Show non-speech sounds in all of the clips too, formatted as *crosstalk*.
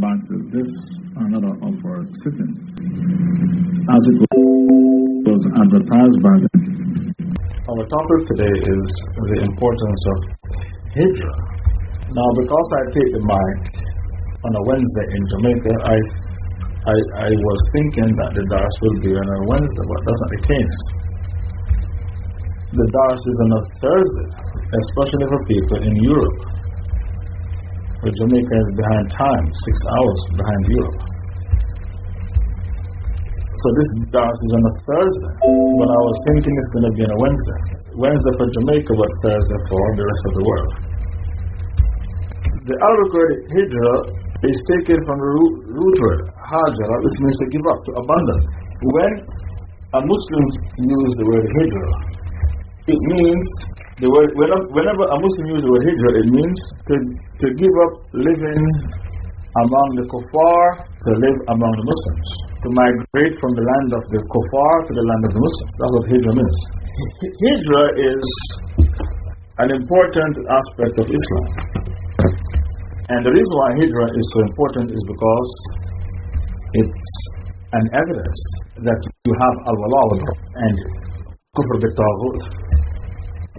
to this another of our sittings as it was advertised by them. Our topic today is the importance of Hijrah. Now, because I take the mic on a Wednesday in Jamaica, I, I, I was thinking that the Dars will be on a Wednesday, but that's not the case. The Dars is on a Thursday, especially for people in Europe. Where Jamaica is behind time, six hours behind Europe. So this Dars is on a Thursday, but I was thinking it's going to be on a Wednesday. Wednesday for Jamaica, but Thursday for the rest of the world. The Arabic hijrah is taken from the root, word hajara, which means to give up, to abandon. When a Muslim uses the word hijrah, it means the word, whenever a Muslim uses the word hijrah, it means to, to give up living among the kuffar to live among the Muslims. To migrate from the land of the kuffar to the land of the Muslims. That's what hijrah means. Hijrah is an important aspect of Islam. And the reason why hijrah is so important is because it's an evidence that you have al-wala and kufr bi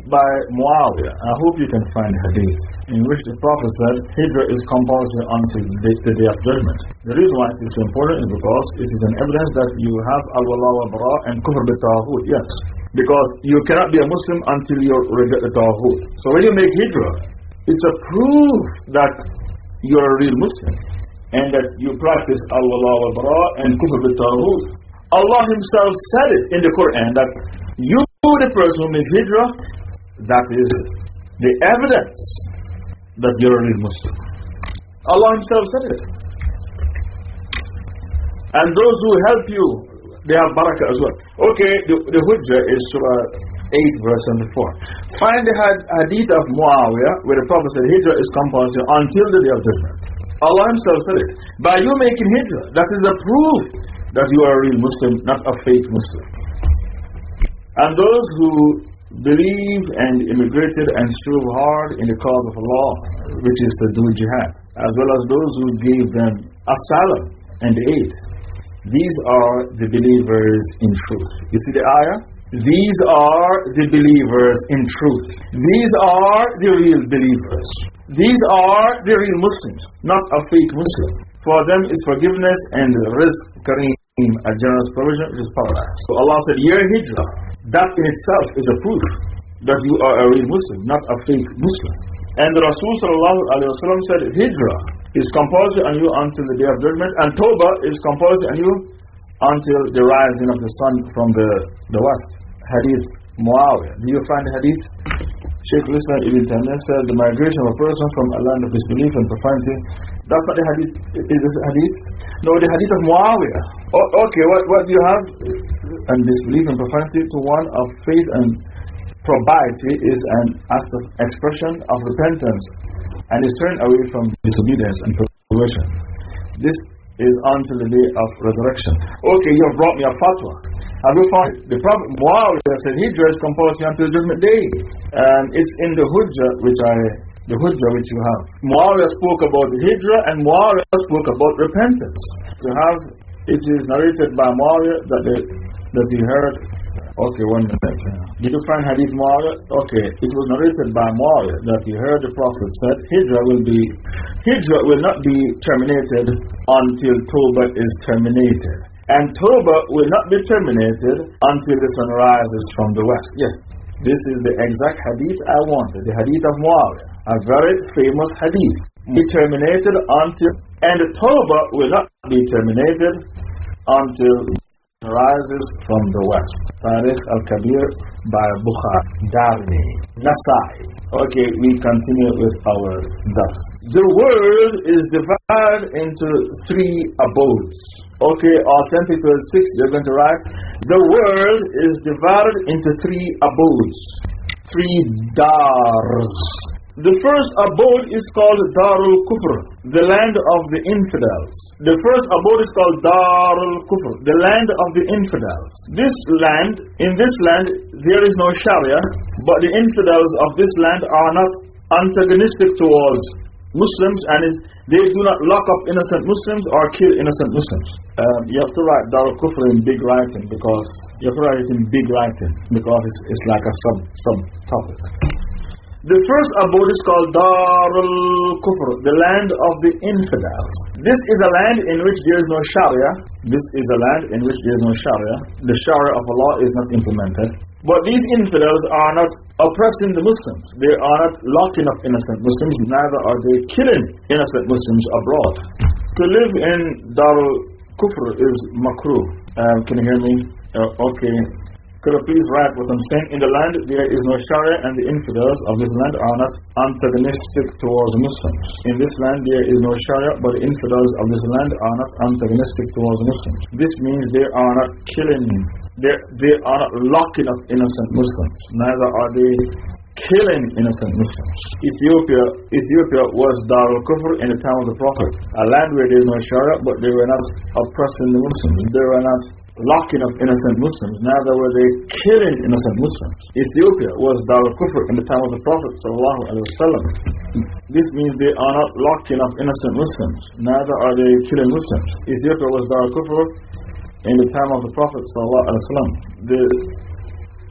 by Muawiyah. I hope you can find hadith in which the Prophet said Hijrah is compulsory until the, the, day of judgment. The reason why it is important is because it is an evidence that you have al-wala wa bara and kufr bi Yes. Because you cannot be a Muslim until you reject the Taghut. So when you make Hijrah, it's a proof that you're a real Muslim and that you practice al-wala wa bara and kufr bi Allah Himself said it in the Quran that you, the person who makes Hijrah, that is the evidence that you're a real Muslim. Allah Himself said it. And those who help you, they have barakah as well. Okay, the, the Hujjah is Surah 8, verse 74. Find the hadith of Muawiyah where the Prophet said Hijrah is compulsory until the day of judgment. Allah Himself said it. By you making Hijrah, that is a proof that you are a real Muslim, not a fake Muslim. And those who believed and immigrated and strove hard in the cause of Allah, which is to do jihad, as well as those who gave them asylum and aid. These are the believers in truth. You see the ayah? These are the believers in truth. These are the real believers. These are the real Muslims, not a fake Muslim. For them is forgiveness and rizq, kareem, a generous provision, which is paradise. So Allah said, Year Hijrah. That in itself is a proof that you are a real Muslim, not a fake Muslim. And the Rasul said, Hijrah is compulsory on you until the day of judgment, and Tawbah is compulsory on you until the rising of the sun from the, the west. Hadith Muawiyah. Do you find the hadith? Sheikh Islam Ibn Taymiyyah said the migration of a person from a land of disbelief and profanity. That's not the hadith. Is this hadith? No, the hadith of Muawiyah. Oh, okay, what, what do you have? And disbelief and profanity to one of faith and propriety is an act of expression of repentance and is turned away from disobedience and perversion. This is until the day of resurrection. Okay, you have brought me a fatwa. Have you found the Prophet Muawiyah said Hijrah is compulsory until the judgment day. And it's in the Hujjah which I the Hujjah which you have. Muawiyah spoke about the Hijrah and Muawiyah spoke about repentance. To have it is narrated by Muawiyah that, that he heard Okay, one minute. Did you find Hadith Muawiyah? Okay, it was narrated by Muawiyah that he heard the Prophet said, Hijrah will be, Hijrah will not be terminated until Tawbah is terminated. And Tawbah will not be terminated until the sun rises from the west. Yes, this is the exact hadith I wanted, the hadith of Muawiyah, a very famous hadith. Be terminated until, and the Tawbah will not be terminated until rises from the west. Tarikh al-Kabir by Bukhari, Darmi, Nasai. Okay, we continue with our dars. The world is divided into three abodes. Okay, authentic world 6, you're going to write. The world is divided into three abodes, three dars. The first abode is called Darul Kufr, the land of the infidels. The first abode is called Darul Kufr, the land of the infidels. This land, in this land, there is no Sharia, but the infidels of this land are not antagonistic towards Muslims and is, they do not lock up innocent Muslims or kill innocent Muslims. Um, you have to write Darul Kufr in big writing because you have to write it in big writing because it's, it's like a sub sub topic. The first abode is called Darul Kufr, the land of the infidels. This is a land in which there is no Sharia. This is a land in which there is no Sharia. The Sharia of Allah is not implemented. But these infidels are not oppressing the Muslims. They are not locking up innocent Muslims, neither are they killing innocent Muslims abroad. To live in Darul Kufr is makruh. Um, can you hear me? Uh, okay. Could you please write what I'm saying? In the land there is no Sharia, and the infidels of this land are not antagonistic towards Muslims. In this land there is no Sharia, but the infidels of this land are not antagonistic towards Muslims. This means they are not killing, they, they are not locking up innocent Muslims. Neither are they killing innocent Muslims. Ethiopia, Ethiopia was Darul Kufr in the time of the Prophet, a land where there is no Sharia, but they were not oppressing the Muslims. They were not locking up innocent Muslims, neither were they killing innocent Muslims. Ethiopia was Dar al-Kufr in the time of the Prophet. This means they are not locking up innocent Muslims, neither are they killing Muslims. Ethiopia was Dar al-Kufr in the time of the Prophet. The,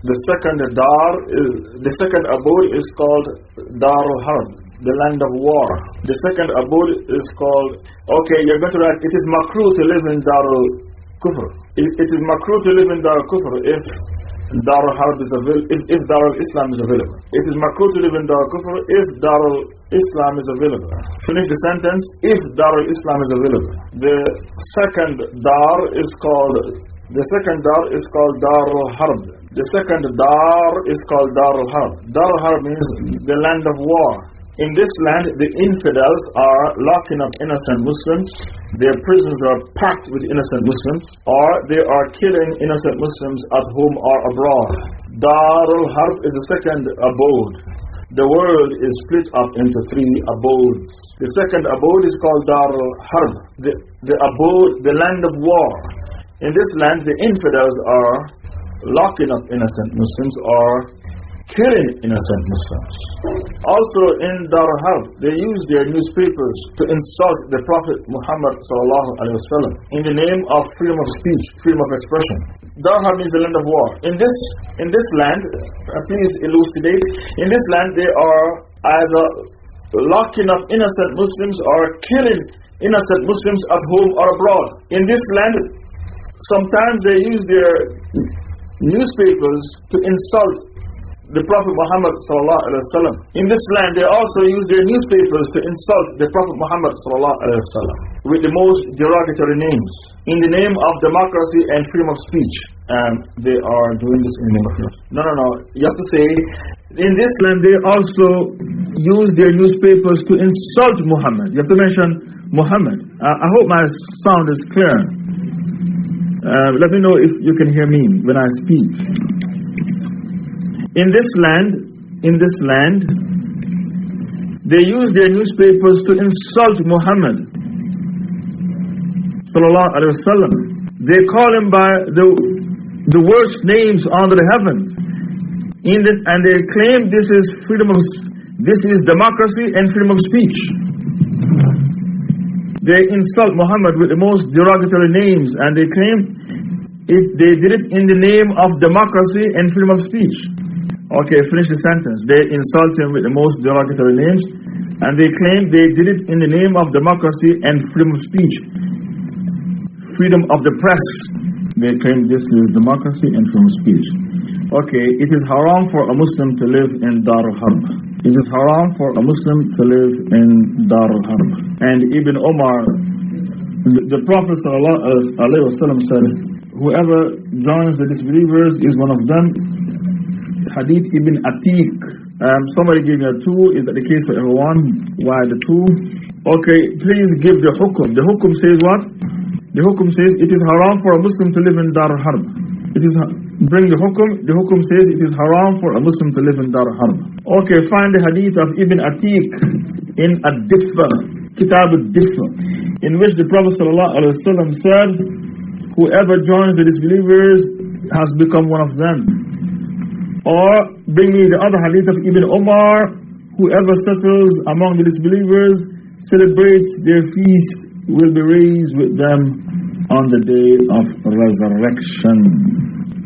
the second Dar, is, the second abode is called Dar al-Harb the land of war. The second abode is called, okay, you're going to write, it is makruh to live in Darul kufr. It, is makruh to live in Dar al-Kufr if Dar al is available, if, if Dar al Islam is available. It is makruh to live in Dar al-Kufr if Dar al Islam is available. Finish the sentence if Dar al Islam is available. The second Dar is called the second dar is called Dar al Harb. The second dar is called Dar al Harb. Dar al Harb means the land of war. In this land, the infidels are locking up innocent Muslims, their prisons are packed with innocent Muslims, or they are killing innocent Muslims at home or abroad. Darul Harb is the second abode. The world is split up into three abodes. The second abode is called Darul Harb, the, the abode, the land of war. In this land, the infidels are locking up innocent Muslims or killing innocent Muslims. Also in Dar Harb, they use their newspapers to insult the Prophet Muhammad in the name of freedom of speech, freedom of expression. Dar Harb means the land of war. In this, in this land, uh, please elucidate, in this land they are either locking up innocent Muslims or killing innocent Muslims at home or abroad. In this land, sometimes they use their newspapers to insult the Prophet Muhammad In this land, they also use their newspapers to insult the Prophet Muhammad with the most derogatory names in the name of democracy and freedom of speech. And they are doing this in the name of No, no, no. You have to say, in this land, they also use their newspapers to insult Muhammad. You have to mention Muhammad. Uh, I hope my sound is clear. Uh, let me know if you can hear me when I speak. In this land, in this land, they use their newspapers to insult Muhammad. They call him by the, the worst names under the heavens. In the, and they claim this is freedom of, this is democracy and freedom of speech. They insult Muhammad with the most derogatory names and they claim it, they did it in the name of democracy and freedom of speech. Okay, finish the sentence. They insult him with the most derogatory names, and they claim they did it in the name of democracy and freedom of speech, freedom of the press. They claim this is democracy and freedom of speech. Okay, it is haram for a Muslim to live in Dar al-Harb. It is haram for a Muslim to live in Dar al-Harb. And Ibn Omar, the Prophet ﷺ said, whoever joins the disbelievers is one of them Hadith ibn Atiq. Um, somebody gave me a two. Is that the case for everyone? Why the two? Okay, please give the hukum. The hukum says what? The hukum says it is haram for a Muslim to live in Dar Harb. It is bring the hukum. The hukum says it is haram for a Muslim to live in Dar Harb. Okay, find the hadith of Ibn Atiq in Ad-Diffa, Kitab Ad-Diffa, in which the Prophet ﷺ said, Whoever joins the disbelievers has become one of them. Or bring me the other hadith of Ibn Omar, whoever settles among the disbelievers celebrates their feast will be raised with them on the day of resurrection.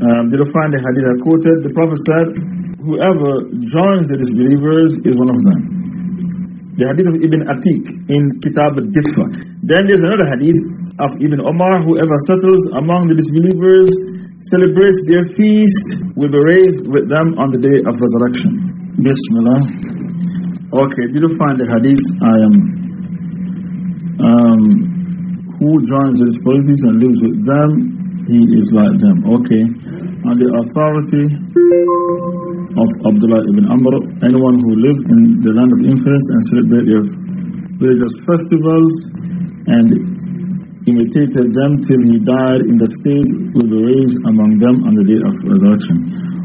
Um, did you find the hadith I quoted? The Prophet said, Whoever joins the disbelievers is one of them. The hadith of Ibn Atiq in Kitab al-Diffa. Then there's another hadith of Ibn Omar, whoever settles among the disbelievers celebrates their feast will be raised with them on the day of resurrection. Bismillah. Okay, did you find the hadith? I am. Um, who joins these politics and lives with them, he is like them. Okay. On the authority of Abdullah ibn Amr, anyone who lived in the land of influence and celebrated their religious festivals and imitated them till he died in the state will be raised among them on the day of resurrection.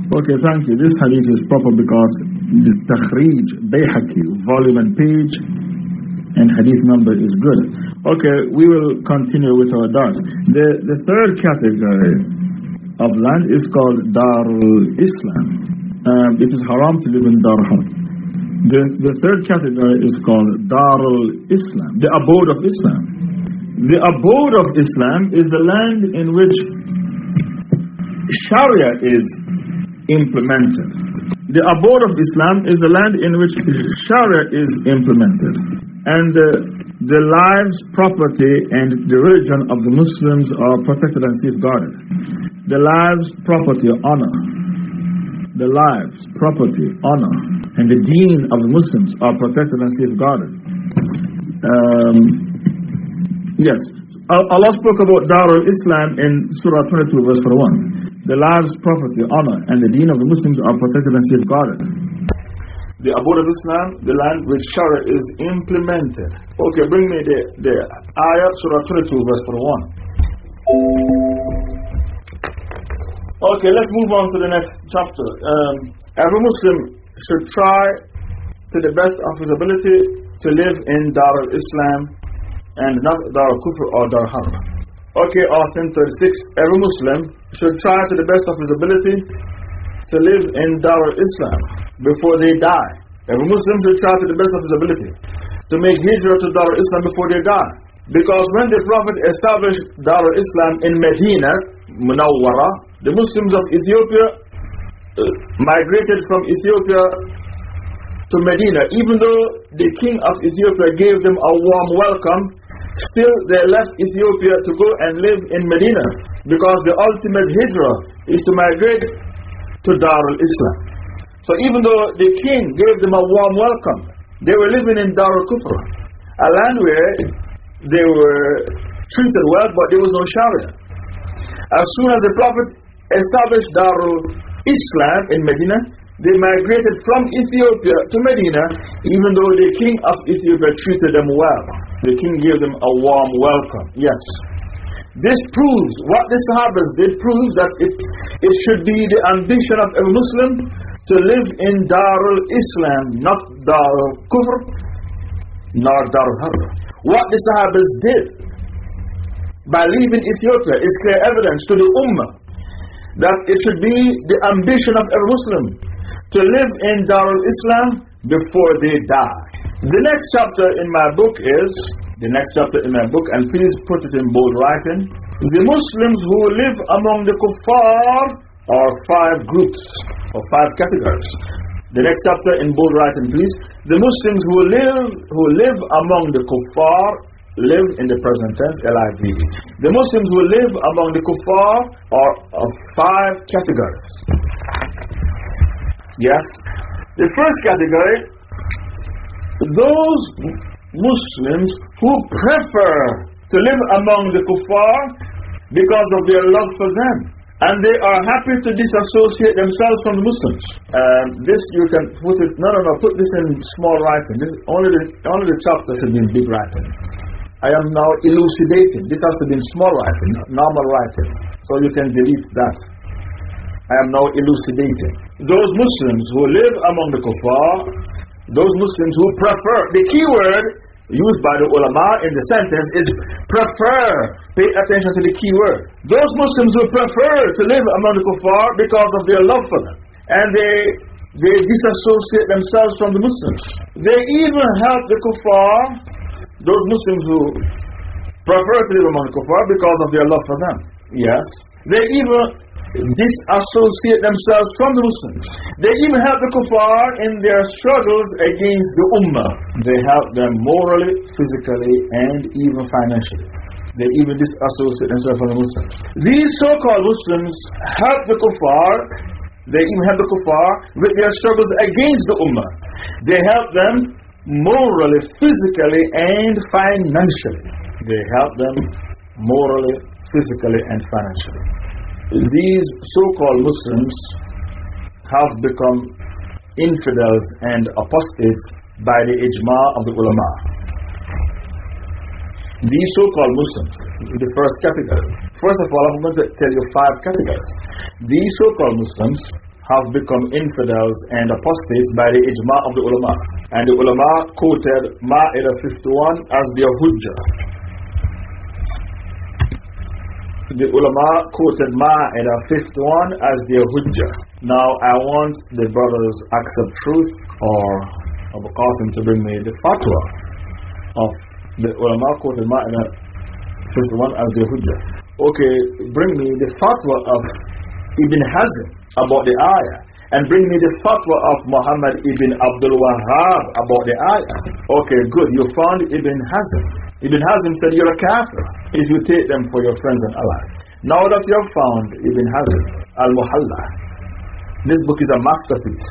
Okay, thank you. This hadith is proper because the Takhrij, Bayhaqi, volume and page, and hadith number is good. Okay, we will continue with our dars. The, the third category of land is called Darul Islam. Um, it is haram to live in Dar The, the third category is called Darul Islam, the abode of Islam. The abode of Islam is the land in which Sharia is implemented. The abode of Islam is the land in which Sharia is implemented and uh, the lives, property, and the religion of the Muslims are protected and safeguarded. The lives, property, honor. The lives, property, honor, and the deen of the Muslims are protected and safeguarded. Um, yes, Allah spoke about Darul Islam in Surah 22, verse 41. The lives, property, honor, and the deen of the Muslims are protected and safeguarded the abode of Islam, the land which Sharia is implemented. Okay, bring me the, the ayah, Surah 22, verse 41. Okay, let's move on to the next chapter. Um, every Muslim should try to the best of his ability to live in Darul Islam and not Dar Kufr or Dar Harb. Okay, author 36. Every Muslim should try to the best of his ability to live in Dar Islam before they die. Every Muslim should try to the best of his ability to make hijrah to Dar Islam before they die. Because when the Prophet established Dar Islam in Medina, Munawwara, the Muslims of Ethiopia uh, migrated from Ethiopia to Medina. Even though the king of Ethiopia gave them a warm welcome, still they left Ethiopia to go and live in Medina. Because the ultimate hijrah is to migrate to Darul Islam. So even though the king gave them a warm welcome, they were living in Darul Kufra, a land where they were treated well, but there was no Sharia. As soon as the Prophet established Darul Islam in Medina, they migrated from Ethiopia to Medina, even though the king of Ethiopia treated them well. The king gave them a warm welcome. Yes. This proves what the Sahabas did, proves that it, it should be the ambition of a Muslim to live in Darul Islam, not Darul Kufr, nor Darul Harb. What the Sahabas did by leaving Ethiopia is clear evidence to the Ummah that it should be the ambition of every Muslim to live in Darul Islam before they die. The next chapter in my book is the next chapter in my book, and please put it in bold writing. The Muslims who live among the kuffar are five groups or five categories. The next chapter in bold writing, please. The Muslims who live, who live among the kuffar live in the present tense, L-I-V. The Muslims who live among the kuffar are of five categories. Yes. The first category, those Muslims who prefer to live among the kuffar because of their love for them. And they are happy to disassociate themselves from the Muslims. Um, this you can put it, no, no, no, put this in small writing. This, only, the, only the chapter should be in big writing. I am now elucidating. This has to be in small writing, normal writing. So you can delete that. I am now elucidating. Those Muslims who live among the kuffar, those Muslims who prefer, the key word used by the ulama in the sentence is prefer. Pay attention to the key word. Those Muslims who prefer to live among the kuffar because of their love for them. And they they disassociate themselves from the Muslims. They even help the kuffar, those Muslims who prefer to live among the kuffar because of their love for them. Yes. They even disassociate themselves from the Muslims. They even help the kuffar in their struggles against the ummah. They help them morally, physically, and even financially. They even disassociate themselves from the Muslims. These so called Muslims help the kuffar. They even help the kuffar with their struggles against the ummah. They help them morally, physically, and financially. They help them morally, physically, and financially these so called Muslims have become infidels and apostates by the ijma of the ulama. These so called Muslims, the first category. First of all, I'm going to tell you five categories. These so called Muslims have become infidels and apostates by the ijma of the ulama. And the ulama quoted Ma'idah 51 as their hujjah the ulama quoted Ma'idah 51 as their hujjah. Now I want the brothers accept truth or Abu Qasim to bring me the fatwa of the ulama quoted Ma'idah 51 as their hujjah. Okay, bring me the fatwa of Ibn Hazm about the ayah and bring me the fatwa of Muhammad ibn Abdul Wahhab about the ayah. Okay, good. You found Ibn Hazm. Ibn Hazm said you're a kafir if you take them for your friends and allies. Now that you have found Ibn Hazm al Muhalla, this book is a masterpiece.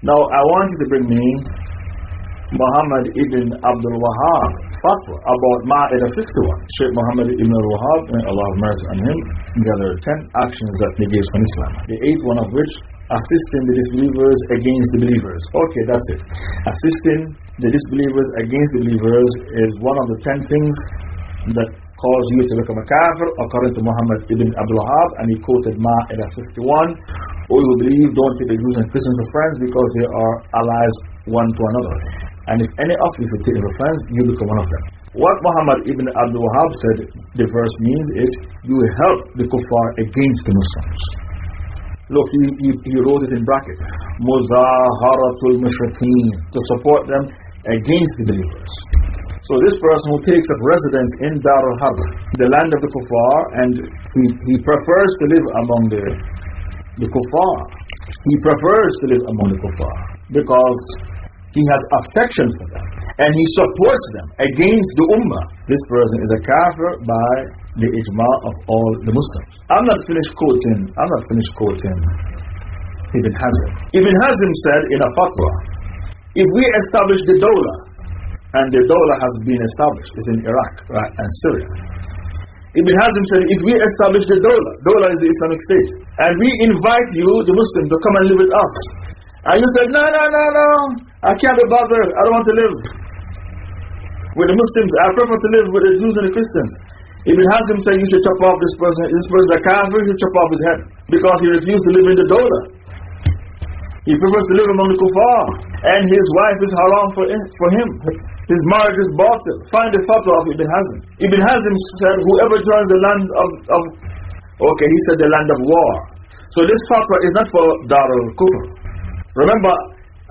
Now I want you to bring me Muhammad ibn Abdul Wahhab fatwa about Ma'idah 51. Sheikh Muhammad ibn al Wahhab, may Allah have mercy on him, gathered 10 actions that negates from Islam. The eighth one of which assisting the disbelievers against the believers. Okay, that's it. Assisting the disbelievers against the believers is one of the ten things that cause you to become a kafir, according to Muhammad ibn Abdul Wahab, and he quoted Ma'idah 51. All who believe don't take the Jews and Christians as friends because they are allies one to another. And if any of you should take them as friends, you become one of them. What Muhammad ibn Abdul Wahab said the verse means is you help the kuffar against the Muslims. Look, he, he, he wrote it in brackets. Muzaharatul Mushrikeen. To support them against the believers. So this person who takes up residence in Dar al the land of the kuffar, and he, he prefers to live among the, the kuffar. He prefers to live among the kuffar because he has affection for them and he supports them against the ummah. This person is a kafir by the ijma of all the Muslims. I'm not finished quoting, I'm not finished quoting Ibn Hazm. Ibn Hazm said in a fatwa, if we establish the Dawla, and the Dawla has been established, it's in Iraq right, and Syria. Ibn Hazm said, if we establish the Dawla, Dawla is the Islamic State, and we invite you, the Muslims, to come and live with us. And you said, no, no, no, no, I can't be bothered, I don't want to live with the Muslims, I prefer to live with the Jews and the Christians. Ibn Hazm said you should chop off this person, this person is a kafir, you should chop off his head because he refused to live in the Dawla. He prefers to live among the kuffar, and his wife is haram for, for him. His marriage is batil. Find the fatwa of Ibn Hazm. Ibn Hazm said, Whoever joins the land of, of okay, he said the land of war. So this fatwa is not for Darul Kufr. Remember,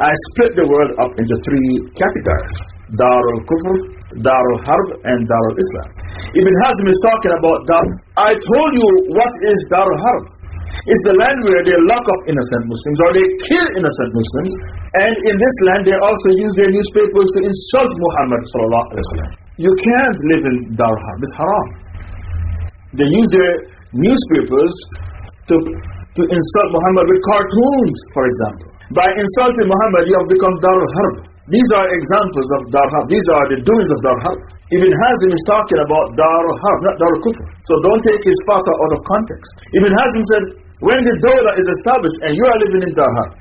I split the world up into three categories Darul Kufr, Darul Harb, and Darul Islam. Ibn Hazm is talking about Dar. I told you what is Darul Harb. It's the land where they lock up innocent Muslims or they kill innocent Muslims. And in this land, they also use their newspapers to insult Muhammad. You can't live in Darul Harb, it's haram. They use their newspapers to, to insult Muhammad with cartoons, for example. By insulting Muhammad, you have become Darul Harb. These are examples of Harb. These are the doings of Harb. Ibn Hazm is talking about Harb, not Darul Kufr. So don't take his fatwa out of context. Ibn Hazm said, when the Dawla is established and you are living in Harb,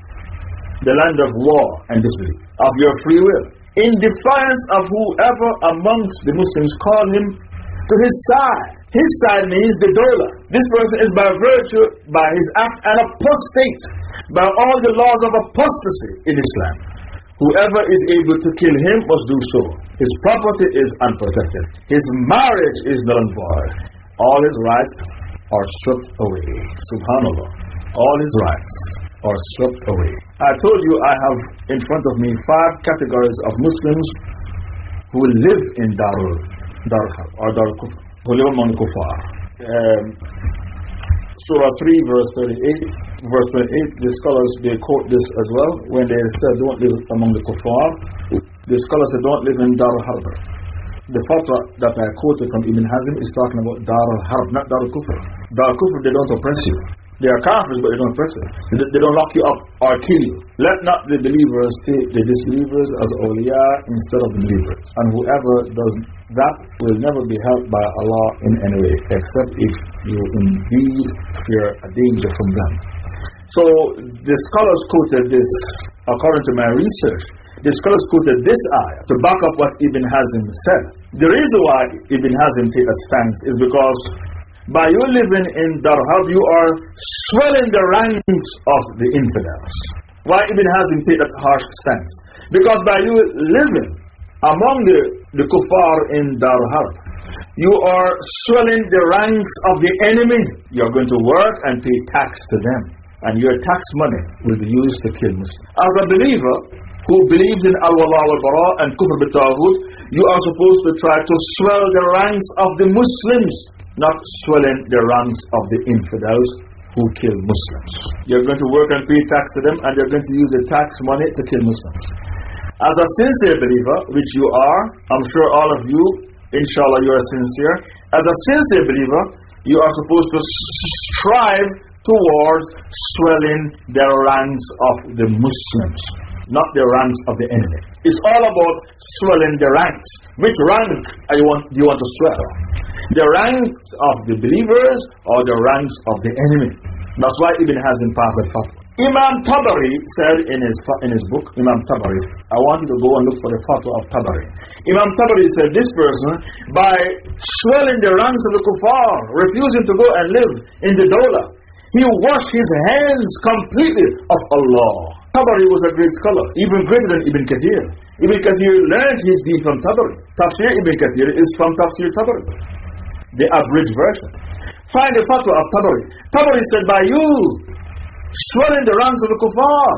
the land of war and disbelief, of your free will, in defiance of whoever amongst the Muslims call him to his side. His side means the Dawla. This person is by virtue, by his act, an apostate by all the laws of apostasy in Islam. Whoever is able to kill him must do so. His property is unprotected. His marriage is null and void. All his rights are stripped away. Subhanallah. All his rights are swept away. I told you I have in front of me five categories of Muslims who live in Darul, Darul or Darul Kufr, who live among Surah 3, verse 38, verse 28, the scholars they quote this as well when they said don't live among the Kuffar. The scholars said, don't live in Darul Harb. The fatwa that I quoted from Ibn Hazm is talking about Darul Harb, not Darul Kufr. Darul Kufr, they don't oppress you. They are kafirs, but they don't oppress you. They don't lock you up or kill you. Let not the believers take the disbelievers as awliya instead of believers. And whoever does that will never be helped by Allah in any way, except if you indeed fear a danger from them. So the scholars quoted this, according to my research, the scholars quoted this ayah to back up what Ibn Hazm said. The reason why Ibn Hazm takes a stance is because by you living in Dar Harb, you are swelling the ranks of the infidels. Why Ibn Hazm take that harsh stance? Because by you living among the, the kuffar in Dar Harb, you are swelling the ranks of the enemy. You are going to work and pay tax to them. And your tax money will be used to kill Muslims. As a believer who believes in Al-Wala wal-Bara and Kufr bit you are supposed to try to swell the ranks of the Muslims not swelling the ranks of the infidels who kill Muslims. You're going to work and pay tax to them, and you're going to use the tax money to kill Muslims. As a sincere believer, which you are, I'm sure all of you, inshallah, you are sincere. As a sincere believer, you are supposed to strive towards swelling the ranks of the Muslims, not the ranks of the enemy. It's all about swelling the ranks. Which rank you want, do you want to swell? The ranks of the believers or the ranks of the enemy? That's why Ibn Hazm passed a fatwa. Imam Tabari said in his, in his book, Imam Tabari, I want you to go and look for the fatwa of Tabari. Imam Tabari said this person, by swelling the ranks of the kuffar, refusing to go and live in the dawla, he washed his hands completely of Allah. Tabari was a great scholar, even greater than Ibn Kathir. Ibn Kathir learned his deed from Tabari. Tafsir Ibn Kathir is from Tafsir Tabari, the abridged version. Find the fatwa of Tabari. Tabari said, By you swelling the ranks of the kuffar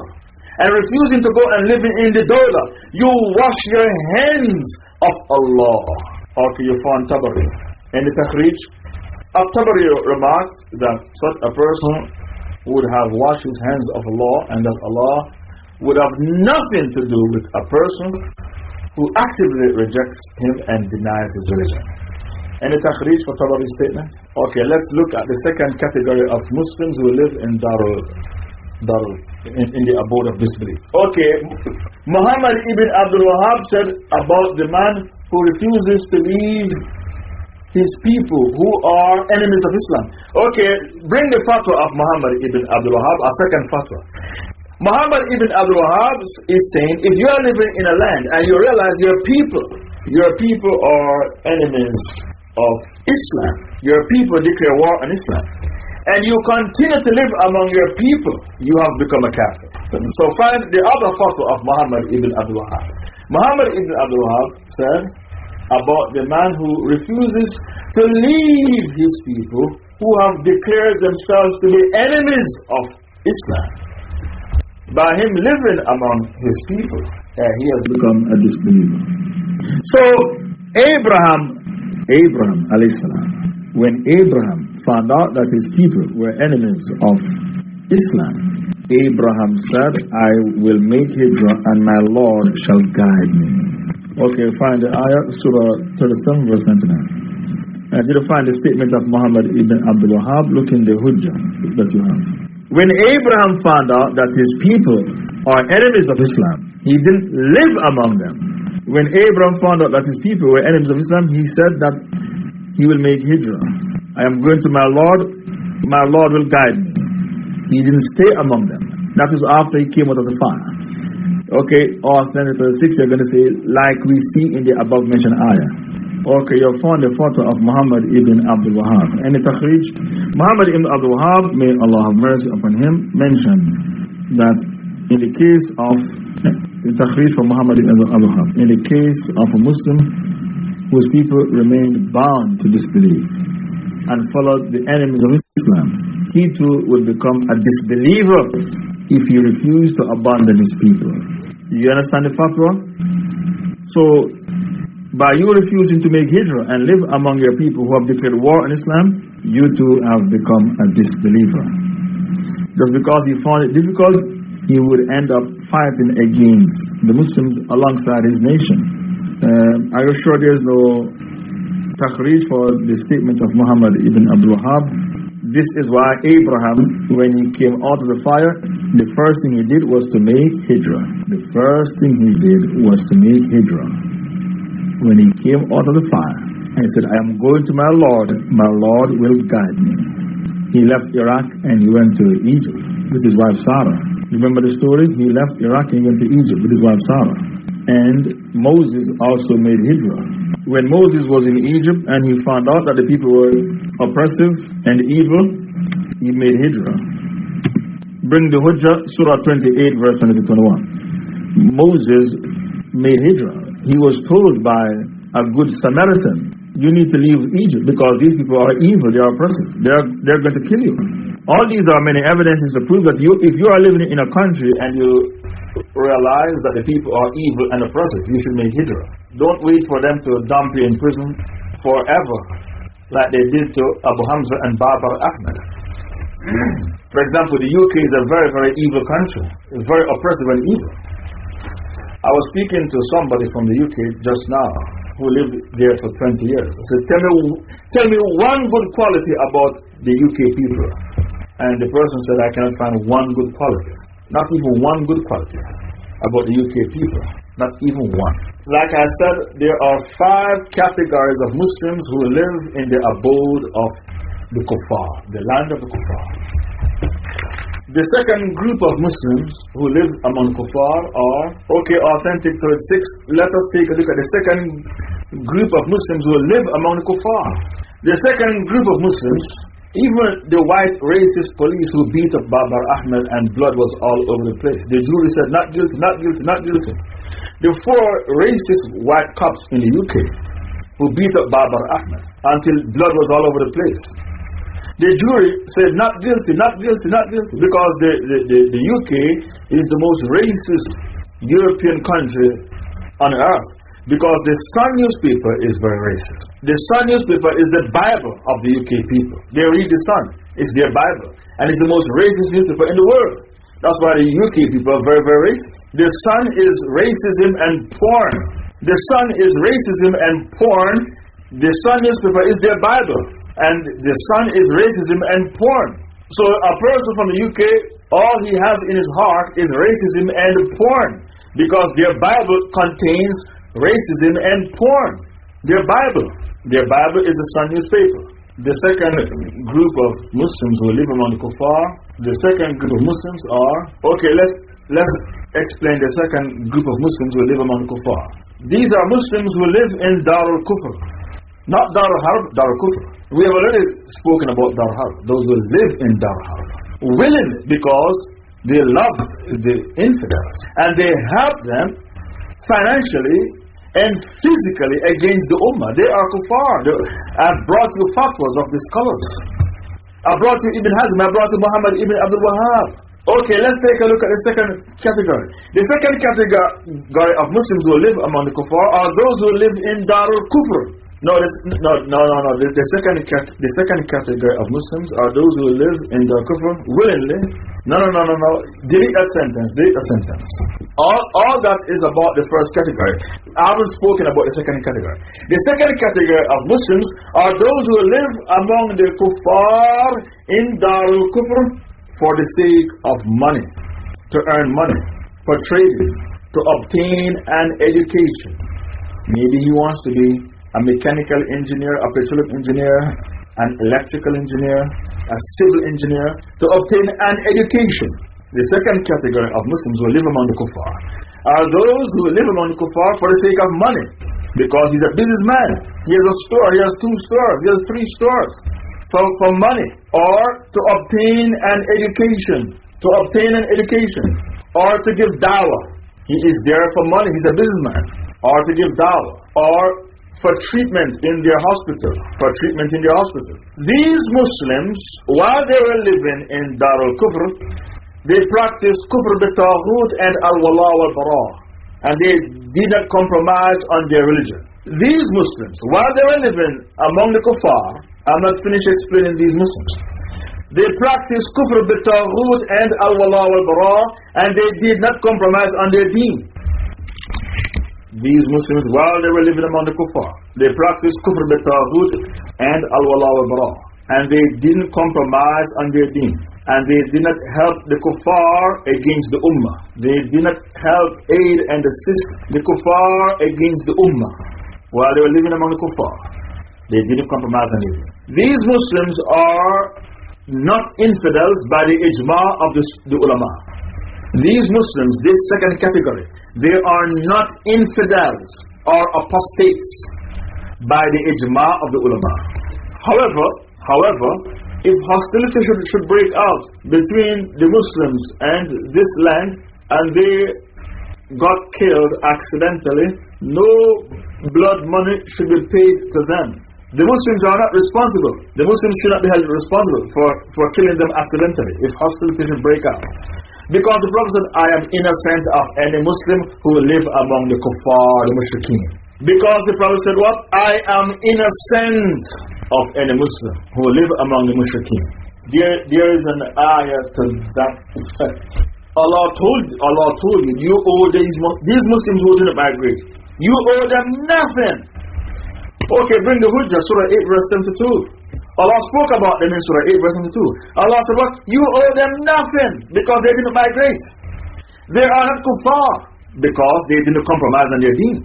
and refusing to go and live in the dawla, you wash your hands of Allah. Okay, you found Tabari. And the Takhrij, At-Tabari remarked that such a person would have washed his hands of Allah and that Allah would have nothing to do with a person who actively rejects him and denies his religion. Any takhrij for Tabari's statement? Okay, let's look at the second category of Muslims who live in Darul, Darul in, in the abode of disbelief. Okay, Muhammad ibn Abdul Wahab said about the man who refuses to leave his people who are enemies of Islam. Okay, bring the fatwa of Muhammad ibn Abdul Wahab, a second fatwa. Muhammad ibn Abdul Wahab is saying if you are living in a land and you realize your people, your people are enemies of Islam, your people declare war on Islam, and you continue to live among your people, you have become a kafir. So find the other fatwa of Muhammad ibn Abdul Wahab. Muhammad ibn Abdul Wahab said, about the man who refuses to leave his people who have declared themselves to be enemies of Islam. By him living among his people, uh, he has become a disbeliever. So, Abraham, Abraham, salam, when Abraham found out that his people were enemies of Islam, Abraham said, I will make Hijrah and my Lord shall guide me. Okay, find the ayah, Surah 37, verse 99. And did you find the statement of Muhammad ibn Abdul Wahab? Look in the Hujjah that you have. When Abraham found out that his people are enemies of Islam, he didn't live among them. When Abraham found out that his people were enemies of Islam, he said that he will make hijrah. I am going to my Lord, my Lord will guide me. He didn't stay among them. That was after he came out of the fire. Okay, or then 36, you're going to say, like we see in the above mentioned ayah. Okay, you found the fatwa of Muhammad ibn Abdul Wahab. The Takhrij, Muhammad ibn Abdul Wahab, may Allah have mercy upon him, mentioned that in the case of the Takhrij from Muhammad ibn Abdul Wahab, in the case of a Muslim whose people remained bound to disbelief and followed the enemies of Islam, he too will become a disbeliever if he refused to abandon his people. You understand the fatwa? So, by you refusing to make hijrah and live among your people who have declared war on Islam, you too have become a disbeliever. Just because he found it difficult, he would end up fighting against the Muslims alongside his nation. Uh, are you sure there's no takhrij for the statement of Muhammad ibn Abdul Wahab? This is why Abraham, when he came out of the fire, the first thing he did was to make hijrah. The first thing he did was to make hijrah. When he came out of the fire, and he said, I am going to my Lord, my Lord will guide me. He left Iraq and he went to Egypt with his wife Sarah. Remember the story? He left Iraq and he went to Egypt with his wife Sarah. And Moses also made hijrah when Moses was in Egypt and he found out that the people were oppressive and evil, he made hijrah. Bring the Hujjah, Surah 28, verse 20 to 21. Moses made hijrah. He was told by a good Samaritan, you need to leave Egypt because these people are evil, they are oppressive, they are, they're going to kill you. All these are many evidences to prove that you, if you are living in a country and you realize that the people are evil and oppressive, you should make hijrah. Don't wait for them to dump you in prison forever, like they did to Abu Hamza and Babar Ahmed. for example, the UK is a very, very evil country. It's very oppressive and evil. I was speaking to somebody from the UK just now who lived there for 20 years. I said, Tell me, tell me one good quality about the UK people. And the person said, I cannot find one good quality. Not even one good quality about the UK people. Not even one. Like I said, there are five categories of Muslims who live in the abode of the kuffar, the land of the kuffar. The second group of Muslims who live among kuffar are, okay, authentic 36. Let us take a look at the second group of Muslims who live among the. The second group of Muslims even the white racist police who beat up Babar Ahmed and blood was all over the place. The jury said, not guilty, not guilty, not guilty. The four racist white cops in the UK who beat up Babar Ahmed until blood was all over the place. The jury said, not guilty, not guilty, not guilty, because the, the, the, the UK is the most racist European country on earth. Because the Sun newspaper is very racist. The Sun newspaper is the Bible of the UK people. They read the Sun, it's their Bible. And it's the most racist newspaper in the world. That's why the UK people are very, very racist. The Sun is racism and porn. The Sun is racism and porn. The Sun newspaper is their Bible. And the Sun is racism and porn. So a person from the UK, all he has in his heart is racism and porn. Because their Bible contains racism, and porn. Their Bible. Their Bible is a Sun newspaper. The second group of Muslims who live among the kuffar, the second group of Muslims are, okay, let's, let's explain the second group of Muslims who live among the kuffar. These are Muslims who live in Darul Kufr. Not Darul Harb, Darul Kufr. We have already spoken about Darul Harb, those who live in Darul Harb. Willingly, because they love the infidels. And they help them financially and physically against the Ummah. They are kuffar. I've brought you fatwas of the scholars. I brought you Ibn Hazm, I brought you Muhammad Ibn Abdul Wahab. Okay, let's take a look at the second category. The second category of Muslims who live among the kuffar are those who live in Darul Kufr. No, this, no, no, no, no. The, the, second, the second category of Muslims are those who live in the kufr willingly. No, no, no, no, no. Delete that sentence. Delete that sentence. All, all that is about the first category. I haven't spoken about the second category. The second category of Muslims are those who live among the kuffar in Darul Kufr for the sake of money, to earn money, for trading, to obtain an education. Maybe he wants to be a mechanical engineer, a petroleum engineer, an electrical engineer, a civil engineer, to obtain an education. The second category of Muslims who live among the kuffar are those who live among the kuffar for the sake of money. Because he's a businessman. He has a store, he has two stores, he has three stores for, for money. Or to obtain an education. To obtain an education. Or to give dawah. He is there for money, he's a businessman. Or to give dawah. Or for treatment in their hospital. For treatment in their hospital. These Muslims, while they were living in Darul Kufr, they practiced kufr bi-taghut and al-wala wal-bara. And they did not compromise on their religion. These Muslims, while they were living among the kuffar, I'm not finished explaining these Muslims. They practiced kufr bi-taghut and al-wala wal-bara, and they did not compromise on their deen. These Muslims, while they were living among the kuffar, they practiced kufr bi-taghut and al-wala wal-bara, and they didn't compromise on their deen and they did not help the kuffar against the ummah. They did not help, aid, and assist the kuffar against the ummah while they were living among the kuffar. They didn't compromise on anything. These Muslims are not infidels by the ijma of the, the ulama. These Muslims, this second category, they are not infidels or apostates by the ijma of the ulama. However, however, if hostility should, should break out between the Muslims and this land and they got killed accidentally, no blood money should be paid to them. The Muslims are not responsible. The Muslims should not be held responsible for, for killing them accidentally if hostilities break out. Because the Prophet said, I am innocent of any Muslim who live among the kuffar, the mushrikeen. Because the Prophet said, What? I am innocent of any Muslim who live among the mushrikeen. There, there is an ayah to that effect. Allah told, Allah told you, you owe these, these Muslims who didn't migrate, you owe them nothing. Okay, bring the Hujjah, Surah 8, verse 72. Allah spoke about them in Surah 8, verse 72. Allah said, What? You owe them nothing because they didn't migrate. They are not kuffar because they didn't compromise on their deen.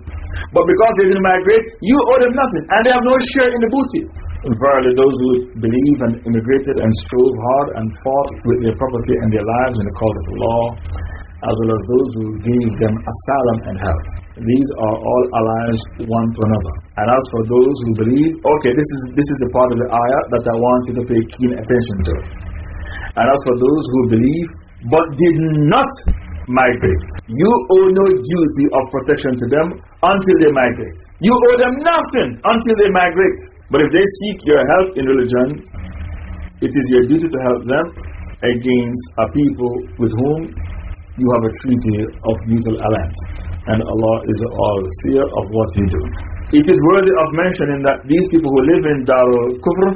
But because they didn't migrate, you owe them nothing. And they have no share in the booty. Verily, those who believe and immigrated and strove hard and fought with their property and their lives in the cause of Allah, as well as those who gave them asylum and help. These are all allies one to another. And as for those who believe, okay, this is, this is the part of the ayah that I want you to pay keen attention to. And as for those who believe but did not migrate, you owe no duty of protection to them until they migrate. You owe them nothing until they migrate. But if they seek your help in religion, it is your duty to help them against a people with whom you have a treaty of mutual alliance. And Allah is all seer of what you do. It is worthy of mentioning that these people who live in Darul Kufr,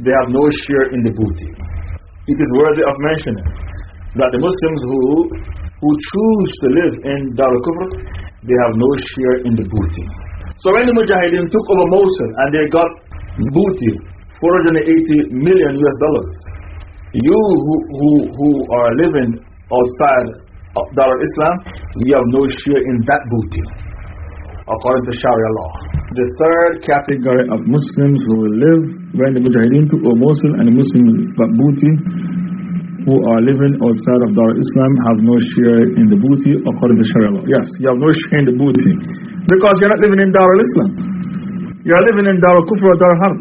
they have no share in the booty. It is worthy of mentioning that the Muslims who, who choose to live in Darul Kufr, they have no share in the booty. So when the Mujahideen took over Mosul and they got booty, 480 million US dollars, you who, who, who are living outside of Dar Islam, you have no share in that booty, according to Sharia law. The third category of Muslims who will live when the Mujahideen took over Mosul and the Muslims got booty, who are living outside of Dar Islam have no share in the booty according to Sharia law. Yes, you have no share in the booty. Because you're not living in Dar al Islam. You're living in Dar al Kufr or Dar al Harb.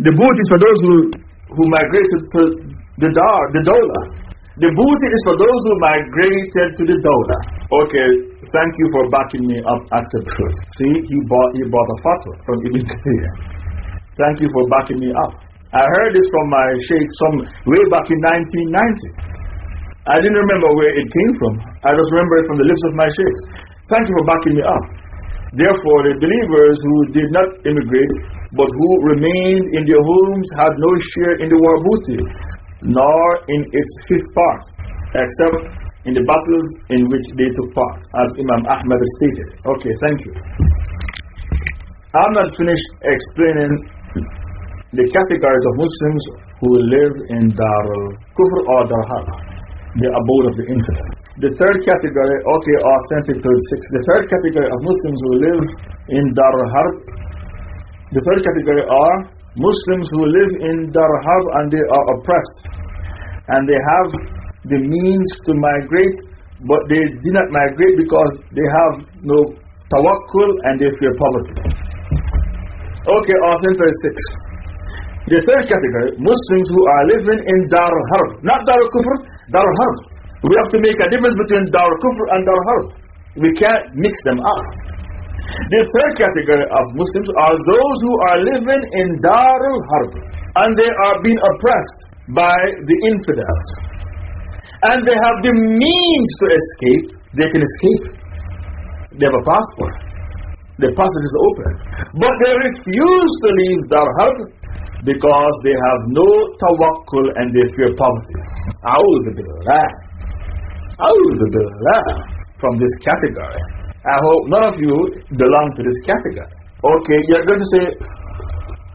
The booty is for those who, who migrated to the Dar, the Dawla. The booty is for those who migrated to the Dawla. Okay, thank you for backing me up, accept truth. See, he bought, he bought a fatwa from Ibn Kathir. Thank you for backing me up. I heard this from my sheikh some way back in 1990. I didn't remember where it came from. I just remember it from the lips of my sheikhs. Thank you for backing me up. Therefore, the believers who did not immigrate but who remained in their homes had no share in the war booty, nor in its fifth part, except in the battles in which they took part, as Imam Ahmad stated. Okay, thank you. I'm not finished explaining the categories of Muslims who live in Darul Kufr or Dar the abode of the infidel. The third category, okay, authentic 36. The third category of Muslims who live in Dar Harb, the third category are Muslims who live in Dar Harb and they are oppressed. And they have the means to migrate, but they do not migrate because they have no tawakkul and they fear poverty. Okay, authentic 36. The third category, Muslims who are living in Dar Harb, not Dar Kufr, Dar Harb. We have to make a difference between Dar Kufr and Dar Harb. We can't mix them up. The third category of Muslims are those who are living in Darul Harb and they are being oppressed by the infidels. and they have the means to escape, they can escape. They have a passport. The passport is open. But they refuse to leave Dar Harb because they have no tawakkul and they fear poverty. A'udhu billah. A'udhu billah. From this category. I hope none of you belong to this category. Okay, you're going to say,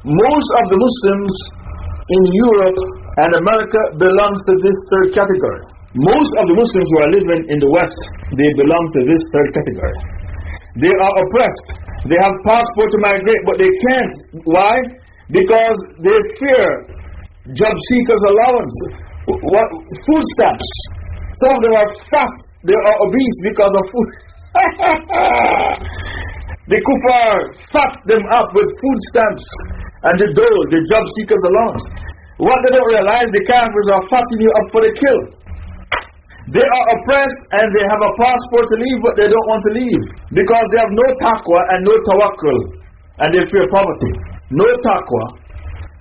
most of the Muslims in Europe and America belongs to this third category. Most of the Muslims who are living in the West, they belong to this third category. They are oppressed. They have passport to migrate, but they can't. Why? Because they fear job seekers allowance, what, food stamps. Some of them are fat. They are obese because of food. The kuffar fat them up with food stamps and the dole, the job seekers allowance. What they don't realize, the kafirs are fattening you up for the kill. They are oppressed and they have a passport to leave, but they don't want to leave because they have no taqwa and no tawakkul and they fear poverty. No taqwa,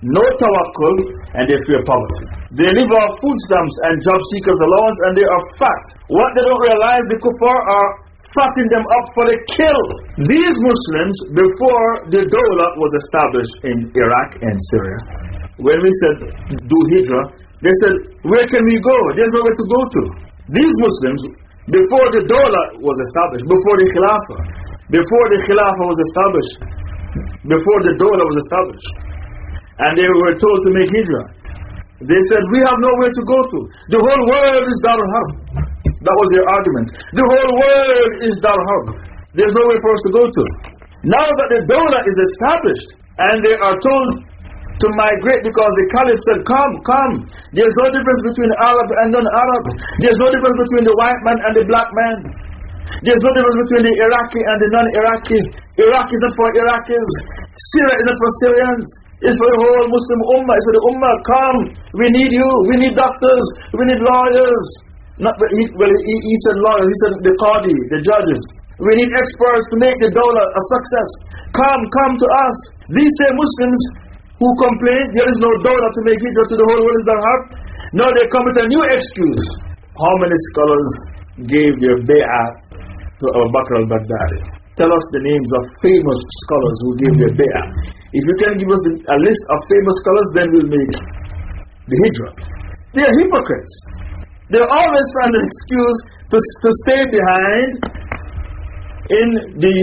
no tawakkul, and they fear poverty. They live off food stamps and job seekers allowance and they are fat. What they don't realize, the kuffar are fattening them up for the kill. These Muslims, before the Dawla was established in Iraq and Syria, when we said do Hijrah, they said, Where can we go? There's nowhere to go to. These Muslims, before the Dawla was established, before the Khilafah, before the Khilafah was established, before the Dawla was established, and they were told to make Hijrah, they said, We have nowhere to go to. The whole world is Darul Harb. That was their argument. The whole world is Darul Harb. There's nowhere for us to go to. Now that the Dawla is established, and they are told to migrate because the Caliph said, Come, come. There's no difference between Arab and non Arab. There's no difference between the white man and the black man. There's no difference between the Iraqi and the non Iraqi. Iraq is not for Iraqis, Syria is not for Syrians. It's for the whole Muslim Ummah. It's for the Ummah. Come, we need you. We need doctors. We need lawyers. Not, he, well, he, he said lawyers. He said the Qadi, the judges. We need experts to make the Dawla a success. Come, come to us. These same Muslims who complain there is no Dawla to make hijrah to the whole world is Harb. Now they come with a new excuse. How many scholars gave their bay'ah to Abu Bakr al-Baghdadi? Tell us the names of famous scholars who gave their bay'ah. If you can give us a list of famous scholars, then we'll make the hijrah. They are hypocrites. They always find an excuse to, to stay behind in the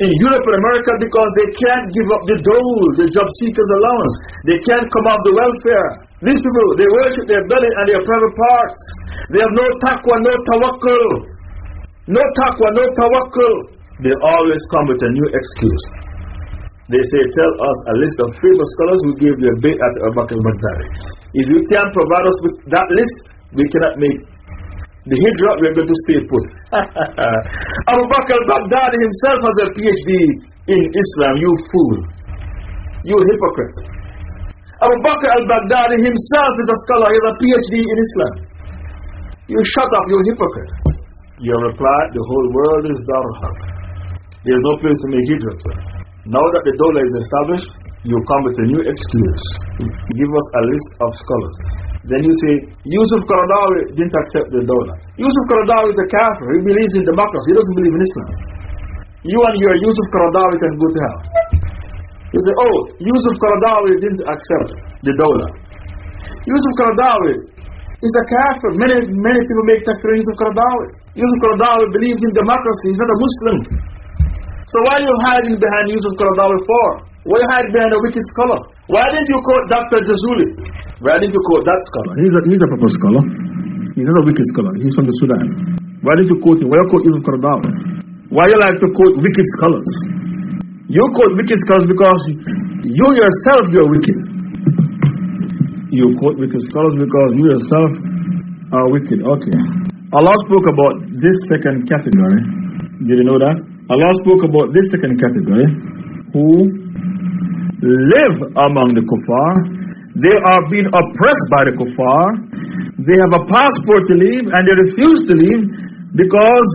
in Europe and America because they can't give up the dole, the job seekers allowance. They can't come off the welfare. These people, they worship their belly and their private parts. They have no taqwa, no tawakkul. No taqwa, no tawakkul. They always come with a new excuse. They say, Tell us a list of famous scholars who gave their bait at Abu Bakr al-Baghdadi. If you can't provide us with that list, we cannot make the hijrah, we are going to stay put. *laughs* Abu Bakr al-Baghdadi himself has a PhD in Islam, you fool. You hypocrite. Abu Bakr al-Baghdadi himself is a scholar, he has a PhD in Islam. You shut up, you hypocrite. Your reply, the whole world is Darul There is no place to make hijrah. Now that the Dawla is established, you come with a new excuse. Give us a list of scholars. Then you say, Yusuf Qaradawi didn't accept the Dawla. Yusuf Qaradawi is a kafir. He believes in democracy. He doesn't believe in Islam. You and your Yusuf Qaradawi can go to hell. You say, oh, Yusuf Qaradawi didn't accept the Dawla. Yusuf Qaradawi is a kafir. Many, many people make takfir Yusuf Qaradawi. Yusuf Qaradawi believes in democracy. He's not a Muslim. So why are you hiding behind Yusuf Qaradawi for? Why are you hiding behind a wicked scholar? Why didn't you quote Dr. Jazuli? Why didn't you quote that scholar? He's a, he's a proper scholar. He's not a wicked scholar. He's from the Sudan. Why didn't you quote him? Why you quote Yusuf Qaradawi? Why you like to quote wicked scholars? You quote wicked scholars because you yourself you're wicked. You quote wicked scholars because you yourself are wicked. Okay. Allah spoke about this second category. Did you know that? Allah spoke about this second category who live among the kuffar. They are being oppressed by the kuffar. They have a passport to leave and they refuse to leave because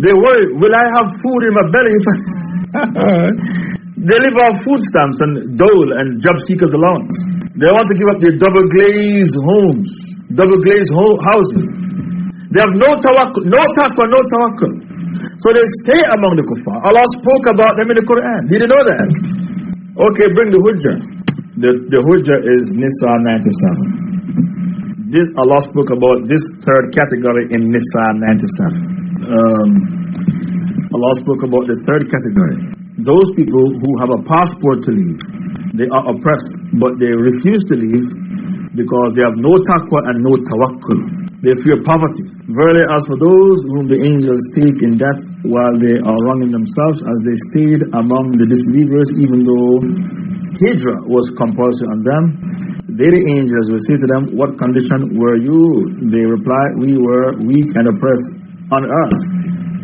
they worry, will I have food in my belly? *laughs* they live off food stamps and dole and job seekers allowance. They want to give up their double glazed homes. double glazed houses. They have no tawakkul, no taqwa, no tawakkul. So they stay among the kuffar. Allah spoke about them in the Quran. Did you know that? Okay, bring the hujjah. The, the hujjah is Nisa 97. This, Allah spoke about this third category in Nisa 97. Um, Allah spoke about the third category. Those people who have a passport to leave, they are oppressed, but they refuse to leave because they have no taqwa and no tawakkul. They fear poverty. Verily, as for those whom the angels take in death while they are wronging themselves, as they stayed among the disbelievers, even though Hijrah was compulsory on them, they, the angels, will say to them, What condition were you? They reply, We were weak and oppressed on earth.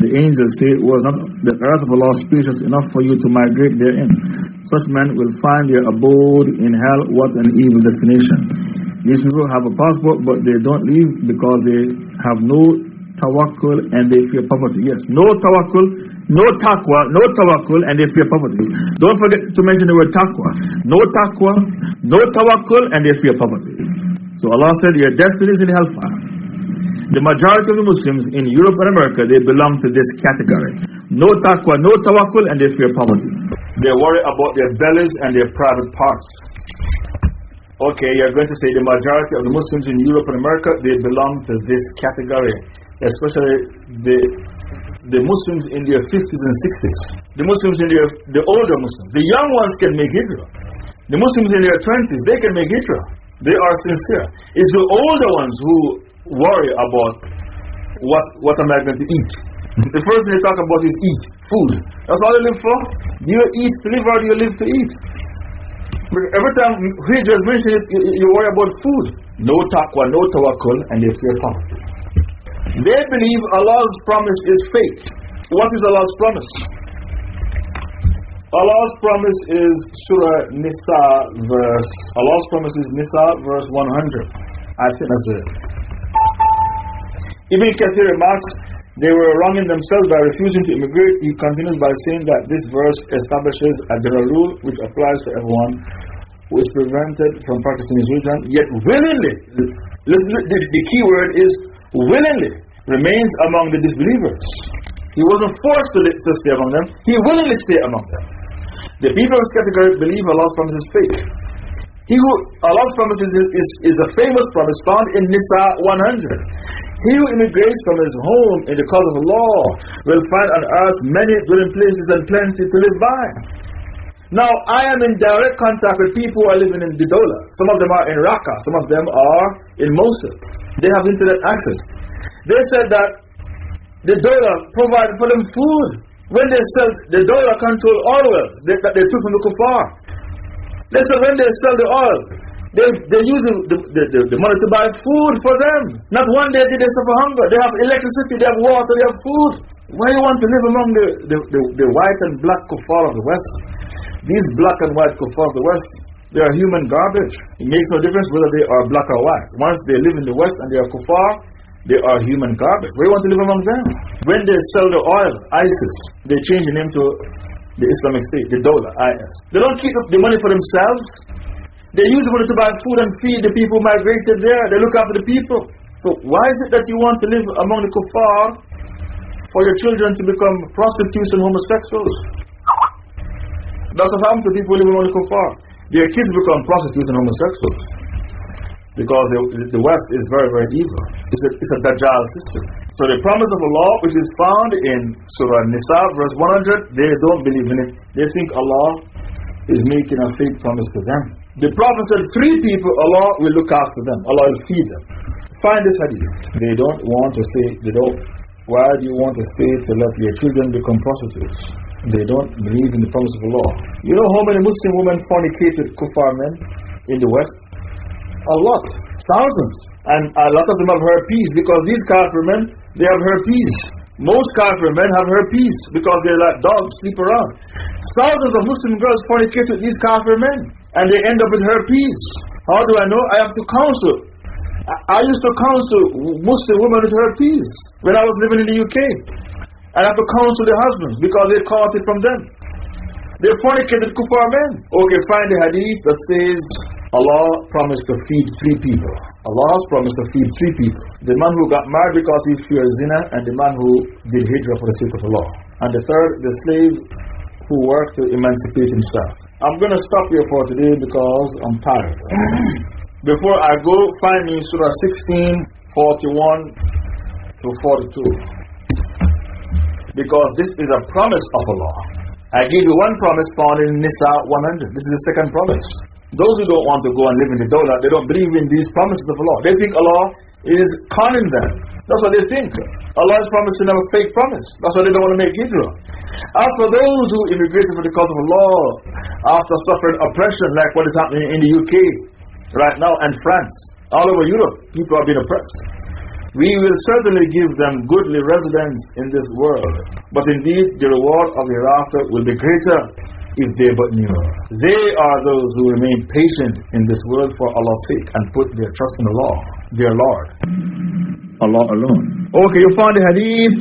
The angels say, Was not the earth of Allah spacious enough for you to migrate therein? Such men will find their abode in hell. What an evil destination. These people have a passport, but they don't leave because they have no tawakkul and they fear poverty. Yes, no tawakkul, no taqwa, no tawakkul and they fear poverty. Don't forget to mention the word taqwa. No taqwa, no tawakkul and they fear poverty. So Allah said, Your destiny is in hellfire. The majority of the Muslims in Europe and America, they belong to this category. No taqwa, no tawakkul, and they fear poverty. They worry about their bellies and their private parts. Okay, you're going to say the majority of the Muslims in Europe and America, they belong to this category. Especially the, the Muslims in their 50s and 60s. The Muslims in their, the older Muslims. The young ones can make hijrah. The Muslims in their 20s, they can make hijrah. They are sincere. It's the older ones who worry about what, what am I going to eat. The first thing they talk about is eat, food. That's all they live for. Do you eat to live or do you live to eat? But every time he just mention it, you, you worry about food. No taqwa, no tawakkul, and they fear poverty. They believe Allah's promise is fake. What is Allah's promise? Allah's promise is Surah Nisa verse. Allah's promise is Nisa verse 100. I think that's it. Ibn Kathir remarks, they were wronging themselves by refusing to immigrate. He continues by saying that this verse establishes a general rule which applies to everyone who is prevented from practicing his religion, yet willingly, the, the key word is willingly, remains among the disbelievers. He wasn't forced to, to stay among them, he willingly stayed among them. The people of this category believe Allah's promise is fake. He who, Allah's promise is, is, is a famous promise found in Nisa 100. He who immigrates from his home in the cause of Allah will find on earth many dwelling places and plenty to live by. Now, I am in direct contact with people who are living in the Dawla. Some of them are in Raqqa, some of them are in Mosul. They have internet access. They said that the Dawla provided for them food. When they sell, the Dawla control oil wells that they took from the kuffar. They said when they sell the oil, they, they're using the, the, the, the, money to buy food for them. Not one day did they suffer hunger. They have electricity, they have water, they have food. Why do you want to live among the, the, the, the white and black kuffar of the West? These black and white kuffar of the West, they are human garbage. It makes no difference whether they are black or white. Once they live in the West and they are kuffar, they are human garbage. Why you want to live among them? When they sell the oil, ISIS, they change the name to the Islamic State, the Dawla, IS. They don't keep the money for themselves. They use the money to buy food and feed the people migrated there. They look after the people. So why is it that you want to live among the kuffar for your children to become prostitutes and homosexuals? That's what happens to people living among the kuffar. Their kids become prostitutes and homosexuals. Because the, the West is very, very evil. It's a, it's a Dajjal system. So the promise of Allah, which is found in Surah Nisa, verse 100, they don't believe in it. They think Allah is making a fake promise to them. The Prophet said, Three people, Allah will look after them, Allah will feed them. Find this hadith. They don't want to say, they don't, why do you want to say to let your children become prostitutes? They don't believe in the promise of Allah. You know how many Muslim women fornicate with kuffar men in the West? A lot. Thousands. And a lot of them have heard peace because these kafir men, they have herpes. Most kafir men have herpes because they let dogs sleep around. Thousands of Muslim girls fornicate with these kafir men and they end up with herpes. How do I know? I have to counsel. I, used to counsel Muslim women with herpes when I was living in the UK. I have to counsel their husbands because they caught it from them. They fornicated kuffar men. Okay, find the hadith that says Allah promised to feed three people. Allah has promised to feed three people. The man who got married because he feared zina, and the man who did hijrah for the sake of Allah. And the third, the slave who worked to emancipate himself. I'm going to stop here for today because I'm tired. *clears throat* Before I go, find me Surah 16, 41 to 42. Because this is a promise of Allah. I gave you one promise found in Nisa 100. This is the second promise. Those who don't want to go and live in the Dawla, they don't believe in these promises of Allah. They think Allah is conning them. That's what they think. Allah is promising them a fake promise. That's why they don't want to make hijrah. As for those who immigrated for the cause of Allah after suffering oppression, like what is happening in the UK right now and France, all over Europe, people are being oppressed. We will certainly give them goodly residence in this world, but indeed the reward of the hereafter will be greater if they but knew. They are those who remain patient in this world for Allah's sake and put their trust in Allah, their Lord. Allah alone. Okay, you found the hadith.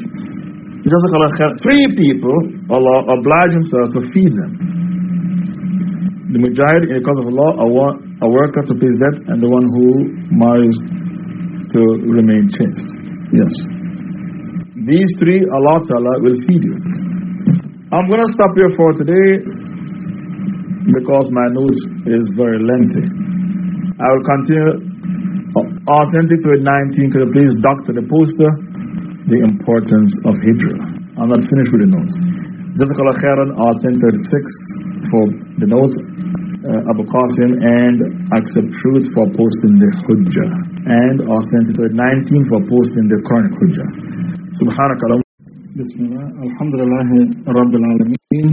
Three people, Allah obliged Himself to feed them. The mujahid in the cause of Allah, a, worker to pay debt, and the one who marries to remain chaste. Yes. These three, Allah Ta'ala will feed you. I'm going to stop here for today because my notes is very lengthy. I will continue. Authentic to 19, could you please doctor the poster? The importance of Hijrah. I'm not finished with the notes. Jazakallah khairan, R1036 for the notes, uh, Abu Qasim, and Accept Truth for posting the Hujjah. And Authentic to 19 for posting the Quranic Hujjah. Subhanakallah. بسم الله الحمد لله رب العالمين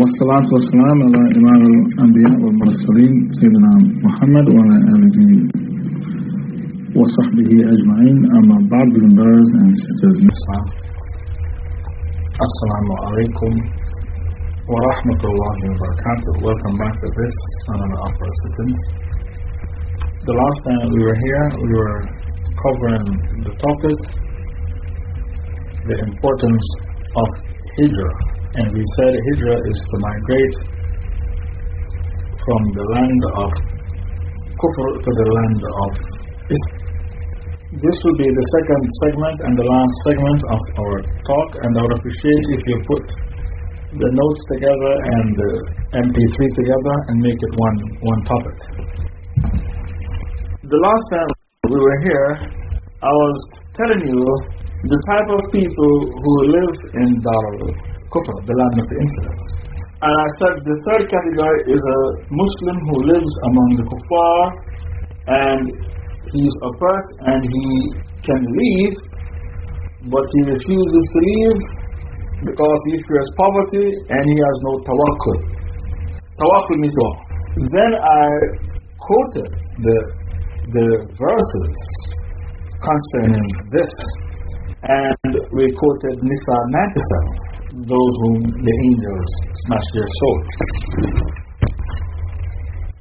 والصلاة والسلام على إمام الأنبياء والمرسلين سيدنا محمد وعلى آله وصحبه أجمعين أما بعد brothers and sisters Assalamu alaikum wa rahmatullahi wa barakatuh Welcome back to this another of our sittings The last time we were here we were covering the topic the importance of Hijrah. And we said Hijrah is to migrate from the land of Kufr to the land of Islam. This will be the second segment and the last segment of our talk, and I would appreciate if you put the notes together and the MP3 together and make it one, one topic. The last time we were here, I was telling you the type of people who live in Darul Kufr, the land of the infidels. And I said the third category is a Muslim who lives among the kuffar and he's oppressed and he can leave, but he refuses to leave because he fears poverty and he has no tawakkul. Tawakkul means what? Then I quoted the, the verses concerning this. And we quoted Nisa 97, those whom the angels smashed their souls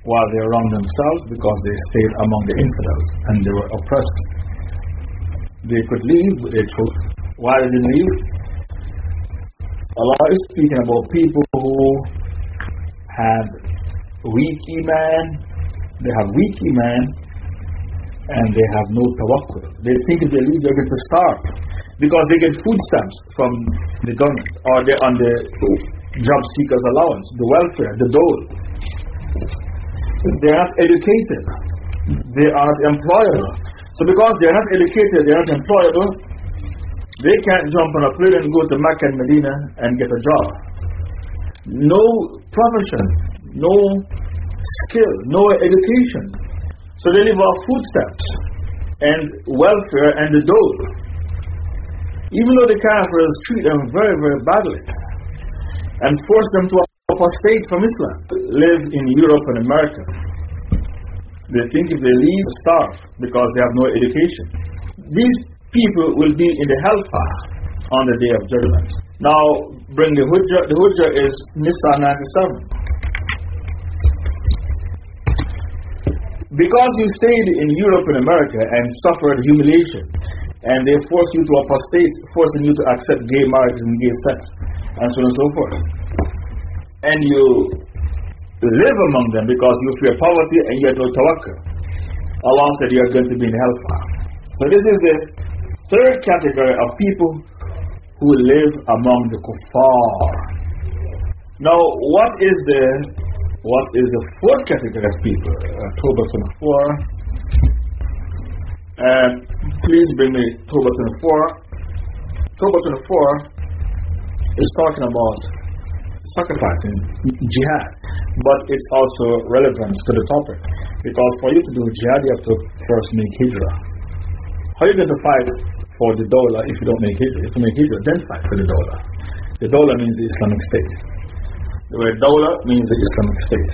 while they wronged themselves because they stayed among the infidels and they were oppressed. They could leave, but they chose. Why did they leave? Allah is speaking about people who had weak iman, they have weak iman, and they have no tawakkul. They think if they leave, they're going to starve because they get food stamps from the government or they're on the job seekers allowance, the welfare, the dole. They're not educated. They are not employable. So because they're not educated, they're not employable, they can't jump on a plane and go to Mecca and Medina and get a job. No profession, no skill, no education. So they live off food stamps and welfare and the dole. Even though the Kafirs treat them very, very badly and force them to apostate from Islam, live in Europe and America. They think if they leave, starve because they have no education. These people will be in the hellfire on the day of judgment. Now, bring the Hujjah. The Hujjah is Nisa 97. Because you stayed in Europe and America and suffered humiliation and they force you to apostate, forcing you to accept gay marriage and gay sex, and so on and so forth. And you live among them because you fear poverty and you have no tawakkul. Allah said you are going to be in hellfire. So this is the third category of people who live among the kuffar. Now, what is the what is the fourth category of people? Uh, At-Tawbah 24. And please bring me At-Tawbah 24. At-Tawbah 24 is talking about sacrificing jihad, but it's also relevant to the topic because for you to do jihad, you have to first make hijrah. How are you going to fight for the Dawla if you don't make hijrah? If you make hijrah, then fight for the Dawla. The Dawla means the Islamic State. The word Dawla means the Islamic State.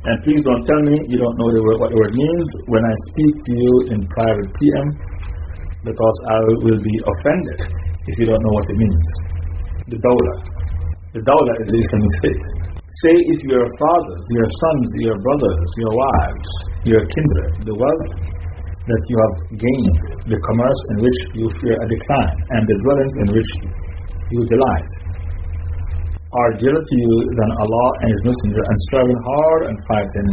And please don't tell me you don't know the word, what the word means when I speak to you in private PM because I will be offended if you don't know what it means. The Dawla. The dawla is the Islamic State. Say if your fathers, your sons, your brothers, your wives, your kindred, the wealth that you have gained, the commerce in which you fear a decline, and the dwellings in which you delight, are dearer to you than Allah and His Messenger, and striving hard and fighting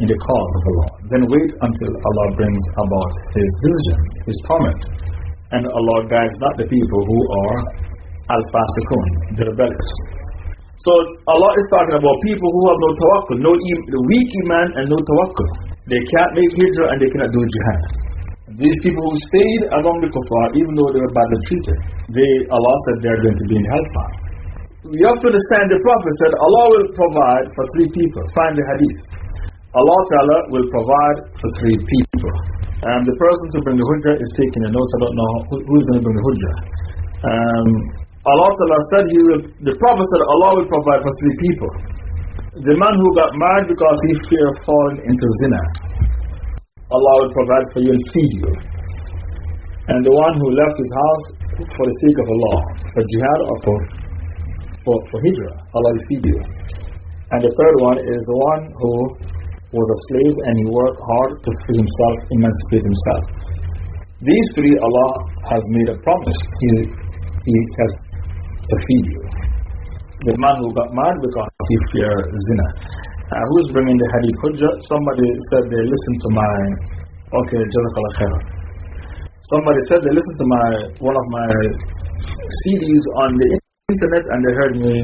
in the cause of Allah. Then wait until Allah brings about His decision, His torment, and Allah guides not the people who are al-fasiqun, the rebellious. So Allah is talking about people who have no tawakkul, no weak iman and no tawakkul. They can't make hijrah and they cannot do jihad. These people who stayed among the kuffar, even though they were badly treated, they, Allah said they are going to be in hellfire. You have to understand the Prophet said Allah will provide for three people. Find the hadith. Allah Ta'ala will provide for three people. And the person to bring the hujjah is taking a note. I don't know who, who's going to bring the hujjah. Um, Allah Ta'ala said, he will, the Prophet said, Allah will provide for three people. The man who got married because he feared falling into zina. Allah will provide for you and feed you. And the one who left his house for the sake of Allah, for jihad or for, for, for hijrah, Allah feed you. And the third one is the one who was a slave and he worked hard to free himself, emancipate himself. These three, Allah has made a promise. He, he has to feed you. The man who got mad because he feared zina. Uh, who's bringing the hadith? Somebody said they listened to my. Okay, Jazakallah khair. Somebody said they listened to my one of my CDs on the internet and they heard me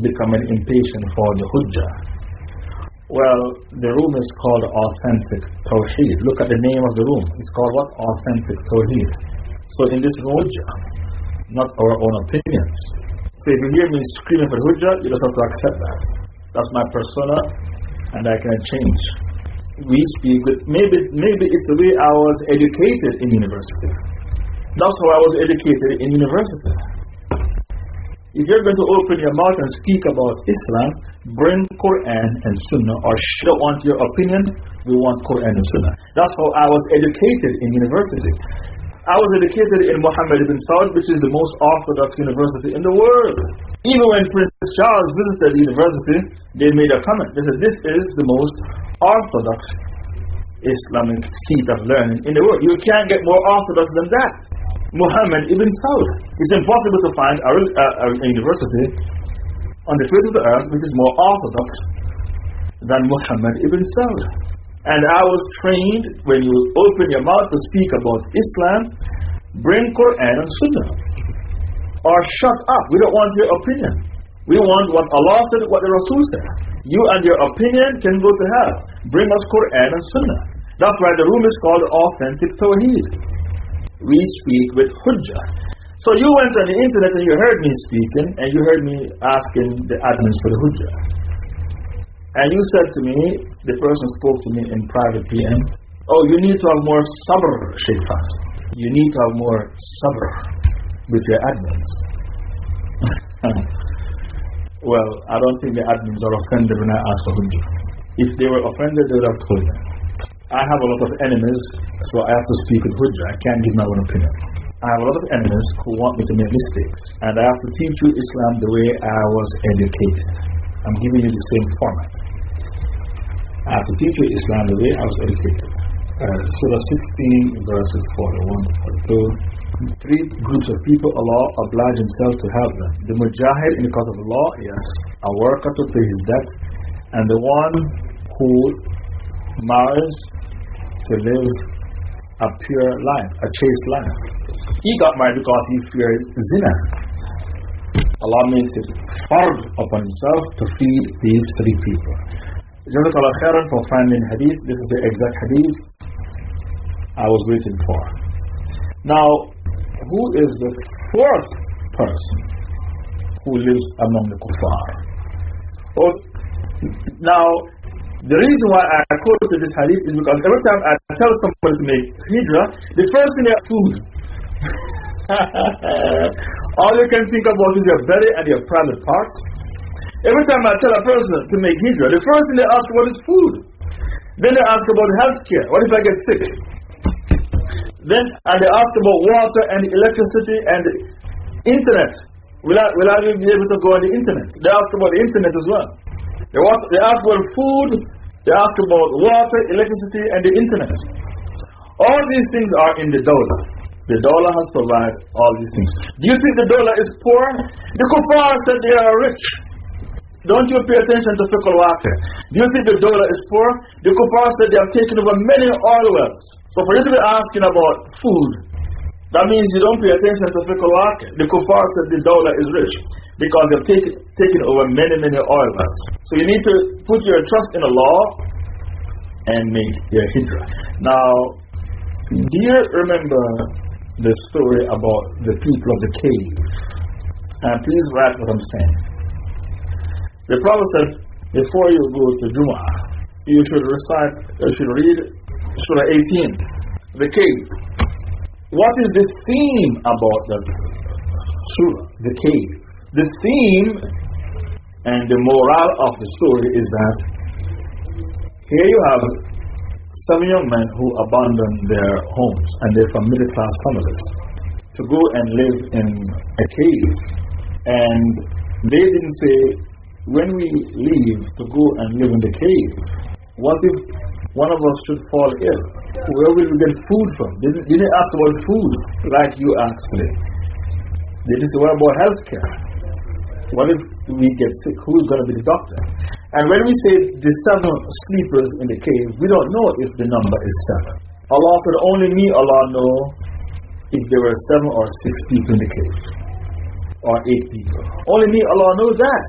becoming impatient for the hujjah. Well, the room is called Authentic Tawheed. Look at the name of the room. It's called what? Authentic Tawheed. So in this hujjah, not our own opinions. So if you hear me screaming for Hujjah, you just have to accept that. That's my persona, and I can change. We speak with, maybe, maybe it's the way I was educated in university. That's how I was educated in university. If you're going to open your mouth and speak about Islam, bring Quran and Sunnah, or show want your opinion, we want Quran and Sunnah. That's how I was educated in university. I was educated in Muhammad ibn Saud, which is the most orthodox university in the world. Even when Prince Charles visited the university, they made a comment. They said, This is the most orthodox Islamic seat of learning in the world. You can't get more orthodox than that. Muhammad ibn Saud. It's impossible to find a, a, a university on the face of the earth which is more orthodox than Muhammad ibn Saud. And I was trained when you open your mouth to speak about Islam, bring Quran and Sunnah. Or shut up. We don't want your opinion. We want what Allah said, what the Rasul said. You and your opinion can go to hell. Bring us Quran and Sunnah. That's why the room is called Authentic Tawheed. We speak with Hujjah. So you went on the internet and you heard me speaking, and you heard me asking the admins for the Hujjah. And you said to me, the person spoke to me in private PM, oh, you need to have more sabr, Sheikh You need to have more sabr with your admins. *laughs* well, I don't think the admins are offended when I ask for hujjah. If they were offended, they would have told me. I have a lot of enemies, so I have to speak with hujjah. I can't give my own opinion. I have a lot of enemies who want me to make mistakes, and I have to teach you Islam the way I was educated. I'm giving you the same format. I have to teach you Islam the way I was educated. Uh, Surah 16, verses 41 to 42. three groups of people Allah obliged Himself to help them. The mujahid in the cause of Allah, yes, a worker to pay his debt, and the one who marries to live a pure life, a chaste life. He got married because he feared zina. Allah makes it hard upon Himself to feed these three people. Jazakallah khairan for finding hadith. This is the exact hadith I was waiting for. Now, who is the fourth person who lives among the kuffar? Oh, now, the reason why I quoted this hadith is because every time I tell somebody to make hijrah, the first thing they have food. *laughs* All you can think about is your belly and your private parts. Every time I tell a person to make hijrah, the first thing they ask about is food. Then they ask about health care. What if I get sick? Then and they ask about water and electricity and internet. Will I, will I be able to go on the internet? They ask about the internet as well. They, want, they ask about food, they ask about water, electricity, and the internet. All these things are in the Dawla. The Dawla has provided all these things. Do you think the Dawla is poor? The kuffar said they are rich. Don't you pay attention to fiqh Do you think the Dawla is poor? The kuffar said they have taken over many oil wells. So for you to be asking about food, that means you don't pay attention to al The kuffar said the Dawla is rich because they've taken, taken over many, many oil wells. So you need to put your trust in Allah and make your hijrah. Now, do you remember the story about the people of the cave? And please write what I'm saying. The Prophet said, before you go to Jum'ah, you should recite, you should read Surah 18, the cave. What is the theme about the Surah, the cave? The theme and the morale of the story is that here you have seven young men who abandoned their homes and they're from middle class families to go and live in a cave. And they didn't say, when we leave to go and live in the cave, what if one of us should fall ill? Where will we get food from? Didn't, didn't ask about food like you asked today. They didn't say, what about health care? What if we get sick? Who is going to be the doctor? And when we say the seven sleepers in the cave, we don't know if the number is seven. Allah said, only me, Allah know if there were seven or six people in the cave, or eight people. Only me, Allah knows that.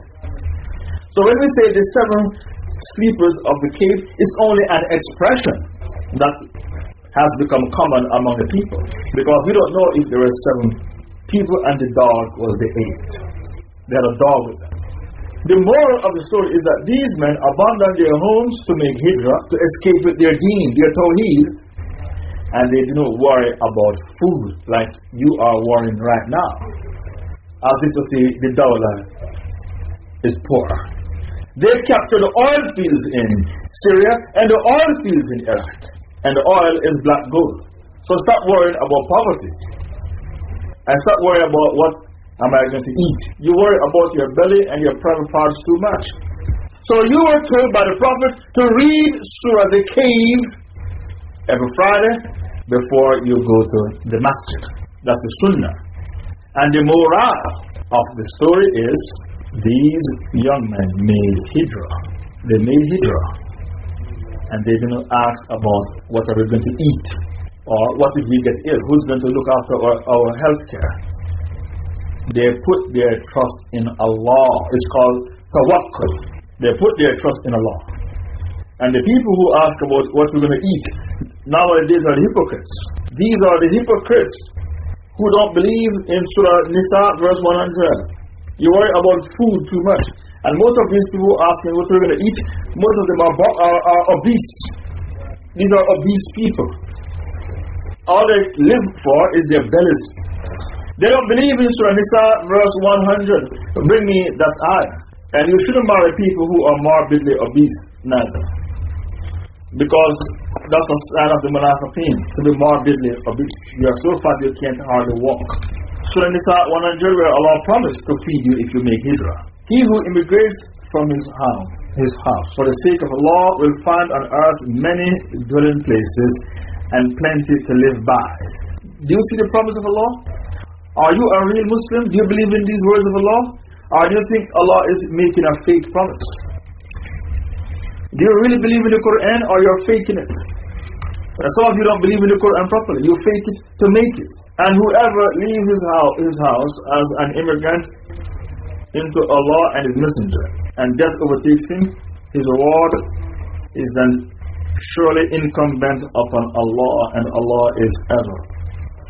So when we say the seven sleepers of the cave, it's only an expression that has become common among the people. Because we don't know if there were seven people and the dog was the eighth. They had a dog with them. The moral of the story is that these men abandoned their homes to make hijrah, to escape with their deen, their tawheed, and they didn't worry about food like you are worrying right now. As if to say, the Dawla is poor. They captured the oil fields in Syria and the oil fields in Iraq. And the oil is black gold. So stop worrying about poverty. And stop worrying about what am I going to eat. You worry about your belly and your private parts too much. So you were told by the Prophet to read Surah the Cave every Friday before you go to the masjid. That's the sunnah. And the morale of the story is these young men made hijrah. They made hijrah. And they didn't ask about what are we going to eat or what if we get ill, who's going to look after our, our health care. They put their trust in Allah. It's called tawakkul. They put their trust in Allah. And the people who ask about what we're going to eat nowadays are the hypocrites. These are the hypocrites who don't believe in Surah Nisa, verse 100. You worry about food too much. And most of these people ask me what we're going to eat, most of them are, are, are obese. These are obese people. All they live for is their bellies. They don't believe in Surah Nisa, verse 100. Bring me that ayah. And you shouldn't marry people who are morbidly obese, neither. Because that's a sign of the munafiqeen, to be morbidly obese. You are so fat you can't hardly walk. Surah Nisa 100 where Allah promised to feed you if you make hijrah. He who immigrates from his home, his house, for the sake of Allah, will find on earth many dwelling places and plenty to live by. Do you see the promise of Allah? Are you a real Muslim? Do you believe in these words of Allah? Or do you think Allah is making a fake promise? Do you really believe in the Quran or you're faking it? And some of you don't believe in the Quran properly. You fake it to make it. And whoever leaves his house, his house as an immigrant into Allah and His Messenger, and death overtakes him, his reward is then surely incumbent upon Allah, and Allah is ever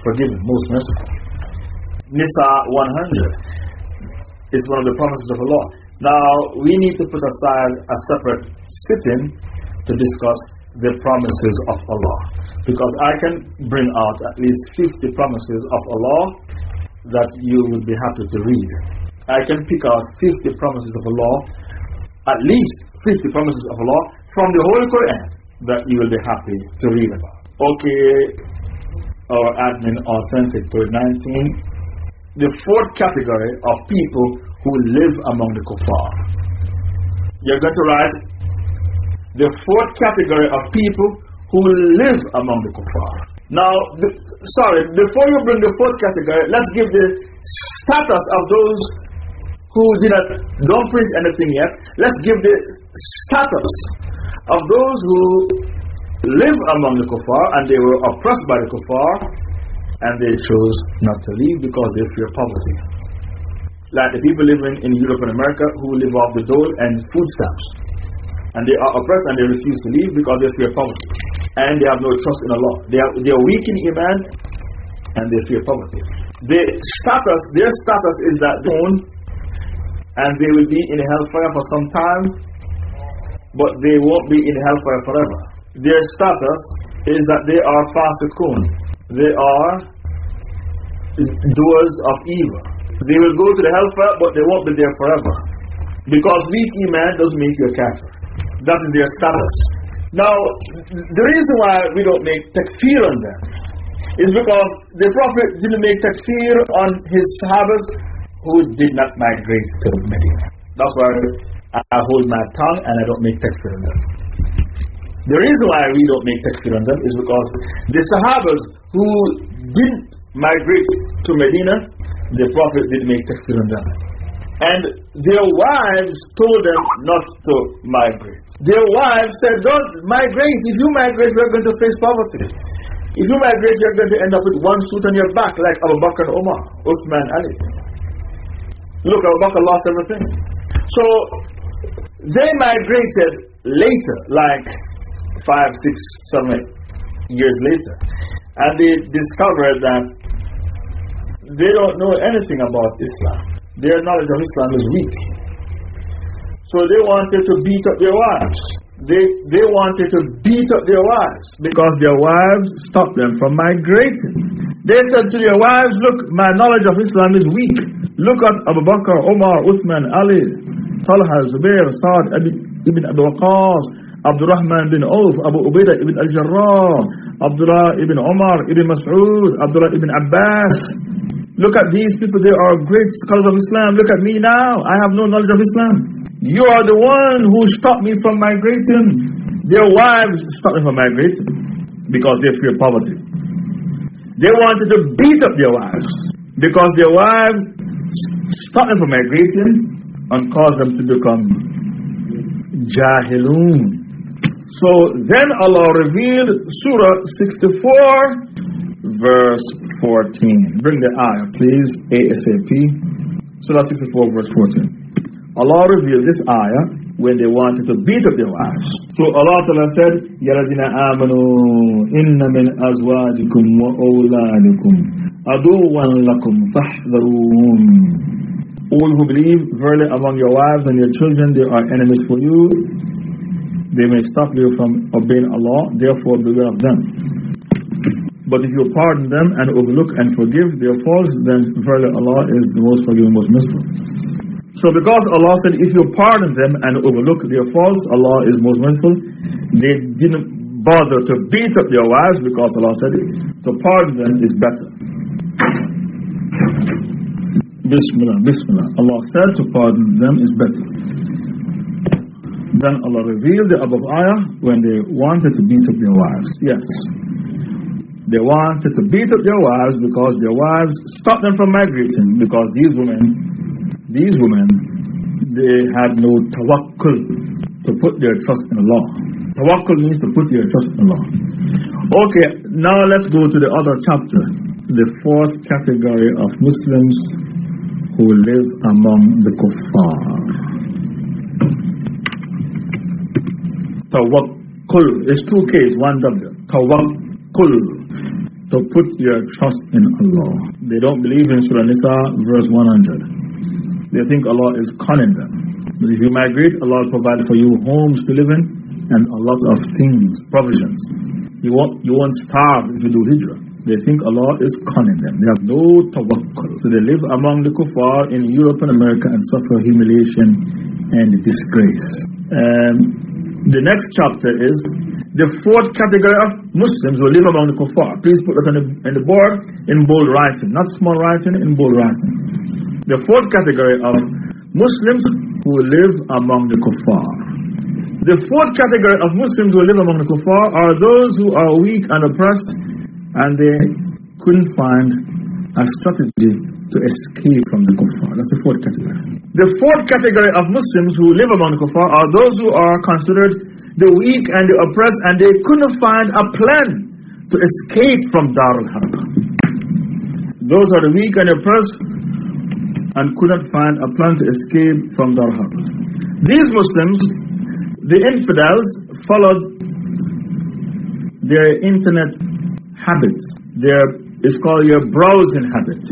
forgiving, most merciful. Nisa 100 is one of the promises of Allah. Now, we need to put aside a separate sitting to discuss the promises of Allah. Because I can bring out at least 50 promises of Allah that you will be happy to read. I can pick out 50 promises of Allah, at least 50 promises of Allah from the Holy Quran that you will be happy to read about. Okay, our admin authentic to 19. The fourth category of people who live among the kuffar. You're going to write the fourth category of people who live among the kuffar. Now, the, sorry, before you bring the fourth category, let's give the status of those who did not, don't print anything yet. Let's give the status of those who live among the kuffar and they were oppressed by the kuffar and they chose not to leave because they fear poverty. Like the people living in Europe and America who live off the dole and food stamps. And they are oppressed and they refuse to leave because they fear poverty. And they have no trust in Allah. They are, they are weak in Iman and they fear poverty. The status, their status is that they own and they will be in hellfire for some time, but they won't be in hellfire forever. Their status is that they are fasiqun. They are doers of evil. They will go to the hellfire, but they won't be there forever. Because weak iman doesn't make you a kafir. That is their status. Now, the reason why we don't make takfir on them is because the Prophet didn't make takfir on his sahabas who did not migrate to Medina. That's why I hold my tongue and I don't make takfir on them. The reason why we don't make takfir on them is because the sahabas who didn't migrate to Medina, the Prophet didn't make takfir on them. And their wives told them not to migrate. Their wives said, Don't migrate. If you migrate, you're going to face poverty. If you migrate, you're going to end up with one suit on your back, like Abu Bakr and Umar, Uthman, Ali. Look, Abu Bakr lost everything. So they migrated later, like five, six, seven years later. And they discovered that they don't know anything about Islam their knowledge of Islam is weak. So they wanted to beat up their wives. They, they wanted to beat up their wives because their wives stopped them from migrating. They said to their wives, Look, my knowledge of Islam is weak. Look at Abu Bakr, Omar, Uthman, Ali, Talha, Zubair, Sa'd ibn Abu Waqas, Abdurrahman bin Auf, Abu Ubaidah ibn al Jarrah, Abdullah ibn Omar, ibn Mas'ud, Abdullah ibn Abbas. Look at these people, they are great scholars of Islam. Look at me now, I have no knowledge of Islam. You are the one who stopped me from migrating. Their wives stopped me from migrating because they fear poverty. They wanted to beat up their wives because their wives stopped them from migrating and caused them to become jahilun. So then Allah revealed Surah 64, verse 14. Bring the ayah, please, ASAP. Surah 64, verse 14. Allah revealed this ayah when they wanted to beat up their wives. So Allah Ta'ala said, ladina amanu inna min azwajikum wa awladikum aduwan lakum fahdharun. All who believe, verily among your wives and your children they are enemies for you. They may stop you from obeying Allah, therefore beware of them. But if you pardon them and overlook and forgive their faults, then verily Allah is the most forgiving, most merciful. So because Allah said, if you pardon them and overlook their faults, Allah is most merciful, they didn't bother to beat up their wives because Allah said. To pardon them is better. Bismillah, Bismillah. Allah said to pardon them is better. Then Allah revealed the above ayah when they wanted to beat up their wives. Yes. They wanted to beat up their wives because their wives stopped them from migrating because these women, these women, they had no tawakkul to put their trust in Allah. Tawakkul means to put your trust in Allah. Okay, now let's go to the other chapter. The fourth category of Muslims who live among the kuffar. Tawakkul is two K's, one W. Tawakkul to put your trust in Allah. They don't believe in Surah Nisa, verse 100. They think Allah is conning them. But if you migrate, Allah will provide for you homes to live in and a lot of things, provisions. You won't, you won't starve if you do hijrah. They think Allah is conning them. They have no tawakkul. So they live among the kuffar in Europe and America and suffer humiliation and disgrace. Um, the next chapter is the fourth category of Muslims who live among the kuffar. Please put that on the, on the board in bold writing, not small writing, in bold writing. The fourth category of Muslims who live among the kuffar. The fourth category of Muslims who live among the kuffar are those who are weak and oppressed and they couldn't find a strategy to escape from the kuffar. That's the fourth category. The fourth category of Muslims who live among the kuffar are those who are considered the weak and the oppressed, and they couldn't find a plan to escape from Dar al Harb. Those are the weak and oppressed and couldn't find a plan to escape from Dar al Harb. These Muslims, the infidels, followed their internet habits. Their, it's called your browsing habit.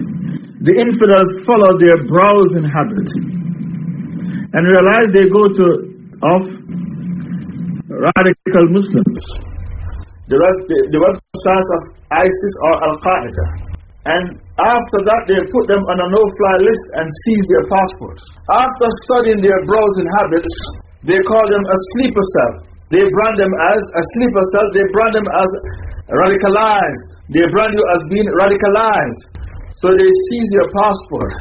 The infidels follow their browsing habit and realize they go to off radical Muslims. The, the, the websites of ISIS or Al Qaeda. And after that, they put them on a no fly list and seize their passports. After studying their browsing habits, they call them a sleeper cell. They brand them as a sleeper cell, they brand them as radicalized. They brand you as being radicalized. So they seize your passport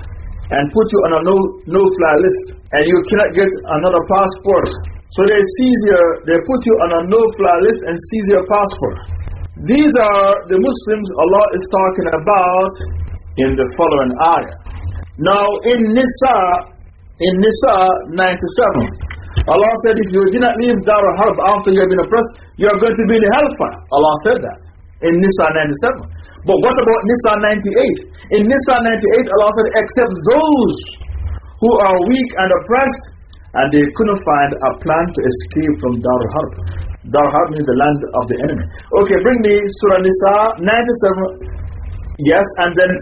and put you on a no, no fly list. And you cannot get another passport so they seize your, they put you on a no-fly list and seize your passport. These are the Muslims Allah is talking about in the following ayah. Now in Nisa, in Nisa 97, Allah said if you did not leave Dar al-Harb after you have been oppressed, you are going to be in the hellfire. Allah said that in Nisa 97. But what about Nisa 98? In Nisa 98, Allah said, except those who are weak and oppressed and they couldn't find a plan to escape from Dar al-Harb. Dar al-Harb means the land of the enemy. Okay, bring me Surah Nisa 97. Yes, and then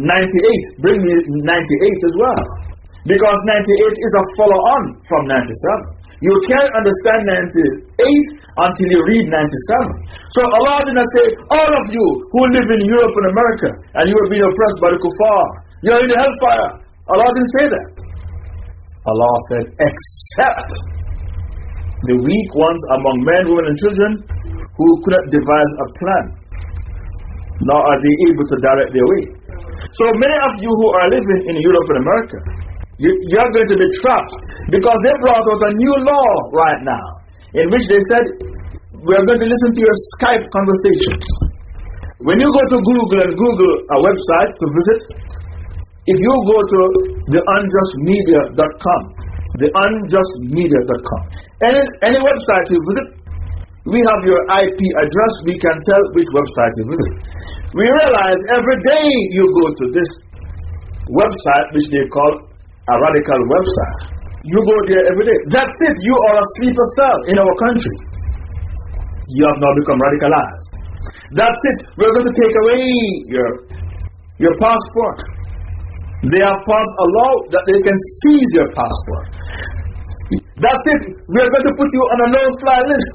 98. Bring me 98 as well. Because 98 is a follow on from 97. You can't understand 98 until you read 97. So Allah did not say, All of you who live in Europe and America and you are being oppressed by the kuffar, you are in the hellfire. Allah didn't say that. Allah said, except the weak ones among men, women, and children who could not devise a plan, nor are they able to direct their way. So many of you who are living in Europe and America, you, are going to be trapped because they brought out a new law right now in which they said, We are going to listen to your Skype conversations. When you go to Google and Google a website to visit, if you go to theunjustmedia.com, theunjustmedia.com, any, any website you visit, we have your IP address, we can tell which website you visit. We realize every day you go to this website, which they call a radical website. You go there every day. That's it. You are a sleeper cell in our country. You have now become radicalized. That's it. We're going to take away your, your passport. They have passed a law that they can seize your passport. That's it. We are going to put you on a no fly list.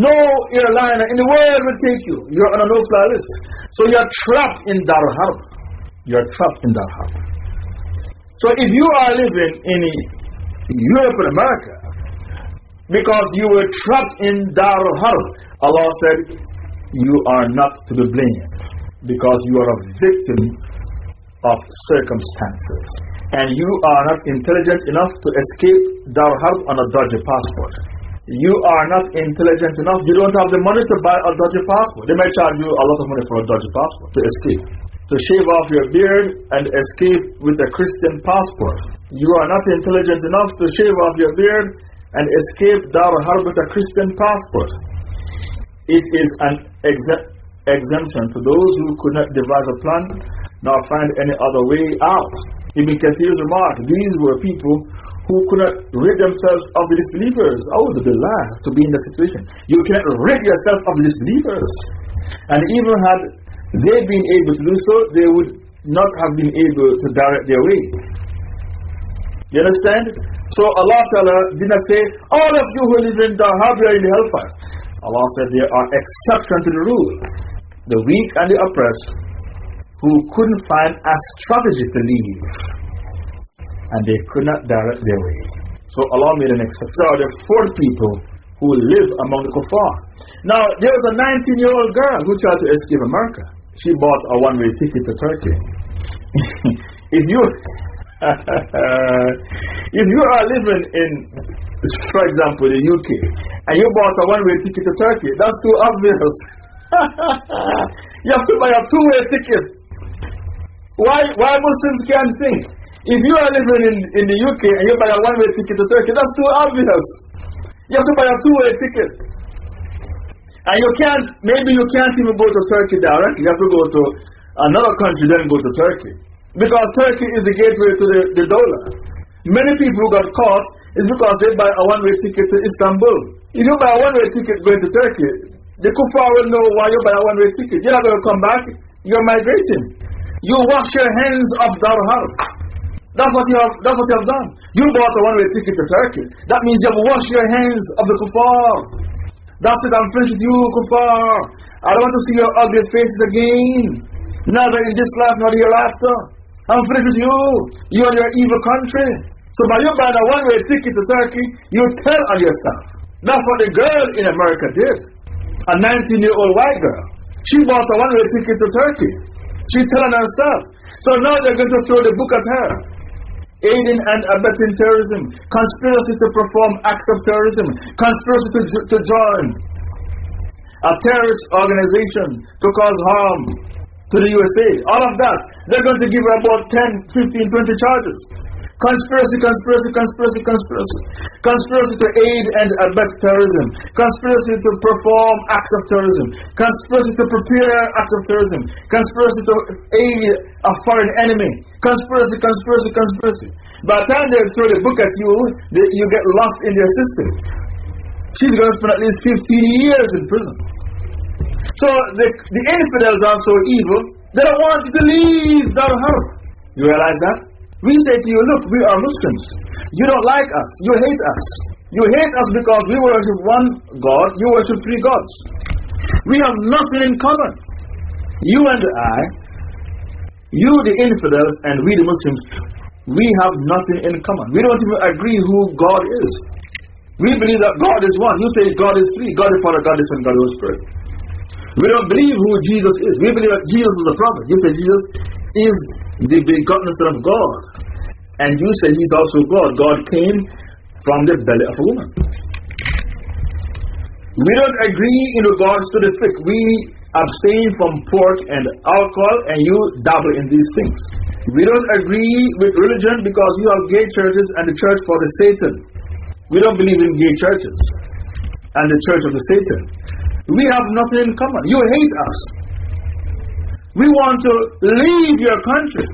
No airliner in the world will take you. You're on a no fly list. So you're trapped in Dar Harb. You're trapped in Dar Harb. So if you are living in Europe and America because you were trapped in Dar Harb, Allah said, You are not to be blamed because you are a victim of circumstances. And you are not intelligent enough to escape Dar Harb on a dodgy passport. you are not intelligent enough, you don't have the money to buy a dodgy passport. They may charge you a lot of money for a dodgy passport to escape. To shave off your beard and escape with a Christian passport. You are not intelligent enough to shave off your beard and escape Dar Harb with a Christian passport. It is an exemption to those who could not devise a plan nor find any other way out. Ibn Kathir's remark these were people who could not rid themselves of the disbelievers. Oh, the lie to be in that situation. You cannot rid yourself of the disbelievers. And even had they been able to do so, they would not have been able to direct their way. You understand? So Allah Ta'ala did not say, All of you who live in Dar Harb are in the hellfire. Allah said there are exceptions to the rule. The weak and the oppressed who couldn't find a strategy to leave and they could not direct their way. So Allah made an exception. So there are four people who live among the kuffar. Now, there was a 19 year old girl who tried to escape America. She bought a one way ticket to Turkey. *laughs* if you *laughs* if you are living in, for example, the UK, and you bought a one way ticket to Turkey, that's too obvious. *laughs* you have to buy a two way ticket. Why, why Muslims can't think? If you are living in, in the UK and you buy a one way ticket to Turkey, that's too obvious. You have to buy a two way ticket. And you can't, maybe you can't even go to Turkey directly. You have to go to another country, then go to Turkey. Because Turkey is the gateway to the, the Dawla. Many people who got caught is because they buy a one way ticket to Istanbul. If you buy a one way ticket going to Turkey, the kuffar will know why you buy a one way ticket. You're not going to come back, you're migrating. You wash your hands of Dar That's what you have, that's what you have done. You bought a one way ticket to Turkey. That means you have washed your hands of the kuffar. That's it, I'm finished with you, kuffar. I don't want to see your ugly faces again. Neither in this life nor hereafter. I'm finished with you. You and your evil country. So by you buying a one way ticket to Turkey, you tell on yourself. That's what the girl in America did. A 19 year old white girl. She bought a one way ticket to Turkey. She's telling herself. So now they're going to throw the book at her. Aiding and abetting terrorism, conspiracy to perform acts of terrorism, conspiracy to, to join a terrorist organization to cause harm to the USA. All of that. They're going to give about 10, 15, 20 charges. Conspiracy, conspiracy, conspiracy, conspiracy. Conspiracy to aid and abet terrorism. Conspiracy to perform acts of terrorism. Conspiracy to prepare acts of terrorism. Conspiracy to aid a foreign enemy. Conspiracy, conspiracy, conspiracy. By the time they throw the book at you, they, you get lost in their system. She's going to spend at least 15 years in prison. So the, the infidels are so evil, they don't want you to leave Dar Harb. You realize that? We say to you, look, we are Muslims. You don't like us. You hate us. You hate us because we worship one God, you worship three gods. We have nothing in common. You and I, you the infidels, and we the Muslims, we have nothing in common. We don't even agree who God is. We believe that God is one. You say God is three God the Father, God the Son, God Holy Spirit. We don't believe who Jesus is. We believe that Jesus is the prophet. You say Jesus is the begotten Son of God. And you say He's also God. God came from the belly of a woman. We don't agree in regards to the fiqh. We abstain from pork and alcohol, and you dabble in these things. We don't agree with religion because you have gay churches and the church for the Satan. We don't believe in gay churches and the church of the Satan. We have nothing in common. You hate us. We want to leave your country.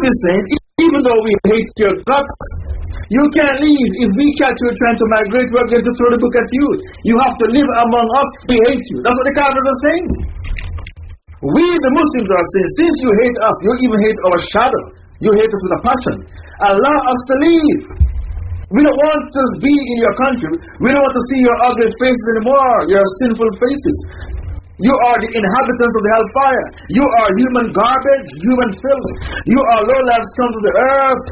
Listen, even though we hate your guts, you can't leave. If we catch you trying to migrate, we're going to throw the book at you. You have to live among us. We hate you. That's what the Kafirs are saying. We, the Muslims, are saying, since you hate us, you even hate our shadow. You hate us with a passion. Allow us to leave. We don't want to be in your country. We don't want to see your ugly faces anymore, your sinful faces. You are the inhabitants of the hellfire. You are human garbage, human filth. You are low life scum of the earth.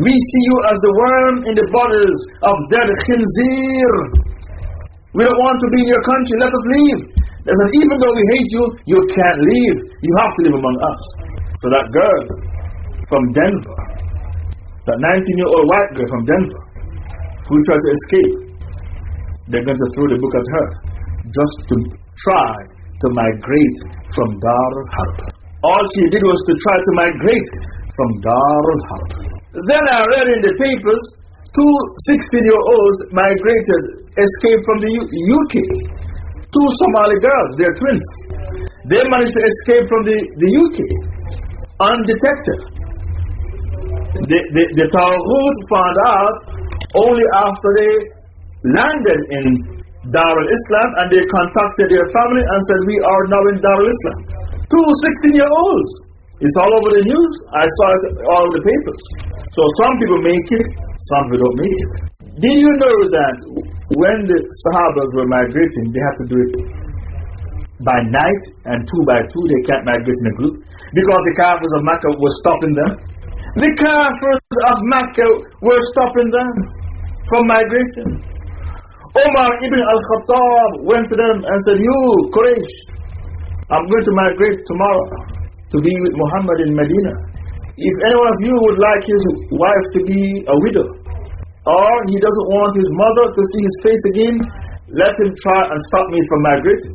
We see you as the worm in the bodies of dead khinzir. We don't want to be in your country. Let us leave. Even though we hate you, you can't leave. You have to live among us. So that girl from Denver, that 19 year old white girl from Denver, who tried to escape, they're going to throw the book at her just to try to migrate from Dar al Harb. All she did was to try to migrate from Dar al Harb. Then I read in the papers two 16 year olds migrated, escaped from the UK. Two Somali girls, they're twins. They managed to escape from the, the UK undetected. The, the, the Taghut found out only after they landed in Dar al Islam and they contacted their family and said, We are now in Dar al Islam. Two 16 year olds. It's all over the news. I saw it all the papers. So some people make it, some people don't make it. Did you know that when the Sahabas were migrating, they had to do it by night and two by two? They can't migrate in a group because the Kafirs of Mecca were stopping them. The Kafirs of Mecca were stopping them from migration. Omar ibn al Khattab went to them and said, You, Quraysh, I'm going to migrate tomorrow to be with Muhammad in Medina. If any one of you would like his wife to be a widow, or he doesn't want his mother to see his face again, let him try and stop me from migrating.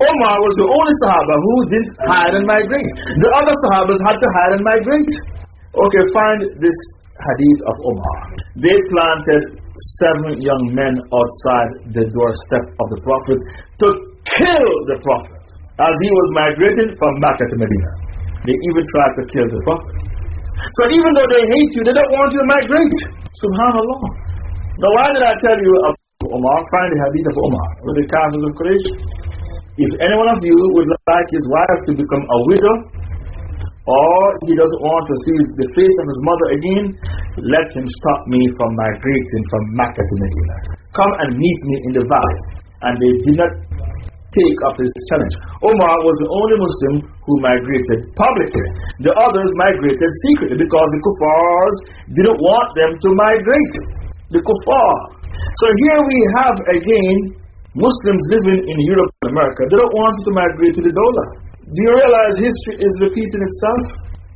Omar was the only Sahaba who didn't hide and migrate. The other Sahabas had to hide and migrate. Okay, find this hadith of Omar. They planted seven young men outside the doorstep of the Prophet to kill the Prophet as he was migrating from Mecca to Medina. They even tried to kill the Prophet. So even though they hate you, they don't want you to migrate. Subhanallah. Now, why did I tell you Omar? Find the hadith of Omar with the Kafirs of Quraysh. If any one of you would like his wife to become a widow, or he doesn't want to see the face of his mother again, let him stop me from migrating from Mecca to Medina. Come and meet me in the valley. And they did not take up his challenge. Omar was the only Muslim who migrated publicly. The others migrated secretly because the kuffars didn't want them to migrate. The kuffar. So here we have again Muslims living in Europe and America. They don't want to migrate to the Dawla. Do you realize history is repeating itself?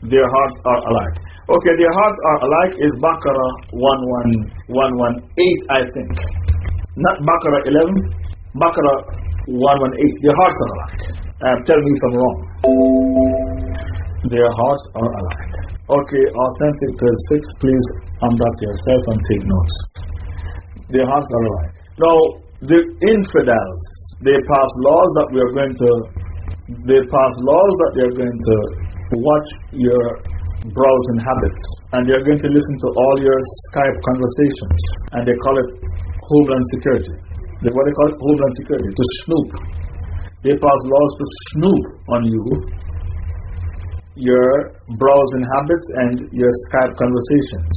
Their hearts are alike. Okay, their hearts are alike is Baqarah 11118, I think. Not Baqarah 11, Baqarah 118. Their hearts are alike. Um, tell me if I'm wrong. Their hearts are alike. Okay, authentic 36, please undock yourself and take notes. Their hearts are alike. Now, the infidels, they pass laws that we are going to they pass laws that they're going to watch your browsing habits and they're going to listen to all your Skype conversations and they call it Homeland Security. They, what they call it Homeland Security, to snoop. They pass laws to snoop on you, your browsing habits and your Skype conversations,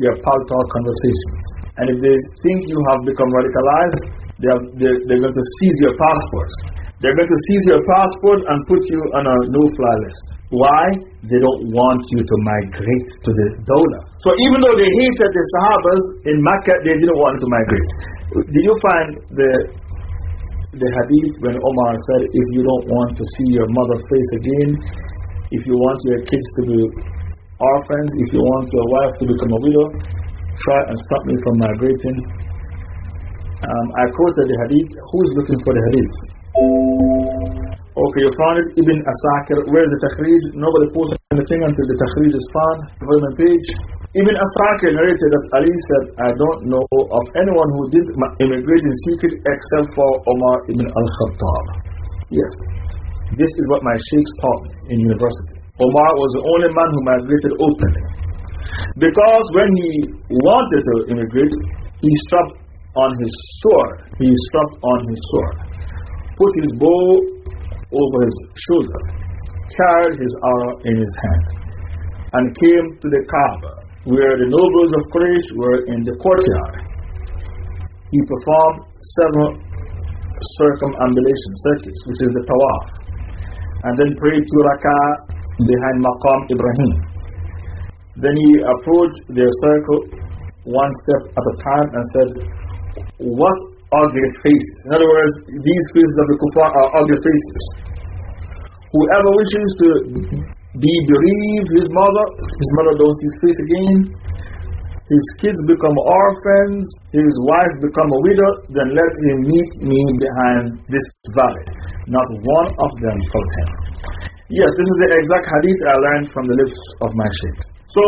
your Pal Talk conversations. And if they think you have become radicalized, they are, they're, they're going to seize your passports they're going to seize your passport and put you on a no fly list. Why? They don't want you to migrate to the Dawla. So even though they hated the Sahabas in Mecca, they didn't want to migrate. Did you find the, the hadith when Omar said, If you don't want to see your mother face again, if you want your kids to be orphans, if you want your wife to become a widow, try and stop me from migrating. Um, I quoted the hadith. Who's looking for the hadith? Okay, you found it. Ibn Asakir. Where is the Takhrij? Nobody posted anything until the Takhrij is found. Development page. Ibn Asakir narrated that Ali said, I don't know of anyone who did immigrate in secret except for Omar ibn al Khattab. Yes, this is what my sheikhs taught in university. Omar was the only man who migrated openly. Because when he wanted to immigrate, he strapped on his sword. He strapped on his sword put his bow over his shoulder, carried his arrow in his hand, and came to the Kaaba, where the nobles of Quraysh were in the courtyard. He performed several circumambulation circuits, which is the tawaf, and then prayed two rak'ah behind Maqam Ibrahim. Then he approached their circle one step at a time and said, What ugly faces. In other words, these faces of the kuffar are ugly faces. Whoever wishes to be bereaved his mother, his mother don't see his face again. his kids become orphans, his wife become a widow, then let him meet me behind this valley. Not one of them told him. Yes, this is the exact hadith I learned from the lips of my sheikh. So,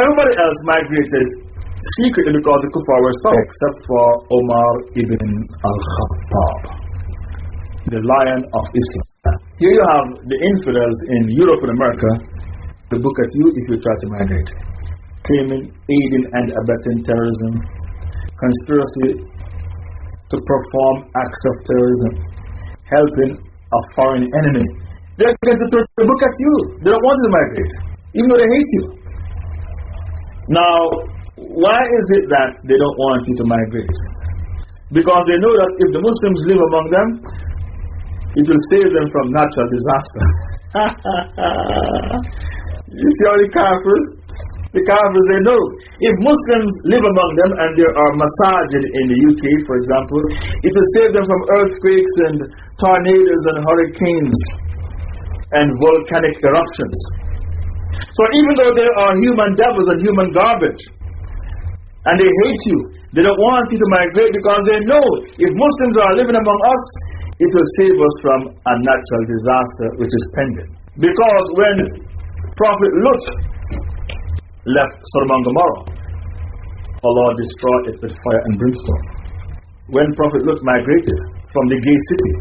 everybody else migrated secretly because the kuffar were stopped, except for Omar ibn al-Khattab, the lion of Islam. Here you have the infidels in Europe and America, the book at you if you try to migrate. Claiming, aiding and abetting terrorism, conspiracy to perform acts of terrorism, helping a foreign enemy. They're going to throw the book at you. They don't want you to migrate, even though they hate you. Now, why is it that they don't want you to migrate? Because they know that if the Muslims live among them, it will save them from natural disaster. *laughs* you see all the kafirs? The kafirs, they know. If Muslims live among them and there are masajid in the UK, for example, it will save them from earthquakes and tornadoes and hurricanes and volcanic eruptions. So even though there are human devils and human garbage, and they hate you. They don't want you to migrate because they know if Muslims are living among us, it will save us from a natural disaster which is pending. Because when Prophet Lut left Sodom and Gomorrah, Allah destroyed it with fire and brimstone. When Prophet Lut migrated from the gay city,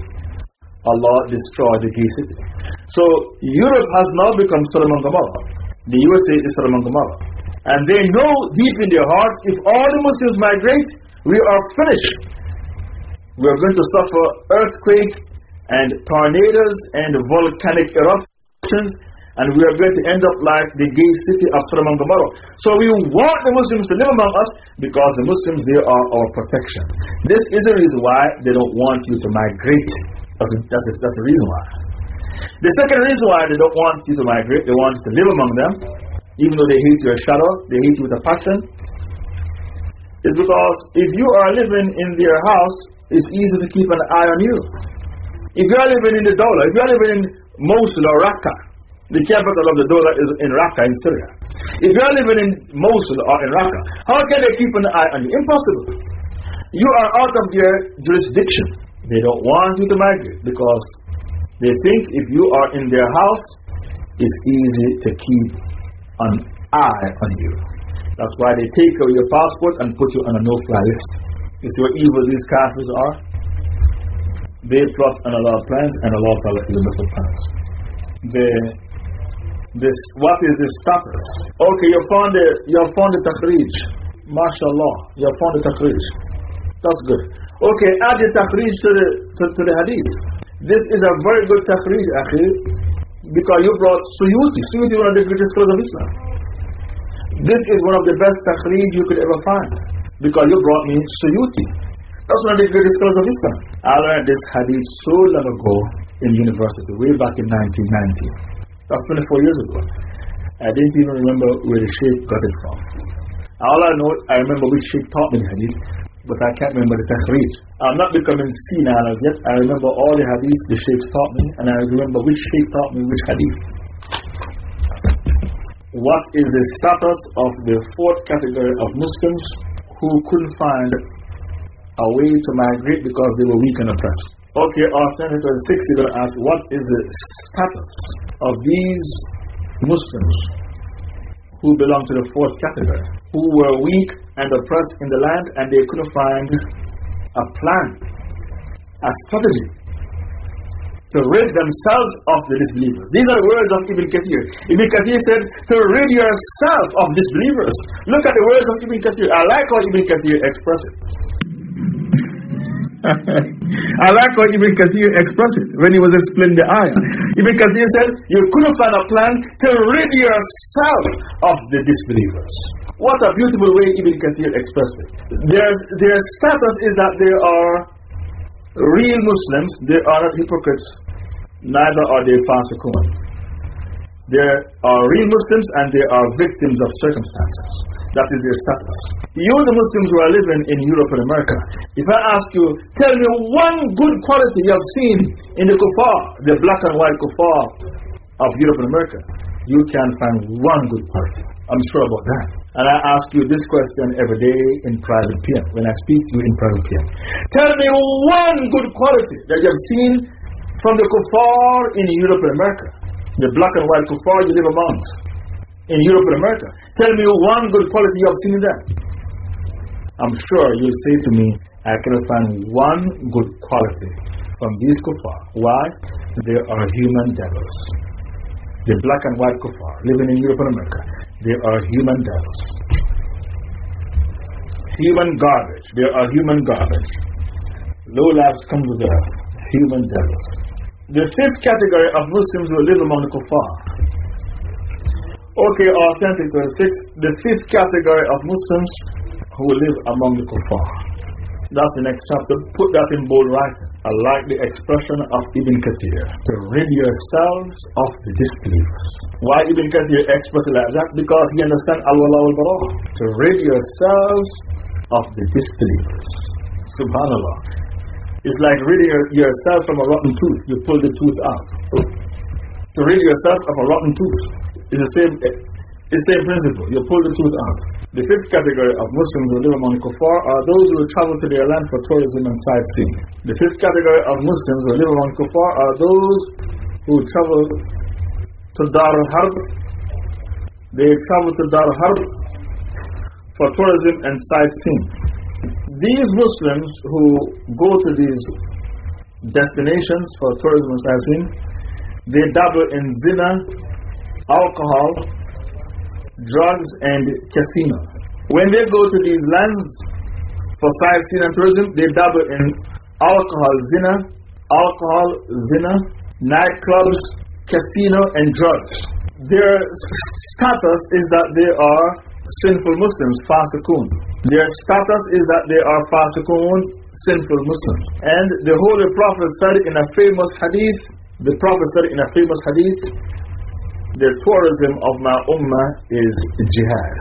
Allah destroyed the gay city. So Europe has now become Sodom and Gomorrah. The USA is Sodom and Gomorrah. And they know deep in their hearts if all the Muslims migrate, we are finished. We are going to suffer earthquake and tornadoes and volcanic eruptions, and we are going to end up like the gay city of Sodom and Gomorrah. So we want the Muslims to live among us because the Muslims, they are our protection. This is the reason why they don't want you to migrate. That's, that's, that's the reason why. The second reason why they don't want you to migrate, they want you to live among them even though they hate your shadow, they hate you with a passion, is because if you are living in their house, it's easy to keep an eye on you. If you are living in the Dawla, if you are living in Mosul or Raqqa, the capital of the Dawla is in Raqqa in Syria. If you are living in Mosul or in Raqqa, how can they keep an eye on you? Impossible. You are out of their jurisdiction. They don't want you to migrate because they think if you are in their house, it's easy to keep an eye on you. That's why they take away your passport and put you on a no fly list. You see what evil these Kafirs are? They plot and Allah plans, and Allah Ta'ala is the best of plans. The, this, what is the status? Okay, you found the, you found the takhrij. MashaAllah, you found the takhrij. That's good. Okay, add the takhrij to the, to, to the hadith. This is a very good takhrij, akhi because you brought Suyuti. Suyuti is one of the greatest scholars of Islam. This is one of the best takhrij you could ever find because you brought me Suyuti. That's one of the greatest scholars of Islam. I learned this hadith so long ago in university, way back in 1990. That's 24 years ago. I didn't even remember where the Sheikh got it from. All I know, I remember which Sheikh taught me the hadith, but I can't remember the takhrij. I'm not becoming senile as yet. I remember all the hadiths the sheikhs taught me, and I remember which sheikh taught me which hadith. What is the status of the fourth category of Muslims who couldn't find a way to migrate because they were weak and oppressed? Okay, alternative six, you're going to ask, what is the status of these Muslims who belong to the fourth category, who were weak and oppressed in the land and they couldn't find a plan, a strategy to rid themselves of the disbelievers. These are the words of Ibn Kathir. Ibn Kathir said, to rid yourself of disbelievers. Look at the words of Ibn Kathir. I like how Ibn Kathir express it. *laughs* I like how Ibn Kathir expressed it when he was explaining the ayah. Ibn Kathir said, You couldn't find a plan to rid yourself of the disbelievers. What a beautiful way Ibn Kathir expressed it. Their, their status is that they are real Muslims, they are not hypocrites, neither are they false fasiqun. They are real Muslims and they are victims of circumstances. That is their status. You, the Muslims who are living in Europe and America, if I ask you, tell me one good quality you have seen in the kuffar, the black and white kuffar of Europe and America, you can find one good quality. I'm sure about that. And I ask you this question every day in private PM, when I speak to you in private PM. Tell me one good quality that you have seen from the kuffar in Europe and America. The black and white kuffar you live amongst in Europe and America. Tell me one good quality you have seen in them. I'm sure you'll say to me, I cannot find one good quality from these kuffar. Why? They are human devils. The black and white kuffar living in Europe and America, they are human devils. Human garbage. They are human garbage. Low lives come to earth. Human devils. The fifth category of Muslims who live among the kuffar. Okay, authentic 26. The fifth category of Muslims who live among the kuffar. That's the next chapter. Put that in bold writing. I like the expression of Ibn Kathir. To rid yourselves of the disbelievers. Why Ibn Kathir expresses like that? Because he understands al-wala al-bara. To rid yourselves of the disbelievers. Subhanallah. It's like ridding yourself from a rotten tooth. You pull the tooth out. To rid yourself of a rotten tooth. It's the same, it's the same principle. You pull the tooth out. The fifth category of Muslims who live among kuffar are those who travel to their land for tourism and sightseeing. The fifth category of Muslims who live among kuffar are those who travel to Dar al Harb. They travel to Dar al Harb for tourism and sightseeing. These Muslims who go to these destinations for tourism and sightseeing, they dabble in zina, alcohol, drugs, and casino. When they go to these lands for sightseeing and tourism, they dabble in alcohol, zina, alcohol, zina, nightclubs, casino, and drugs. Their status is that they are sinful Muslims, fasiqun. Their status is that they are fasiqun, sinful Muslims. And the Holy Prophet said in a famous hadith, the Prophet said in a famous hadith, the tourism of my ummah is jihad.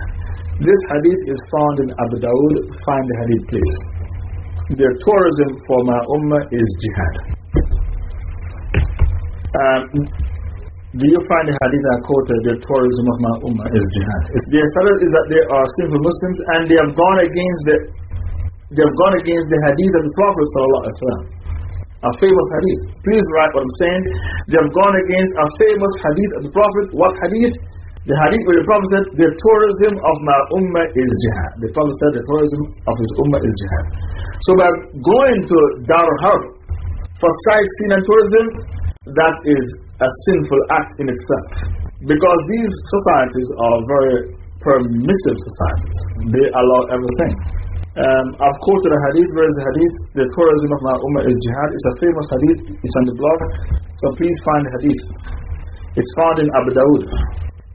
This hadith is found in Abu Dawud. Find the hadith, please. The tourism for my ummah is jihad. Um, do you find the hadith I quoted, the tourism of my ummah is jihad? It's, their status is that they are sinful Muslims and they have gone against the, they have gone against the hadith of the Prophet. A famous hadith. Please write what I'm saying. They have gone against a famous hadith of the Prophet. What hadith? The hadith where the Prophet said, The tourism of my ummah is jihad. The Prophet said, The tourism of his ummah is jihad. So by going to Dar Harb for sightseeing and tourism, that is a sinful act in itself. Because these societies are very permissive societies, they allow everything. Um, I've quoted a hadith, where is the hadith? The tourism of my ummah is jihad. It's a famous hadith, it's on the blog. So please find the hadith. It's found in Abu Dawud.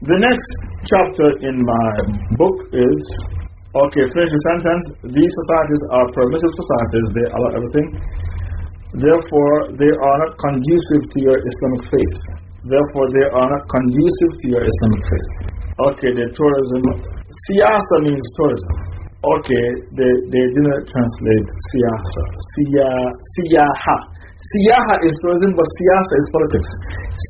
The next chapter in my book is okay, finish the sentence. These societies are permissive societies, they allow everything. Therefore, they are not conducive to your Islamic faith. Therefore, they are not conducive to your Islamic faith. Okay, the tourism. Siyasa means tourism. Okay, they, they didn't translate siyasa. Siya, siyaha. Siyaha is tourism, but siyasa is politics.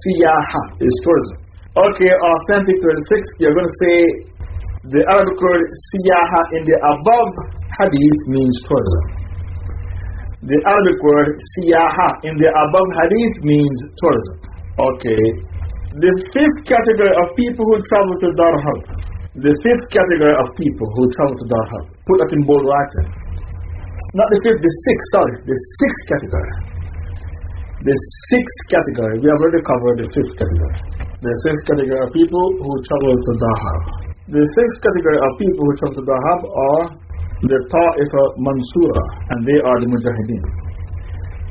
Siyaha is tourism. Okay, authentic 26, you're going to say the Arabic word siyaha in the above hadith means tourism. The Arabic word siyaha in the above hadith means tourism. Okay. The fifth category of people who travel to Dar Harb. The fifth category of people who travel to Dar. Put that in bold writing. Not the fifth, the sixth, sorry. The sixth category. The sixth category. We have already covered the fifth category. The sixth category of people who travel to Dar. The sixth category of people who travel to Dar are the Ta'ifa Mansura, and they are the Mujahideen.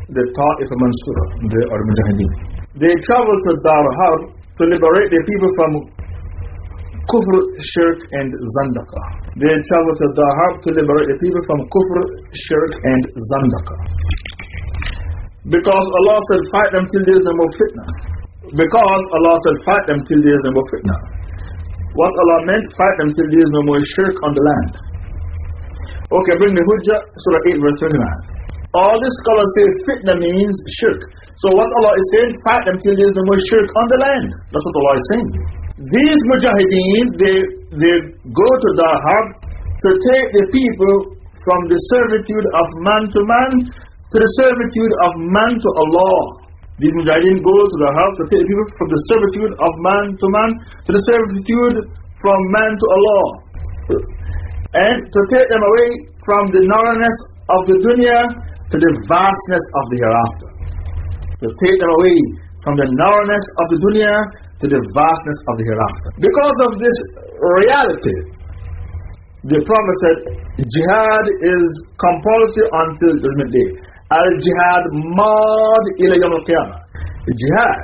The Ta'ifa Mansura, they are the Mujahideen. They travel to Dar to liberate the people from Kufr, Shirk, and Zandaka. They to Dar Harb to liberate the people from Kufr, Shirk, and Zandaka. Because Allah said, fight them till there is no more fitna. Because Allah said, fight them till there is no more fitna. What Allah meant, fight them till there is no more shirk on the land. Okay, bring the Hujjah, Surah 8, verse 29. All the scholars say fitna means shirk. So what Allah is saying, fight them till there is no more shirk on the land. That's what Allah is saying. These mujahideen, they, they go to Harb to take the people from the servitude of man to man to the servitude of man to Allah. These mujahideen go to Harb to take the people from the servitude of man to man to the servitude from man to Allah. And to take them away from the narrowness of the dunya to the vastness of the hereafter. To take them away from the narrowness of the dunya to the vastness of the hereafter. Because of this reality, the Prophet said, Jihad is compulsory until Judgment Day. Al Jihad mad ila yawm al qiyamah. Jihad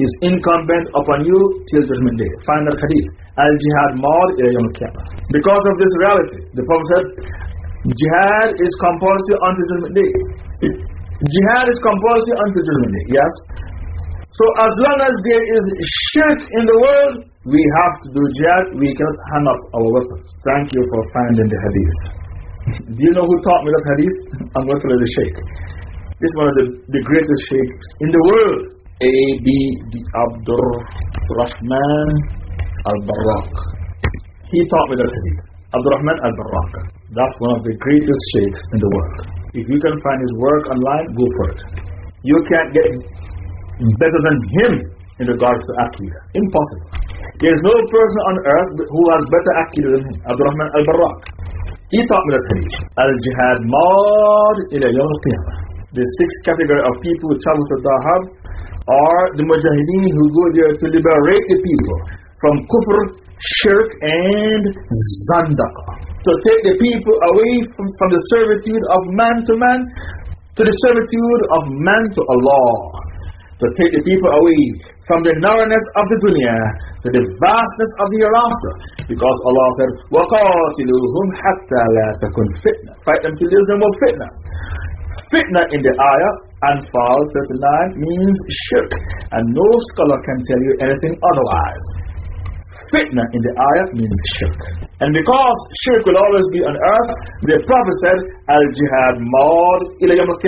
is incumbent upon you till Judgment Day. Find that hadith. Al Jihad mad ila yawm al qiyamah. Because of this reality, the Prophet said, Jihad is compulsory until Judgment Day. Jihad is compulsory until Judgment Day, yes? So as long as there is shirk in the world, we have to do jihad, we cannot hang up our weapons. Thank you for finding the hadith. *laughs* do you know who taught me that hadith? I'm going to tell you the sheikh. This is one of the, the greatest sheikhs in the world. A.B. Abdur Rahman al Barrak. He taught me that hadith. Abdur Rahman al Barrak. That's one of the greatest sheikhs in the world. If you can find his work online, go for it. You can't get better than him in regards to Aqidah. Impossible. There is no person on earth who has better Aqidah than him. Al Barrak. He taught me that hadith. Al Jihad Mad ila Yawm Qiyamah. The sixth category of people who travel to Dar Harb are the Mujahideen who go there to liberate the people from kufr, shirk, and zandaqa. To take the people away from, from the servitude of man to man to the servitude of man to Allah to take the people away from the narrowness of the dunya to the vastness of the hereafter. Because Allah said, وَقَاتِلُوهُمْ حَتَّى لَا تَكُنْ فِتْنَةً Fight them till there's no more fitna. Fitna in the ayah, Anfal 39, means shirk. And no scholar can tell you anything otherwise. Fitna in the ayah means shirk. And because shirk will always be on earth, the Prophet said, Al jihad maud ila yawm al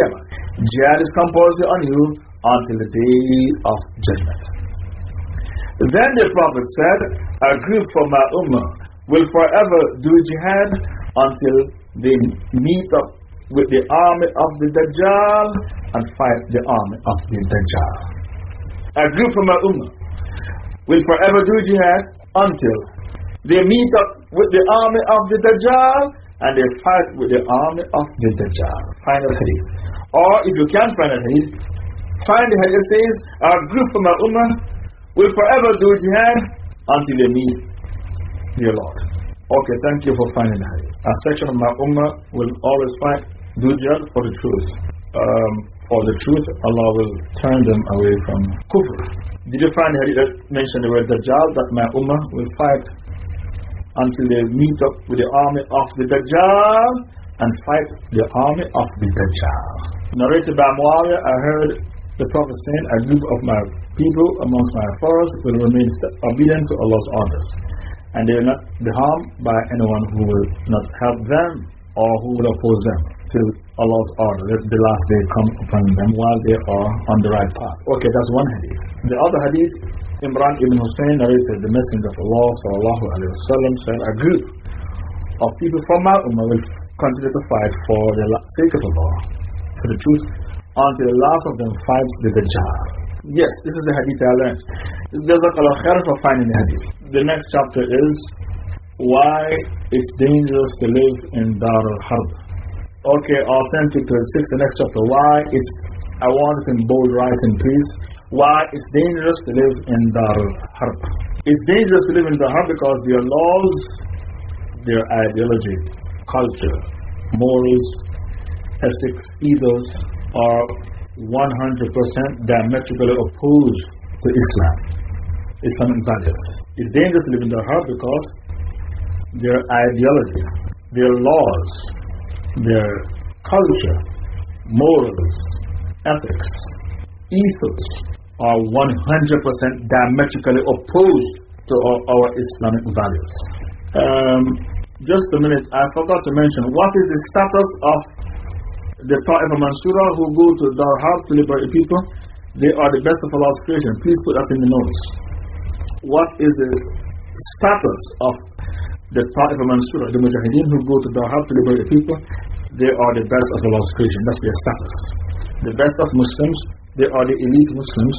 Jihad is compulsory on you until the day of judgment. Then the Prophet said, A group from my ummah will forever do jihad until they meet up with the army of the Dajjal and fight the army of the Dajjal. A group from my ummah will forever do jihad until they meet up with the army of the Dajjal and they fight with the army of the Dajjal. Find a hadith. Or if you can't find a hadith, find hadith says, Our group from our ummah will forever do jihad until they meet their Lord. Okay, thank you for finding hadith. A section of my ummah will always fight, do jihad for the truth. Um, for the truth, Allah will turn them away from kufr. Did you find hadith that mentioned the word Dajjal, that my ummah will fight until they meet up with the army of the Dajjal and fight the army of the Dajjal? Narrated by Muawiyah, I heard the Prophet said, A group of my people amongst my followers will remain obedient to Allah's orders, and they will not be harmed by anyone who will not help them or who will oppose them till Allah's order, the last day come upon them while they are on the right path. Okay, that's one hadith. The other hadith, Imran ibn Hussein narrated, the Messenger of Allah sallam, said, A group of people from my ummah will continue to fight for the sake of Allah, for the truth, until the last of them fights the Dajjal. Yes, this is the hadith I learned. Jazakallah khair for finding the hadith. The next chapter is why it's dangerous to live in Dar al Harb. Okay, authentic to the next chapter. Why it's, I want it in bold writing, please. Why it's dangerous to live in Dar al Harb. It's dangerous to live in Dar al Harb because their laws, their ideology, culture, morals, ethics, ethos are 100% diametrically opposed to Islam. Islamic values. It's dangerous to live in Dar Harb because their ideology, their laws, their culture, morals, ethics, ethos are 100% diametrically opposed to our, our Islamic values. Um, just a minute, I forgot to mention what is the status of the Ta'if Mansura who go to Dar Harb to liberate people? They are the best of Allah's creation. Please put that in the notes. what is the status of the Ta'if Mansura, the Mujahideen who go to Dar Harb to liberate people, they are the best of Allah's creation. That's their status. The best of Muslims, they are the elite Muslims,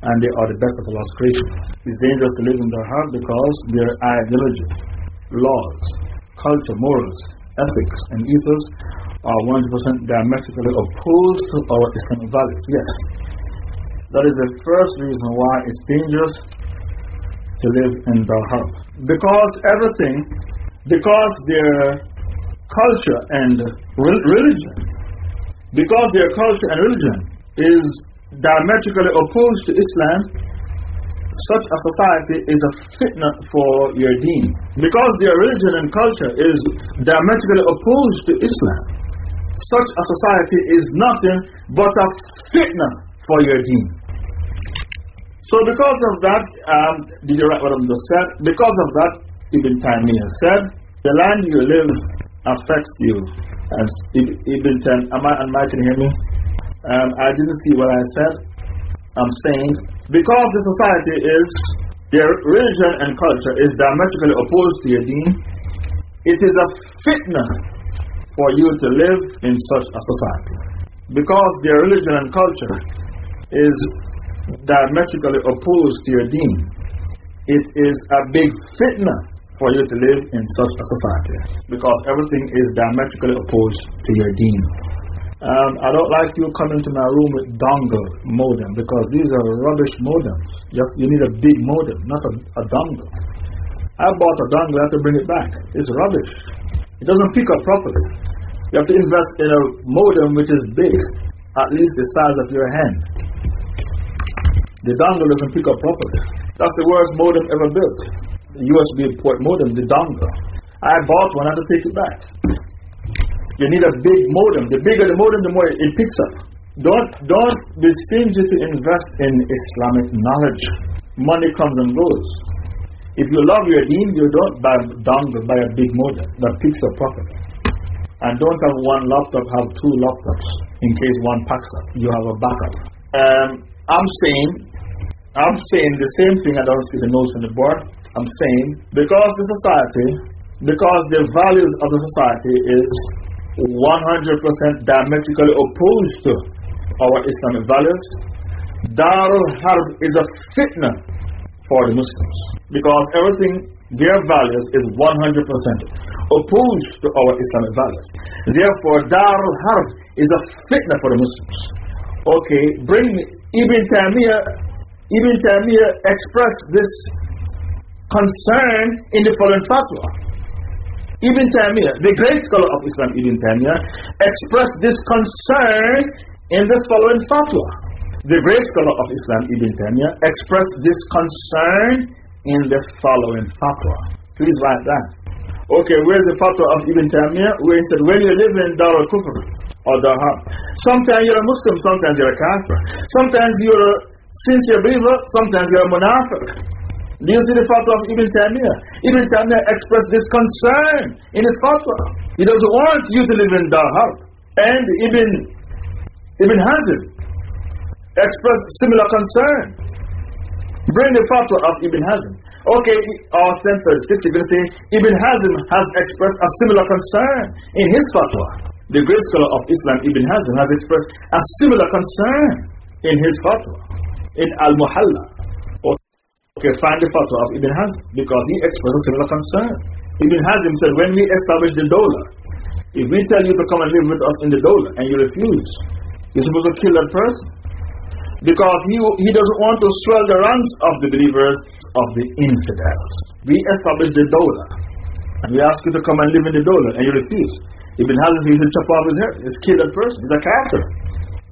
and they are the best of Allah's creation. It's dangerous to live in Dar Harb because their ideology, laws, culture, morals, ethics, and ethos are 100% diametrically opposed to our Islamic values. Yes. That is the first reason why it's dangerous to live in Dar Harb. Because everything, because their culture and religion, because their culture and religion is diametrically opposed to Islam, such a society is a fitna for your deen. Because their religion and culture is diametrically opposed to Islam, such a society is nothing but a fitna for your deen. So, because of that, um, did you write what I'm just said? Because of that, Ibn Taymiyyah said, the land you live affects you. And Ibn Taymiyyah, am I, am I, can hear me? Um, I didn't see what I said. I'm saying, because the society is, their religion and culture is diametrically opposed to your deen, it is a fitna for you to live in such a society. Because their religion and culture is diametrically opposed to your deen, it is a big fitna for you to live in such a society. Because everything is diametrically opposed to your deen. Um, I don't like you coming to my room with dongle modem because these are rubbish modems. You, have, you need a big modem, not a, a dongle. I bought a dongle, I have to bring it back. It's rubbish. It doesn't pick up properly. You have to invest in a modem which is big, at least the size of your hand. The dongle doesn't pick up properly. That's the worst modem ever built. The USB port modem, the dongle. I bought one, I have to take it back. You need a big modem. The bigger the modem, the more it picks up. Don't, don't be stingy to invest in Islamic knowledge. Money comes and goes. If you love your deen, you don't buy a dongle, buy a big modem that picks up properly. And don't have one laptop, have two laptops in case one packs up. You have a backup. Um, I'm saying, I'm saying the same thing. I don't see the notes on the board. I'm saying because the society, because the values of the society is 100% diametrically opposed to our Islamic values, Darul Harb is a fitna for the Muslims because everything, their values is 100% opposed to our Islamic values. Therefore, Darul Harb is a fitna for the Muslims. Okay, bring Ibn Taymiyyah. Ibn Taymiyyah expressed this concern in the following fatwa. Ibn Taymiyyah, the great scholar of Islam, Ibn Taymiyyah, expressed this concern in the following fatwa. The great scholar of Islam, Ibn Taymiyyah, expressed this concern in the following fatwa. Please write that. Okay, where's the fatwa of Ibn Taymiyyah? Where he said, when you live in Dar al Kufr or Dar Harb, sometimes you're a Muslim, sometimes you're a Kafir. Sometimes you're a sincere believer, sometimes you're a Munafiq. Do you see the fatwa of Ibn Taymiyyah? Ibn Taymiyyah expressed this concern in his fatwa. He doesn't want you to live in Dar Harb. And Ibn, Ibn Hazm expressed similar concern. Bring the fatwa of Ibn Hazm. Okay, our 1036, you're going to say Ibn Hazm has expressed a similar concern in his fatwa. The great scholar of Islam, Ibn Hazm, has expressed a similar concern in his fatwa, in Al Muhalla. Okay, find the fatwa of Ibn Hazm because he expressed a similar concern. Ibn Hazm said, when we establish the Dawla, if we tell you to come and live with us in the Dawla and you refuse, you're supposed to kill that person. Because he, he doesn't want to swell the ranks of the believers of the infidels. We establish the Dawla and we ask you to come and live in the Dawla and you refuse. Ibn Hazm, he should chop off his head, he's kill that person. He's a kafir.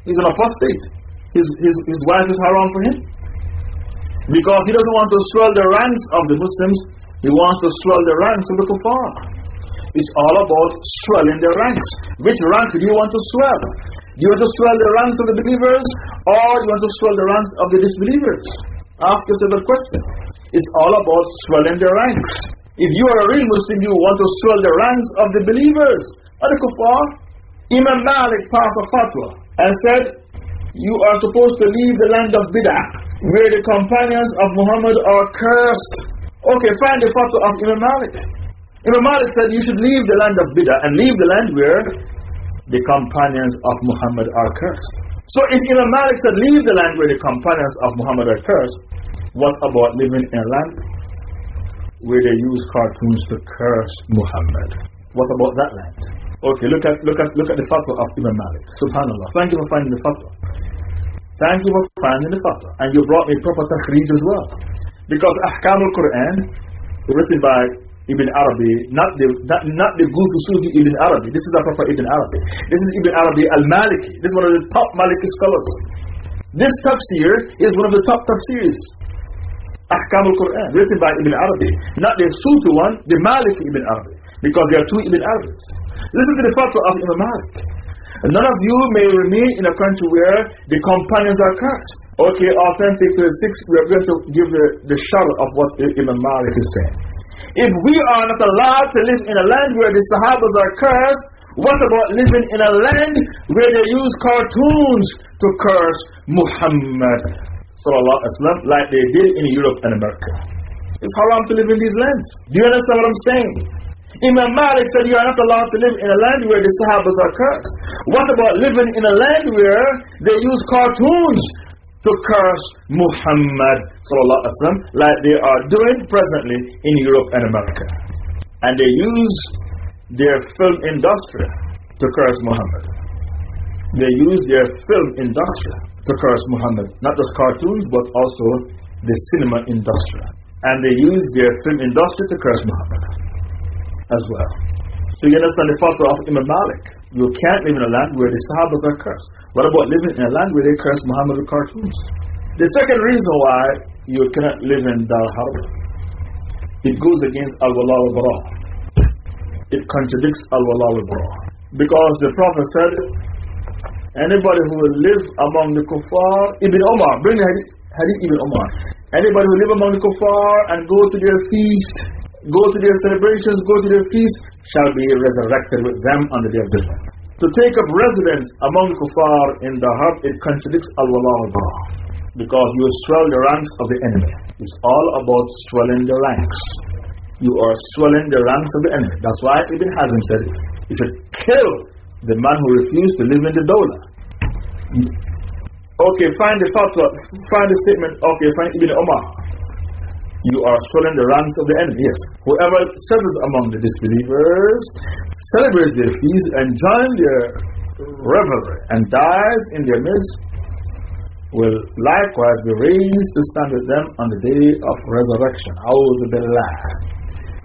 He's an apostate. His, his, his wife is haram for him. Because he doesn't want to swell the ranks of the Muslims, he wants to swell the ranks of the kuffar. It's all about swelling the ranks. Which rank do you want to swell? Do you want to swell the ranks of the believers or do you want to swell the ranks of the disbelievers? Ask yourself that question. It's all about swelling the ranks. If you are a real Muslim, you want to swell the ranks of the believers. Or the. Imam Malik passed a fatwa and said, You are supposed to leave the land of bid'ah where the companions of Muhammad are cursed. Okay, find the fatwa of Imam Malik. Imam Malik said you should leave the land of Bid'ah and leave the land where the companions of Muhammad are cursed. So if Imam Malik said leave the land where the companions of Muhammad are cursed, what about living in a land where they use cartoons to curse Muhammad? What about that land? Okay, look at, look at, look at the fatwa of Imam Malik. Subhanallah. Thank you for finding the fatwa. Thank you for finding the fatwa. And you brought me proper takhrij as well. Because Ahkam al Quran, written by Ibn Arabi, not the, not, not the goofy Sufi Ibn Arabi. This is a proper Ibn Arabi. This is Ibn Arabi al Maliki. This is one of the top Maliki scholars. This tafsir is one of the top tafsirs. Ahkam al Quran, written by Ibn Arabi. Not the Sufi one, the Maliki Ibn Arabi. Because there are two Ibn Arabis. Listen to the fatwa of Imam Malik. None of you may remain in a country where the companions are cursed. Okay, authentic uh, the sixth, we are going to give the, the shadow of what Imam Malik is saying. If we are not allowed to live in a land where the Sahabas are cursed, what about living in a land where they use cartoons to curse Muhammad like they did in Europe and America? It's haram to live in these lands. Do you understand what I'm saying? Imam Malik said you are not allowed to live in a land where the Sahabas are cursed. What about living in a land where they use cartoons to curse Muhammad like they are doing presently in Europe and America. And they use their film industry to curse Muhammad. They use their film industry to curse Muhammad. Not just cartoons, but also the cinema industry. And they use their film industry to curse Muhammad as well. So you understand the fatwa of Imam Malik. You can't live in a land where the Sahabas are cursed. What about living in a land where they curse Muhammad cartoons? The second reason why you cannot live in Dar Harb, it goes against Al Wala al Bara. It contradicts Al Wala al Bara. Because the Prophet said, anybody who will live among the kuffar, Ibn Omar, bring hadith, hadith Ibn Omar. Anybody who live among the kuffar and go to their feast, go to their celebrations, go to their feast, shall be resurrected with them on the day of judgment. To take up residence among kuffar in the heart, it contradicts al-wala. Because you swell the ranks of the enemy. It's all about swelling the ranks. You are swelling the ranks of the enemy. That's why Ibn Hazm said, you should kill the man who refused to live in the Dawla. Okay, find the fatwa, find the statement. Okay, find Ibn Omar you are swelling the ranks of the enemy. Yes. Whoever settles among the disbelievers, celebrates their feast, and joins their revelry, and dies in their midst, will likewise be raised to stand with them on the day of resurrection. Billah.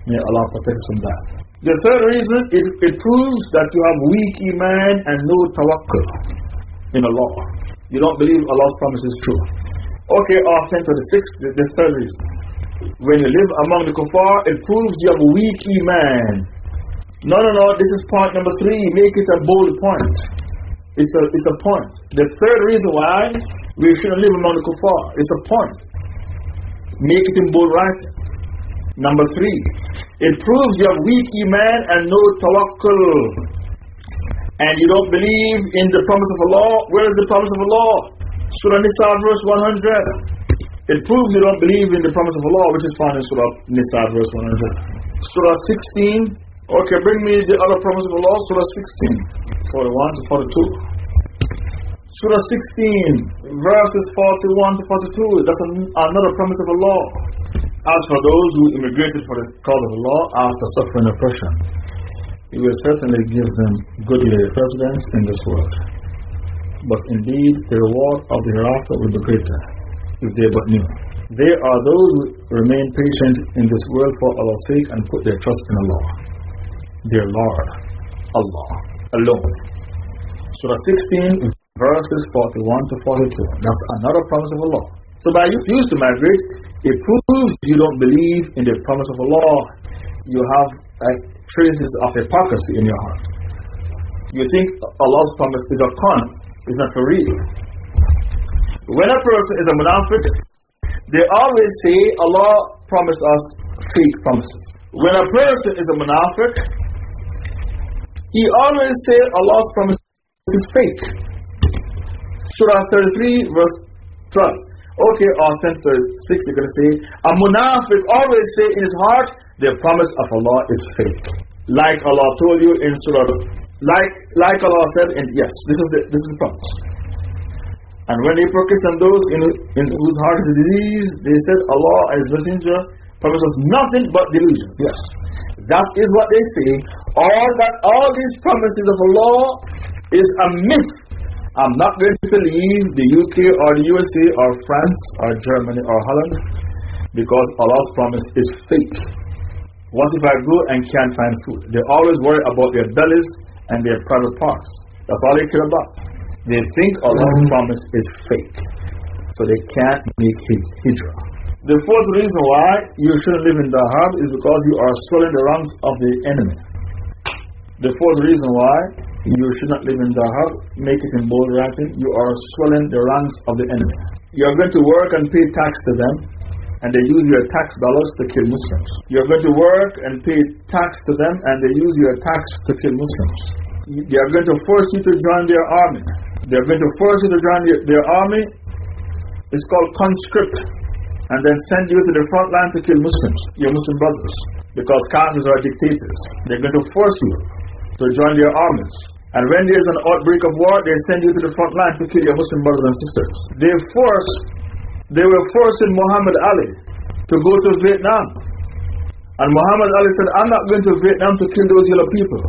May Allah protect us from that. The third reason, it, it proves that you have weak iman and no tawakkul in Allah. You don't believe Allah's promise is true. Okay, authentic to the sixth, the, the third reason when you live among the kuffar, it proves you have a weak iman. No, no, no, this is point number three. Make it a bold point. It's a, it's a point. The third reason why we shouldn't live among the kuffar, it's a point. Make it in bold writing. Number three, it proves you have weak iman and no tawakkul. And you don't believe in the promise of Allah. Where is the promise of Allah? Surah Nisa, verse 100. It proves you don't believe in the promise of Allah, which is found in Surah Nisa, verse 100. Surah 16. Okay, bring me the other promise of Allah, Surah 16, 41 to 42. Surah 16, verses 41 to 42. That's another promise of Allah. As for those who immigrated for the cause of Allah after suffering oppression, He will certainly give them goodly residence in this world. But indeed, the reward of the hereafter will be greater if they but knew. They are those who remain patient in this world for Allah's sake and put their trust in Allah, their Lord, Allah, alone. Surah 16, verses 41 to 42. That's another promise of Allah. So by you refuse to migrate, it proves you don't believe in the promise of Allah. You have traces of hypocrisy in your heart. You think Allah's promise is a con, it's not for real. When a person is a munafiq, they always say Allah promised us fake promises. When a person is a munafiq, he always say Allah's promise is fake. Surah 33, verse 12. Okay, authentic 6, you're going to say, a munafiq always say in his heart, the promise of Allah is fake. Like Allah told you in Surah, like, like Allah said, in, yes, this is, the, this is the promise. And when they focus on those in, in whose heart is disease, they said, Allah and His Messenger promises nothing but delusions. Yes. That is what they say. All, that, all these promises of Allah is a myth. I'm not going to believe the UK or the USA or France or Germany or Holland because Allah's promise is fake. What if I go and can't find food? They always worry about their bellies and their private parts. That's all they care about. They think Allah's promise is fake. So they can't make hijrah. The fourth reason why you shouldn't live in Dar Harb is because you are swelling the ranks of the enemy. The fourth reason why you should not live in Dar Harb, make it in bold writing, you are swelling the ranks of the enemy. You are going to work and pay tax to them, and they use your tax dollars to kill Muslims. You are going to work and pay tax to them, and they use your tax to kill Muslims. They are going to force you to join their army. They are going to force you to join their, army. It's called conscript. And then send you to the front line to kill Muslims, your Muslim brothers. Because Kafirs are dictators. They're going to force you to join their armies. And when there's an outbreak of war, they send you to the front line to kill your Muslim brothers and sisters. They force, they were forcing Muhammad Ali to go to Vietnam. And Muhammad Ali said, I'm not going to Vietnam to kill those yellow people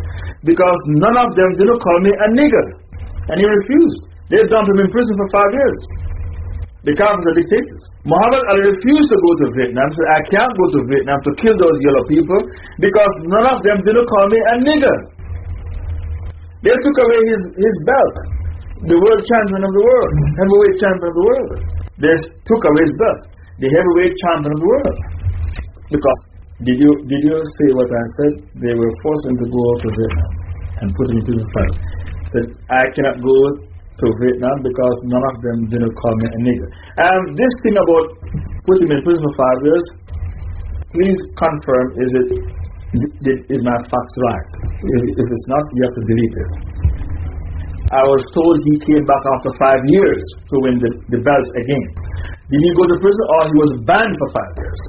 because none of them didn't call me a nigger. And he refused. They dumped him in prison for five years. The Kafirs are dictators. Muhammad Ali refused to go to Vietnam. Said, I can't go to Vietnam to kill those yellow people because none of them didn't call me a nigger. They took away his, his belt, the world champion of the world, heavyweight champion of the world. They took away his belt, the heavyweight champion of the world. Because, did you, did you say what I said? They were forced to go out to Vietnam and put him into the fight. Said, I cannot go to Vietnam because none of them didn't call me a nigger. And this thing about putting me in prison for five years, please confirm is it is my facts right? If it's not, you have to delete it. I was told he came back after five years to win the, the belt again. Did he go to prison or he was banned for five years?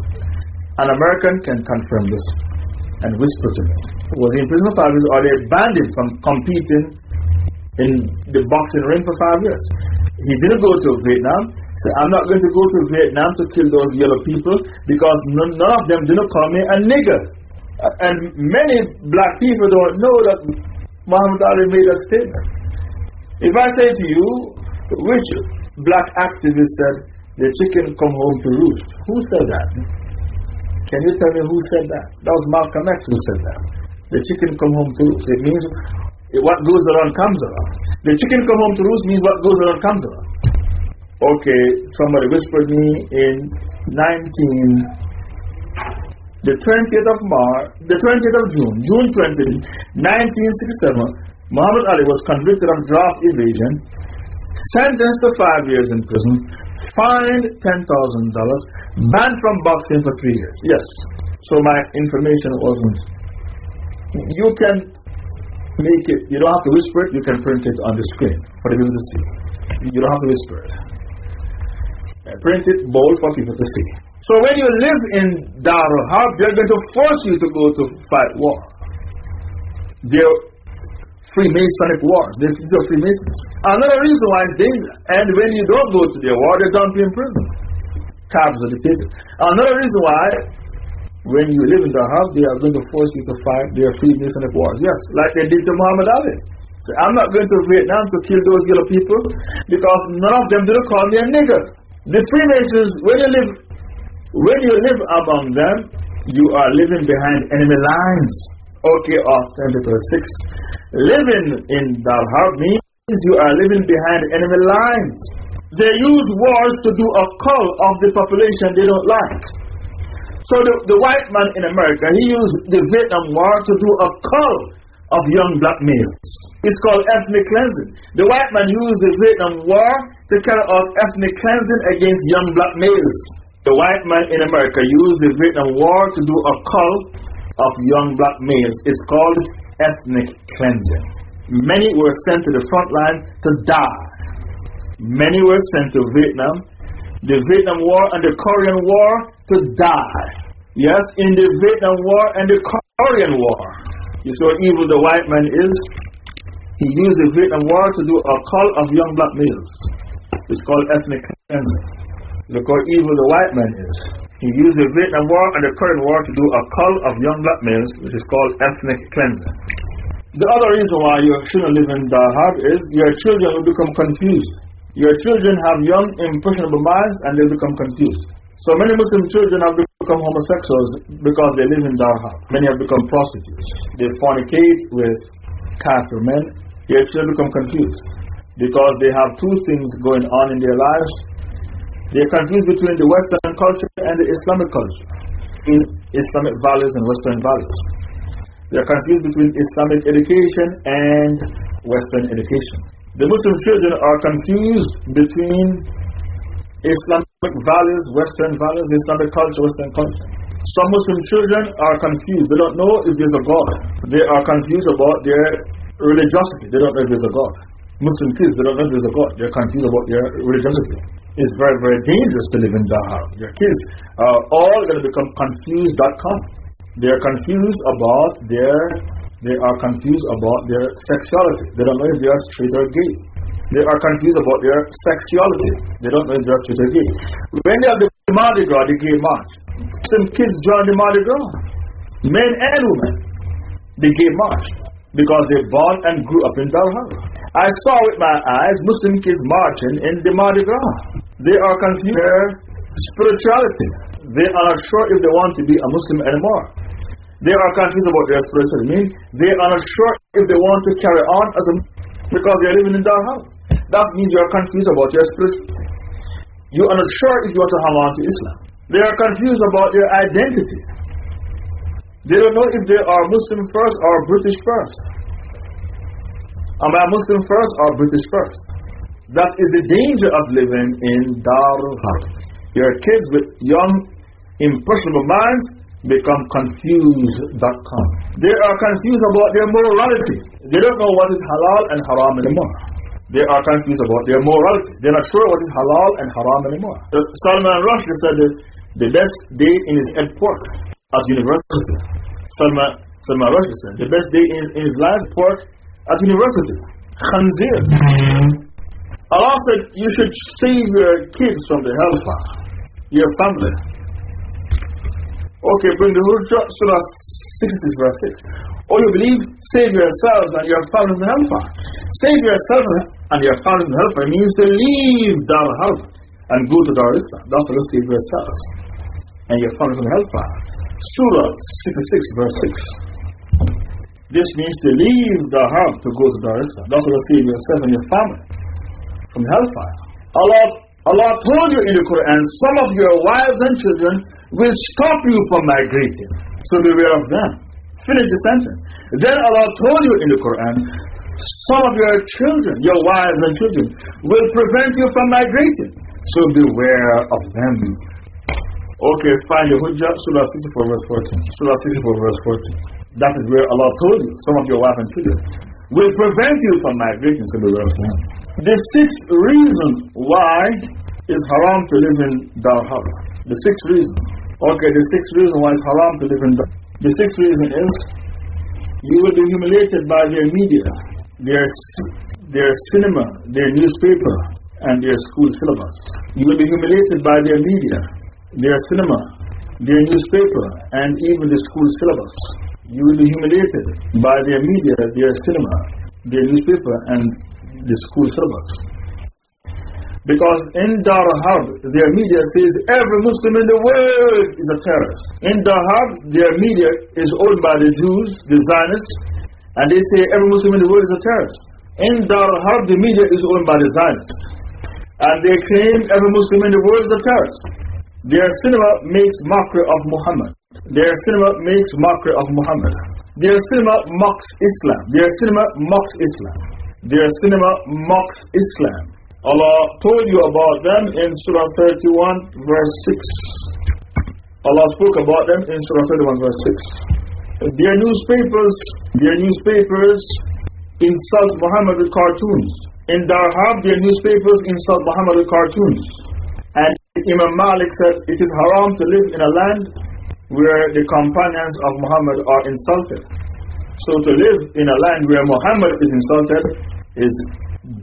An American can confirm this and whisper to me. Was he in prison for five years or they banned him from competing in the boxing ring for five years? He didn't go to Vietnam. So I'm not going to go to Vietnam to kill those yellow people because none, none of them didn't call me a nigger. Uh, and many black people don't know that Muhammad Ali made that statement. If I say to you, which black activist said, the chicken come home to roost? Who said that? Can you tell me who said that? That was Malcolm X who said that. The chicken come home to roost. It means what goes around comes around. The chicken come home to roost means what goes around comes around. Okay, somebody whispered me in 19 the 20th of March, the 20th of June, June 20, 1967, Muhammad Ali was convicted of draft evasion, sentenced to five years in prison, fined $10,000, banned from boxing for three years. Yes. So my information wasn't. You can make it, you don't have to whisper it, you can print it on the screen for the people to see. You don't have to whisper it. Uh, print it bold for people to see. So when you live in Darul Harb, they're going to force you to go to fight war. They're Freemasonic wars. These are Freemasons. Another reason why. And when you don't go to their war, they dump you in prison. Cabs are dictators. Another reason why, when you live in Darul they are going to force you to fight their Freemasonic wars. Yes, like they did to Muhammad Ali. So I'm not going to Vietnam to kill those yellow people because none of them didn't call me a nigger. The Freemasons, when you live when you live among them, you are living behind enemy lines. Okay, authentic 6. Living in Dar Harb means you are living behind enemy lines. They use wars to do a cull of the population they don't like. So the, the white man in America, he used the Vietnam War to do a cull of young black males. It's called ethnic cleansing. The white man used the Vietnam War to carry out ethnic cleansing against young black males. The white man in America used the Vietnam War to do a cull of young black males. It's called ethnic cleansing. Many were sent to the front line to die. Many were sent to Vietnam. the Vietnam War and the Korean War to die. Yes, in the Vietnam War and the Korean War. You see what evil the white man is? He used the Vietnam War to do a call of young black males. It's called ethnic cleansing. Look how evil the white man is. He used the Vietnam War and the Korean War to do a call of young black males, which is called ethnic cleansing. The other reason why you shouldn't live in Dar Harb is your children will become confused. Your children have young, impressionable minds and they become confused. So many Muslim children have become homosexuals because they live in Dar Harb. Many have become prostitutes. They fornicate with Kafir men. Your children become confused because they have two things going on in their lives. They are confused between the Western culture and the Islamic culture, in Islamic values and Western values. They are confused between Islamic education and Western education. The Muslim children are confused between Islamic values, Western values, Islamic culture, Western culture. Some Muslim children are confused. They don't know if there's a God. They are confused about their religiosity. They don't know if there's a God. Muslim kids, they don't know if there's a God. They're confused about their religiosity. It's very, very dangerous to live in Dar Harb. Your kids are all going to become confused.com. They are confused about their, they are confused about their sexuality. They don't know if they are straight or gay. They are confused about their sexuality. They don't know they are straight or gay. When they have the Mardi Gras, the gay march, some kids join the Mardi Gras, men and women, the gay march, because they born and grew up in Dalhara. I saw with my eyes Muslim kids marching in the Mardi Gras. They are confused their spirituality. They are not sure if they want to be a Muslim anymore. They are confused about their spirituality. They are not sure if they want to carry on as a because they are living in Dalhara. That means you are confused about your spirit. You are not sure if you want to hang on to Islam. They are confused about their identity. They don't know if they are Muslim first or British first. Am I Muslim first or British first? That is the danger of living in Darul Harb. Your kids with young, impressionable minds become confused.com. They are confused about their morality. They don't know what is halal and haram anymore. They are confused about their morality. They're not sure what is halal and haram anymore. Uh, Salman Rushdie said that the best day in his pork at university. Salman, Salman Rushdie said the best day in, in his life pork at university. Khanzir. Allah said you should save your kids from the hellfire, your family. Okay, bring the Hujjah, Surah 66, verse 6. Or you believe, save yourselves and your family from the hellfire. Save yourself and your from the hellfire means to leave Dar Harb and go to Dar Islam. That's to save yourselves and your from the hellfire. Surah 66, verse 6. This means to leave Dar Harb to go to Dar Islam. That's to save yourself and your family from hellfire. Allah, Allah told you in the Quran, some of your wives and children will stop you from migrating. So beware of them. Finish the sentence. Then Allah told you in the Quran, some of your children, your wives and children, will prevent you from migrating. So beware of them. Okay, find the Hujjah, Surah 64, verse 14. Surah 64, verse 14. That is where Allah told you, some of your wives and children will prevent you from migrating. So beware of them. The sixth reason why is haram to live in Dar The sixth reason. Okay, the sixth reason why it's haram to live in Dar. The sixth reason is you will be humiliated by their media, their, their cinema, their newspaper, and their school syllabus. You will be humiliated by their media, their cinema, their newspaper, and even the school syllabus. You will be humiliated by their media, their cinema, their newspaper, and the school syllabus. Because in Dar Harb, their media says every Muslim in the world is a terrorist. In Dar Harb, their media is owned by the Jews, the Zionists, and they say every Muslim in the world is a terrorist. In Dar Harb, the media is owned by the Zionists, and they claim every Muslim in the world is a terrorist. Their cinema makes mockery of Muhammad. Their cinema makes mockery of Muhammad. Their cinema mocks Islam. Their cinema mocks Islam. Their cinema mocks Islam. Allah told you about them in Surah 31, verse 6. Allah spoke about them in Surah 31, verse 6. Their newspapers, their newspapers insult Muhammad with cartoons. In Dar Harb, their newspapers insult Muhammad with cartoons. And Imam Malik said it is haram to live in a land where the companions of Muhammad are insulted. So to live in a land where Muhammad is insulted is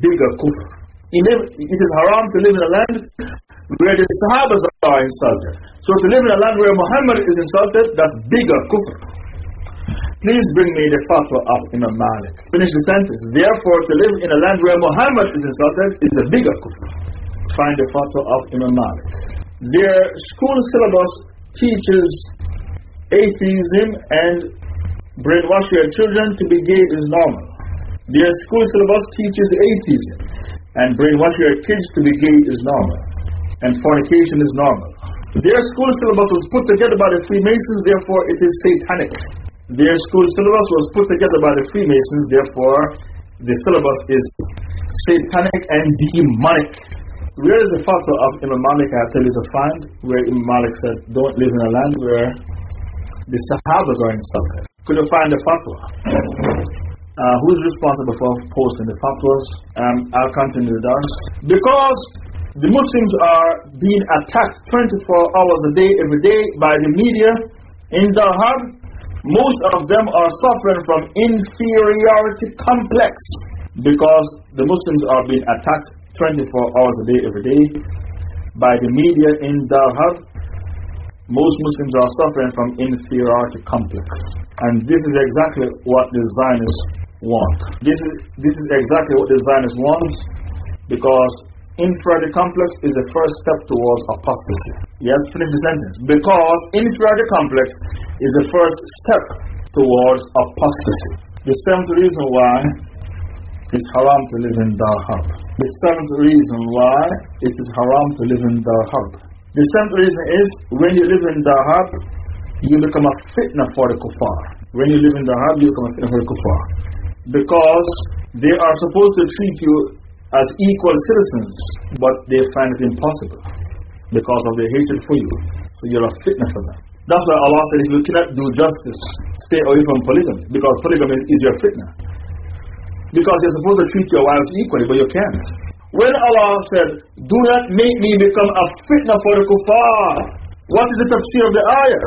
bigger kufr. It is haram to live in a land where the Sahabas are insulted. So to live in a land where Muhammad is insulted, that's bigger kufr. Please bring me the fatwa of Imam Malik. Finish the sentence. Therefore, to live in a land where Muhammad is insulted is a bigger kufr. Find the fatwa of Imam Malik. Their school syllabus teaches atheism and brainwash your children to be gay is normal. Their school syllabus teaches atheism and brainwash your kids to be gay is normal. And fornication is normal. Their school syllabus was put together by the Freemasons, therefore it is satanic. Their school syllabus was put together by the Freemasons, therefore the syllabus is satanic and demonic. Where is the fatwa of Imam Malik I tell you to find? Where Imam Malik said, Don't live in a land where the Sahabas are insulted. Could you find the fatwa? Uh, who's responsible for posting the fatwas? Um, I'll continue the dance. Because the Muslims are being attacked 24 hours a day, every day by the media in Dar Harb. Most of them are suffering from inferiority complex because the Muslims are being attacked 24 hours a day, every day by the media in Dar Harb most Muslims are suffering from inferiority complex. And this is exactly what the Zionists want. This is, this is exactly what the Zionists want because inferiority complex is the first step towards apostasy. Yes, finish the sentence. Because inferiority complex is the first step towards apostasy. The seventh reason why it's haram to live in Dar Harb. The seventh reason why it is haram to live in Dar Harb the seventh reason is when you live in Dar Harb, you become a fitna for the kuffar. When you live in Dar Harb, you become a fitna for the kuffar. Because they are supposed to treat you as equal citizens, but they find it impossible because of their hatred for you. So you're a fitna for them. That's why Allah said if you cannot do justice, stay away from polygamy, because polygamy is your fitna. Because you're supposed to treat your wives equally, but you can't. When Allah said, Do not make me become a fitna for the kuffar. What is the tafsir of the ayah?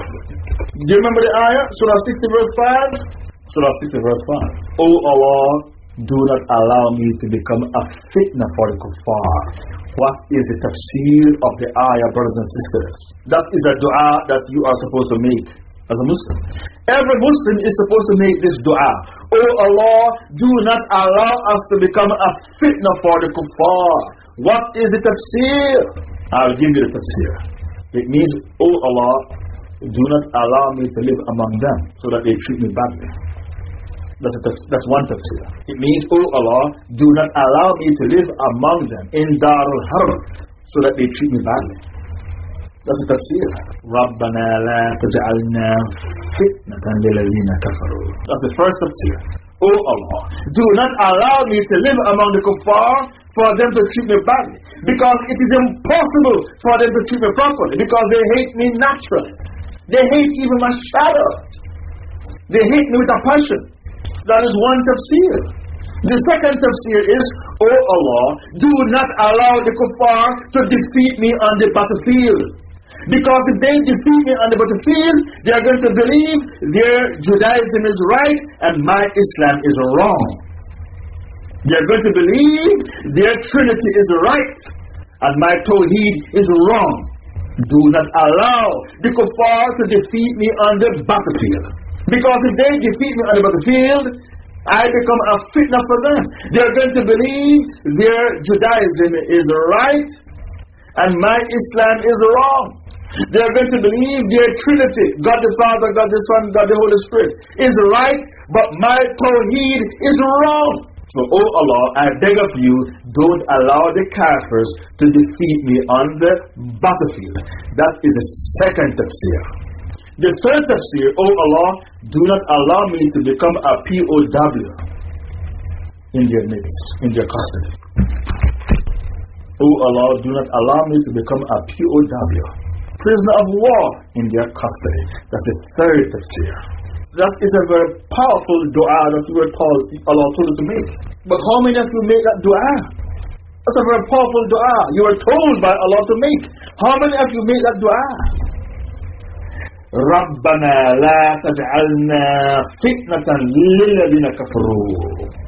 Do you remember the ayah? Surah 60 verse 5? Surah 60 verse 5. O Allah, do not allow me to become a fitna for the kuffar. What is the tafsir of the ayah, brothers and sisters? That is a dua that you are supposed to make as a Muslim. Every Muslim is supposed to make this dua. Oh Allah, do not allow us to become a fitna for the kuffar. What is the tafsir? I'll give you the tafsir. It means, Oh Allah, do not allow me to live among them so that they treat me badly. That's, that's one tafsir. It means, Oh Allah, do not allow me to live among them in Dar al Harb so that they treat me badly. That's the tafsir. رَبَّنَا لَا تَجْعَلْنَا فِتْنَةً لِلَّذِينَ كَفَرُوا That's the first tafsir. Oh Allah, do not allow me to live among the kuffar for them to treat me badly. Because it is impossible for them to treat me properly. Because they hate me naturally. They hate even my shadow. They hate me with a passion. That is one tafsir. The second tafsir is, Oh Allah, do not allow the kuffar to defeat me on the battlefield. Because if they defeat me on the battlefield, they are going to believe their Judaism is right and my Islam is wrong. They are going to believe their Trinity is right and my Tawheed is wrong. Do not allow the kuffar to defeat me on the battlefield. Because if they defeat me on the battlefield, I become a fitna for them. They are going to believe their Judaism is right and my Islam is wrong. They are going to believe their Trinity, God the Father, God the Son, God the Holy Spirit, is right, but my Tawheed is wrong. So, oh Allah, I beg of you, don't allow the Kafirs to defeat me on the battlefield. That is the second tafsir. The third tafsir, oh Allah, do not allow me to become a POW in their midst, in their custody. Oh Allah, do not allow me to become a POW prisoner of war in their custody. That's the third tafsir. That is a very powerful dua that you were told, Allah told you to make. But how many of you make that dua? That's a very powerful dua. You were told by Allah to make. How many of you made that dua? ربنا لا تجعلنا فتنة للذين كفروا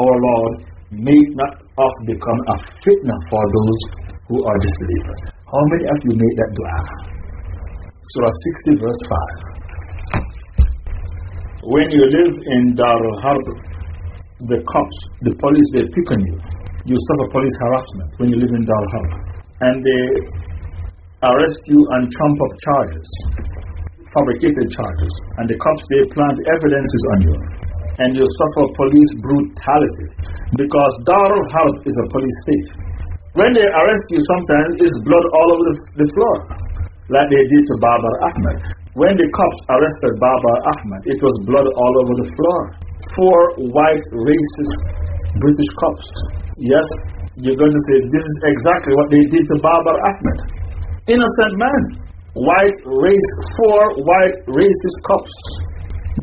Oh Lord, make not us become a fitna for those who are disbelievers. How many of you made that dua? Surah 60 verse 5. When you live in Dar al-Harb, the cops, the police, they pick on you. You suffer police harassment when you live in Dar al-Harb. And they arrest you and trump up charges fabricated charges, and the cops they plant evidences on you, and you suffer police brutality because Darul Harb is a police state. When they arrest you, sometimes it's blood all over the, the floor, like they did to Babar Ahmed. When the cops arrested Babar Ahmed, it was blood all over the floor. Four white racist British cops. Yes, you're going to say this is exactly what they did to Babar Ahmed. Innocent man white race, four white racist cops.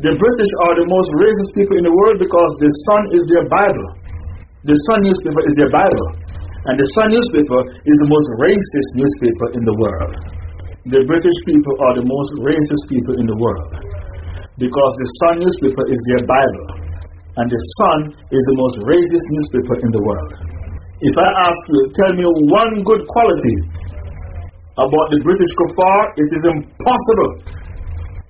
The British are the most racist people in the world because the Sun is their Bible. The Sun newspaper is their Bible. And the Sun newspaper is the most racist newspaper in the world. The British people are the most racist people in the world because the Sun newspaper is their Bible. And the Sun is the most racist newspaper in the world. If I ask you, tell me one good quality about the British kuffar, it is impossible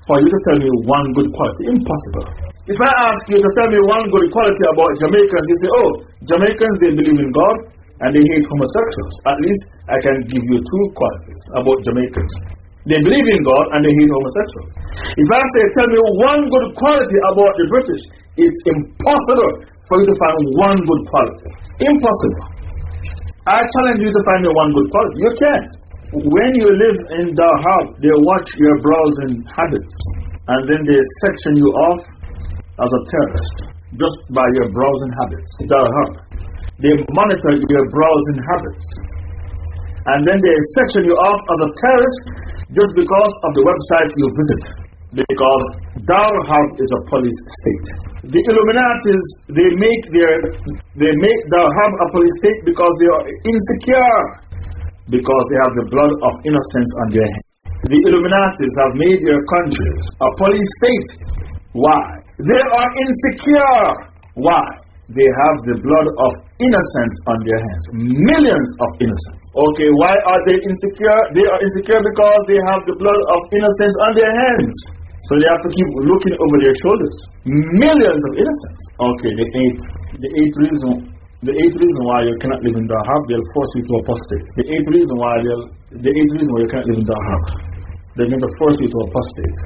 for you to tell me one good quality. Impossible. If I ask you to tell me one good quality about Jamaicans, you say, oh, Jamaicans, they believe in God and they hate homosexuals. At least I can give you two qualities about Jamaicans. They believe in God and they hate homosexuals. If I say, tell me one good quality about the British, it's impossible for you to find one good quality. Impossible. I challenge you to find me one good quality. You can't when you live in Dar Harb, they watch your browsing habits and then they section you off as a terrorist just by your browsing habits. Dar Harb. They monitor your browsing habits and then they section you off as a terrorist just because of the websites you visit. Because Dar Harb is a police state. The Illuminatis, they make, their, they make Dar Harb a police state because they are insecure because they have the blood of innocence on their hands. The Illuminatis have made their country a police state. Why? They are insecure. Why? They have the blood of innocence on their hands. Millions of innocents. Okay, why are they insecure? They are insecure because they have the blood of innocence on their hands. So they have to keep looking over their shoulders. Millions of innocents. Okay, the eighth, the eighth reason the eighth reason why you cannot live in Dar Harb, they'll force you to apostate. The eighth reason why they'll, the eighth reason why you cannot live in Dar Harb, they're going to force you to apostate.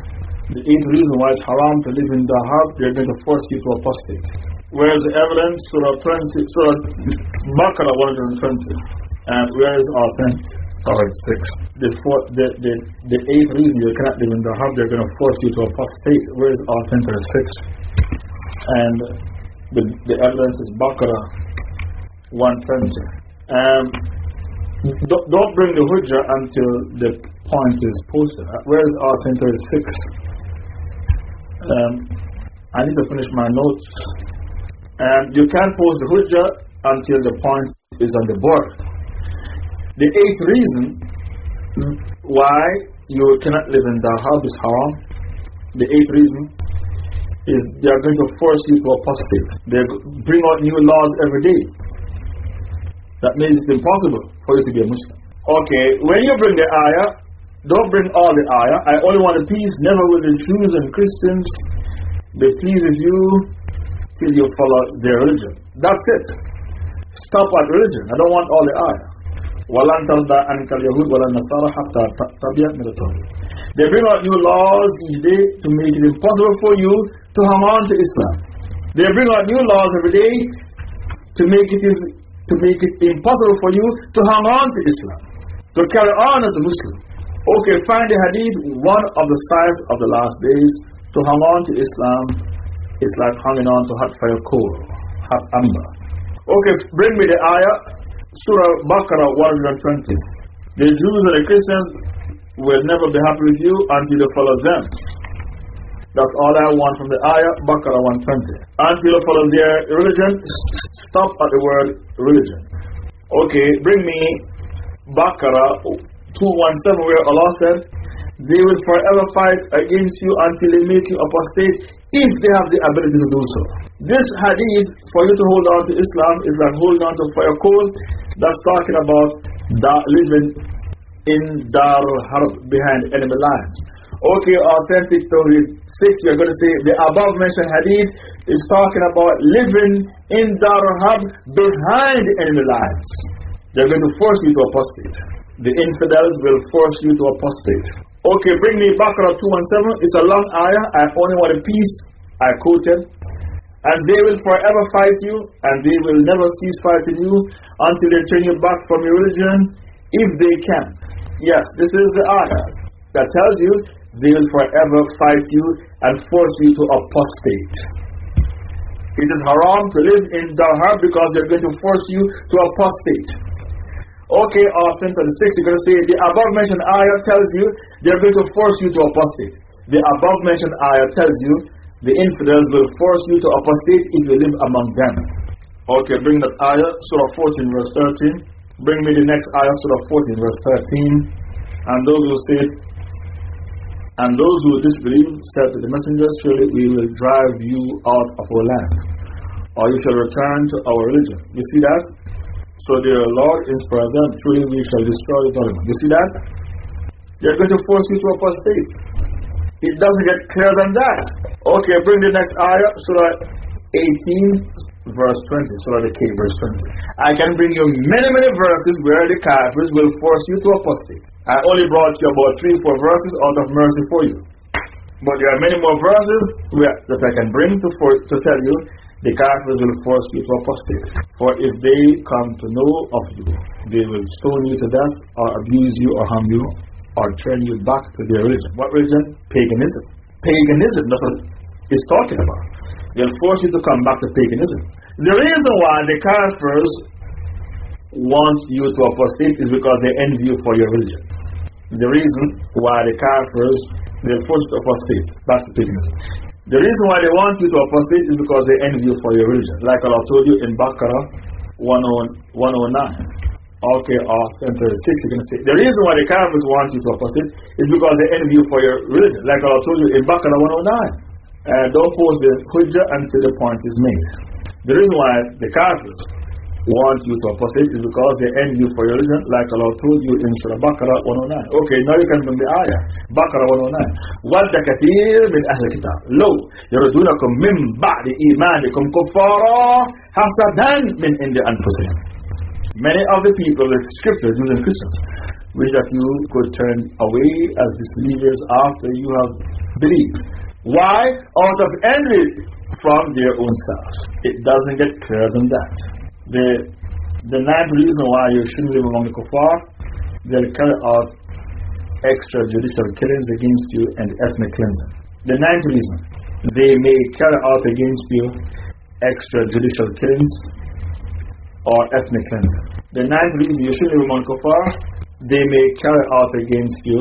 The eighth reason why it's haram to live in Dar Harb, they're going to force you to apostate. Where's the evidence? Surah 20, Surah Baqarah 120. And where is our authentic? Alright, six. The, four, the, the, the eighth reason you cannot live in Dar Harb, they're going to force you to apostate. Where is authentic? Six. And the, the evidence is Baqarah 120. Um, don't bring the hujjah until the point is posted. Uh, where is R1036? Um, I need to finish my notes. And you can't post the hujjah until the point is on the board. The eighth reason why you cannot live in Dar Harb is haram. The eighth reason is they are going to force you to apostate. They bring out new laws every day. That means it's impossible for you to be a Muslim. Okay, when you bring the ayah, don't bring all the ayah. I only want a peace, never will the Jews and Christians be pleased with you till you follow their religion. That's it. Stop at religion. I don't want all the ayah. وَلَنْ تَرْضَى عَنْكَ الْيَهُودُ وَلَا النَّصَارَى حَتَّى تَتَّبِعَ مِلَّتَهُمْ They bring out new laws each day to make it impossible for you to hang on to Islam. They bring out new laws every day to make it to make it impossible for you to hang on to Islam, to carry on as a Muslim. Okay, find the hadith, one of the signs of the last days, to hang on to Islam is like hanging on to hot fire coal, hot amber. Okay, bring me the ayah, Surah Baqarah 120. The Jews and the Christians will never be happy with you until you follow them. That's all I want from the ayah, Baqarah 120. Until you follow their religion, stop at the word religion. Okay, bring me Baqarah 217, where Allah said, They will forever fight against you until they make you apostate if they have the ability to do so. This hadith, for you to hold on to Islam, is like holding on to fire coal. That's talking about living in Dar Harb behind enemy lines. Okay, authentic Tawheed 6, you're going to say the above mentioned hadith is talking about living in Dar Harb behind enemy lines. They're going to force you to apostate. The infidels will force you to apostate. Okay, bring me Baqarah 217. It's a long ayah. I only want a piece I quoted. And they will forever fight you, and they will never cease fighting you until they turn you back from your religion if they can. Yes, this is the ayah that tells you they will forever fight you and force you to apostate. It is haram to live in Dar Harb because they're going to force you to apostate. Okay, the six, you're going to say the above mentioned ayah tells you they're going to force you to apostate. The above mentioned ayah tells you the infidels will force you to apostate if you live among them. Okay, bring that ayah, Surah 14, verse 13. Bring me the next ayah, Surah 14, verse 13. And those who say, and those who disbelieve said to the messengers, Surely we will drive you out of our land, or you shall return to our religion. You see that? So their Lord inspired them, Truly we shall destroy the government. You see that? They're going to force you to apostate. It doesn't get clearer than that. Okay, bring the next ayah, Surah 18, verse 20, Surah Al verse 20. I can bring you many, many verses where the Kafirs will force you to apostate. I only brought you about three, four verses out of mercy for you. But there are many more verses where, that I can bring to, for, to tell you the Kafirs will force you to apostate. For if they come to know of you, they will stone you to death, or abuse you, or harm you, or turn you back to their religion. What religion? Paganism. Paganism, that's what it's talking about. They'll force you to come back to paganism. The reason why the Kafirs want you to apostate is because they envy you for your religion. The reason why the Kafirs they force you to apostate, back to paganism. The reason why they want you to apostate is because they envy you for your religion. Like Allah told you in Baqarah 109. Okay, or 36, you're going to say. The reason why the Kafirs want you to apostate is because they envy you for your religion. Like Allah told you in Baqarah 109. Uh, don't pose the hujjah until the point is made. The reason why the Kafirs want you to apostate is because they end you for your religion, like Allah told you in Surah Baqarah 109. Okay, now you can bring the ayah. Baqarah 109. وَدَّ كَثِيرٌ مِنْ أَهْلِ الْكِتَابِ لَوْ يَرُدُونَكُمْ مِنْ بَعْدِ إِيمَانِكُمْ كُفَّارًا حَسَدًا مِنْ عِنْدِ أَنفُسِهِمْ Many of the people, the scriptures, using Christians, wish that you could turn away as disbelievers after you have believed. Why? Out of envy from their own selves. It doesn't get clearer than that. The, the ninth reason why you shouldn't live among the kuffar, they'll carry out extrajudicial killings against you and ethnic cleansing. The ninth reason, they may carry out against you extrajudicial killings or ethnic cleansing. The ninth reason you shouldn't live among kuffar, they may carry out against you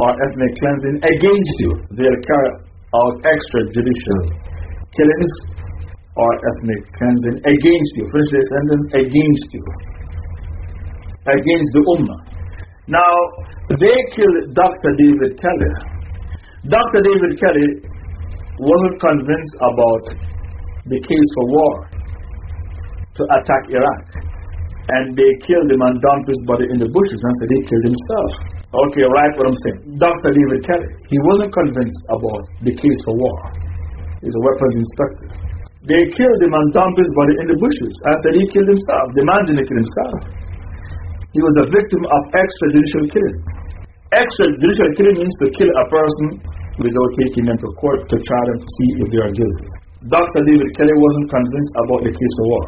or ethnic cleansing against you. They'll carry out extrajudicial killings or ethnic cleansing against you. Finish the sentence against you. Against the Ummah. Now, they killed Dr. David Kelly. Dr. David Kelly wasn't convinced about the case for war to attack Iraq. And they killed him and dumped his body in the bushes and said he killed himself. Okay, right what I'm saying. Dr. David Kelly, he wasn't convinced about the case for war He's a weapons inspector. They killed him and dumped his body in the bushes. I said he killed himself. The man didn't kill himself. He was a victim of extrajudicial killing. Extrajudicial killing means to kill a person without taking them to court to try them to see if they are guilty. Dr. David Kelly wasn't convinced about the case for war.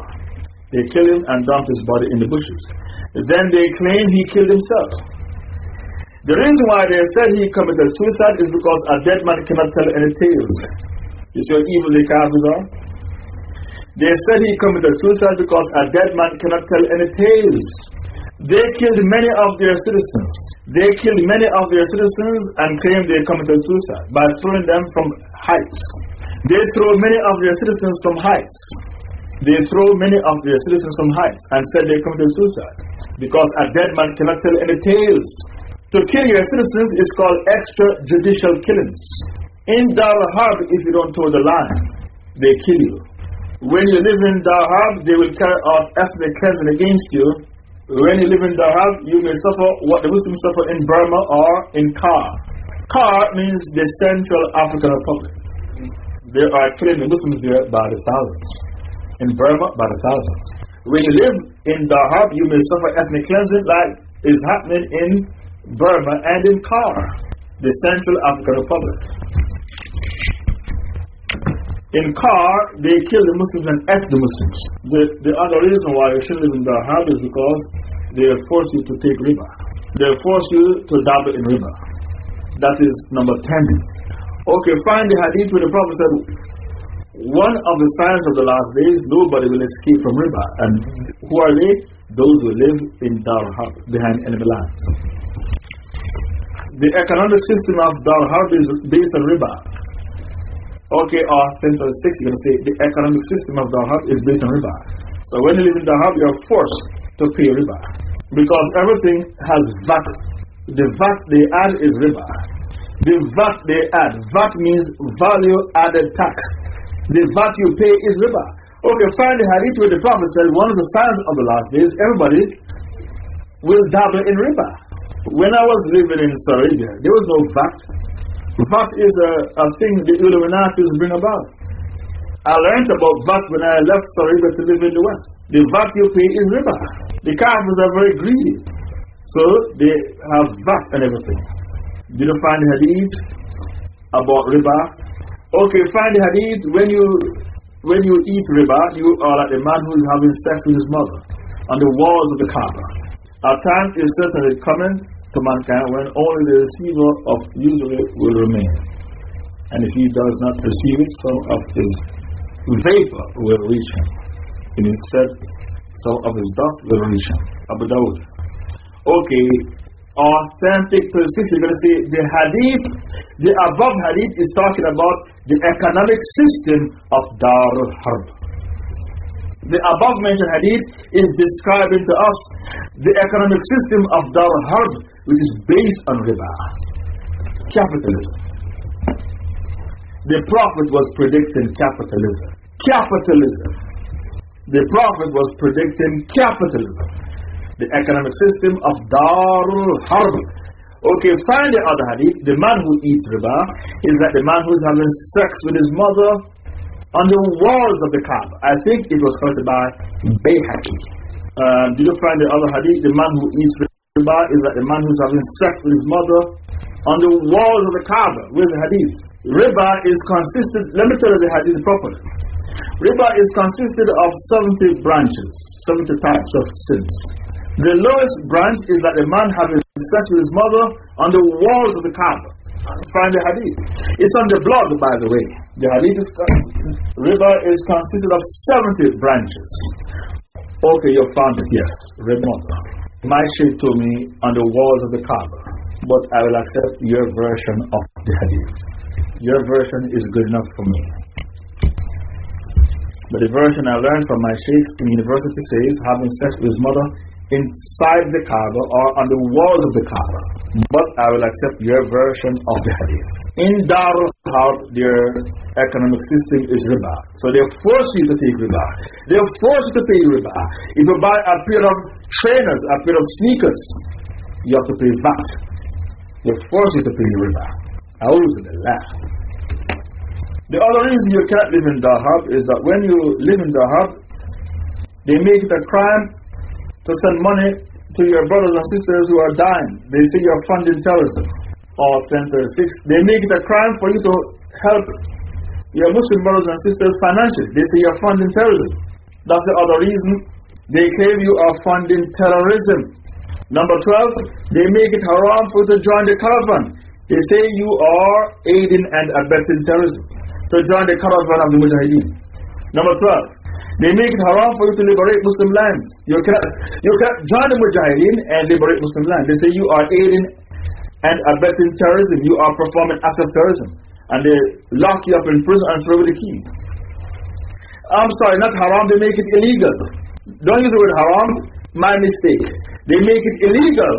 They killed him and dumped his body in the bushes. Then they claim he killed himself. The reason why they said he committed suicide is because a dead man cannot tell any tales. You see how evil the Kafirs are? They said he committed suicide because a dead man cannot tell any tales. They killed many of their citizens. They killed many of their citizens and claimed they committed suicide by throwing them from heights. They throw many of their citizens from heights. they throw many of their citizens from heights and said they committed suicide because a dead man cannot tell any tales. To kill your citizens is called extrajudicial killings. In Dar Harb, if you don't toe the line, they kill you. When you live in Dar Harb, they will carry out ethnic cleansing against you. When you live in Dar Harb, you may suffer what the Muslims suffer in Burma or in Kar. Kar means the Central African Republic. They are killing the Muslims there by the thousands. In Burma, by the thousands. When you live in Dar Harb, you may suffer ethnic cleansing like is happening in Burma and in Kar, the Central African Republic. In Kar, they kill the Muslims and F the Muslims. The, the other reason why you shouldn't live in Dar Harb is because they force you to take riba. They force you to dabble in riba. That is number 10. Okay, find the hadith where the Prophet said, one of the signs of the last days, nobody will escape from riba. And who are they? Those who live in Dar Harb, behind enemy lands. The economic system of Dar Harb is based on riba. Okay, or center 6, you're going to say the economic system of Dar Harb is based on riba. So when you live in Dar Harb, you're forced to pay riba. Because everything has VAT. The VAT they add is riba. The VAT they add, VAT means value added tax. The VAT you pay is riba. Okay, find the hadith where the Prophet said one of the signs of the last days, everybody will dabble in riba. When I was living in Saudi Arabia, there was no VAT. VAT is a, a thing the Illuminatis bring about. I learned about VAT when I left Saudi Arabia to live in the West. The VAT you pay is riba. The Kafirs are very greedy. So they have VAT and everything. Did you find the hadith about riba? Okay, find the hadith when you, when you eat riba, you are like the man who is having sex with his mother on the walls of the Kaaba. A time is certainly coming to mankind when only the receiver of usury will remain. And if he does not perceive it, some of his vapor will reach him. And it said, some of his dust will reach him. Abu Dawud. Okay, authentic to the you're going to see the hadith, the above hadith is talking about the economic system of Dar al Harb. The above mentioned hadith is describing to us the economic system of Dar al Harb, which is based on riba, capitalism. The Prophet was predicting capitalism. Capitalism. The Prophet was predicting capitalism the economic system of Darul Harb. Okay, find the other hadith. The man who eats riba is like the man who is having sex with his mother on the walls of the Kaaba. I think it was collected by Bayhaqi. Uh, did you find the other hadith? The man who eats riba is like the man who is having sex with his mother on the walls of the Kaaba. Where's the hadith? Riba is consistent, let me tell you the hadith properly. Riba is consisted of 70 branches, 70 types of sins. The lowest branch is that a man having sex with his mother on the walls of the Kaaba. Find the hadith. It's on the blog, by the way. The hadith is, riba is consisted of 70 branches. Okay, you found it, yes. Remember. My shaykh told me on the walls of the Kaaba, but I will accept your version of the hadith. Your version is good enough for me. But the version I learned from my sheikhs in university says having sex with his mother inside the Kaaba or on the walls of the Kaaba. But I will accept your version of the hadith. In Dar Harb, their economic system is riba. So they force you to take riba. They force you to pay riba. If you buy a pair of trainers, a pair of sneakers, you have to pay VAT. They force you to pay riba. Alhamdulillah. The other reason you can't live in Dar Harb is that when you live in Dar Harb, they make it a crime to send money to your brothers and sisters who are dying. They say you're funding terrorism. Or Center 6. They make it a crime for you to help your Muslim brothers and sisters financially. They say you're funding terrorism. That's the other reason they claim you are funding terrorism. Number 12, they make it haram for you to join the caravan. They say you are aiding and abetting terrorism. To join the caravan of the Mujahideen. Number 12, they make it haram for you to liberate Muslim lands. You can you can join the Mujahideen and liberate Muslim land. They say you are aiding and abetting terrorism. You are performing acts of terrorism. And they lock you up in prison and throw away the key. I'm sorry, not haram, they make it illegal. Don't use the word haram, my mistake. They make it illegal.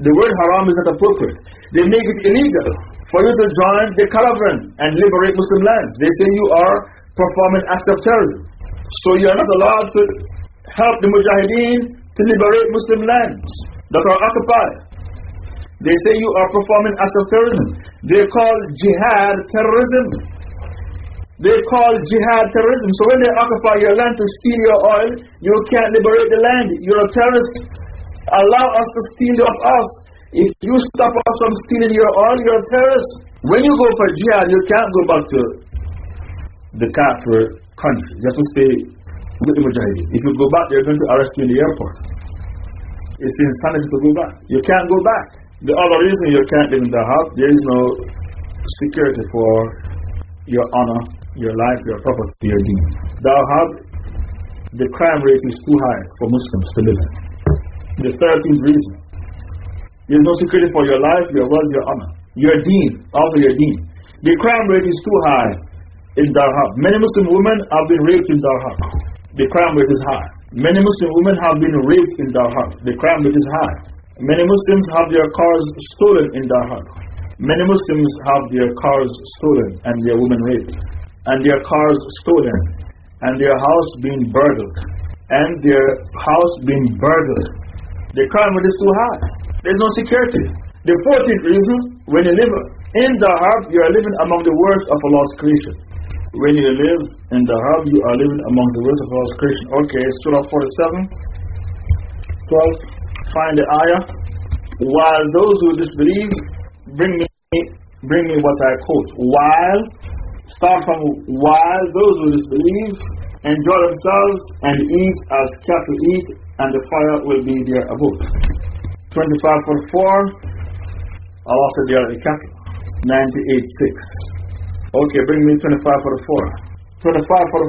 The word haram is not appropriate. They make it illegal for you to join the caravan and liberate Muslim lands. They say you are performing acts of terrorism. So you are not allowed to help the Mujahideen to liberate Muslim lands that are occupied. They say you are performing acts of terrorism. They call jihad terrorism. They call jihad terrorism. So when they occupy your land to steal your oil, you can't liberate the land. You're a terrorist. Allow us to steal of us. If you stop us from stealing your oil, you're a terrorist. When you go for jihad, you can't go back to the Kafir country. You have to stay with the Mujahideen. If you go back, they're going to arrest you in the airport. It's insanity to go back. You can't go back. The other reason you can't live in the house, there is no security for your honor, your life, your property, your deen. Dar Harb, the crime rate is too high for Muslims to live in. The 13th reason. There's no security for your life, your wealth, your honor. Your deen, also your deen. The crime rate is too high in Dar Harb. Many Muslim women have been raped in Dar Harb. The crime rate is high. Many Muslim women have been raped in Dar Harb. The crime rate is high. Many Muslims have their cars stolen in Dar Harb. Many Muslims have their cars stolen and their women raped. And their cars stolen. And their house being burgled. And their house being burgled. The crime rate is too high. There's no security. The 14th reason, when you live in Dar Harb, you are living among the worst of Allah's creation. When you live in the Dar Harb, you are living among the worst of Allah's creation. Okay, Surah 47, 12. Find the ayah. While those who disbelieve, bring me, bring me what I quote. While, start from while those who disbelieve enjoy themselves and eat as cattle eat, and the fire will be their abode. 25 for 4. Allah said they are the cattle. 98 6. Okay, bring me 25 for 4. 25 for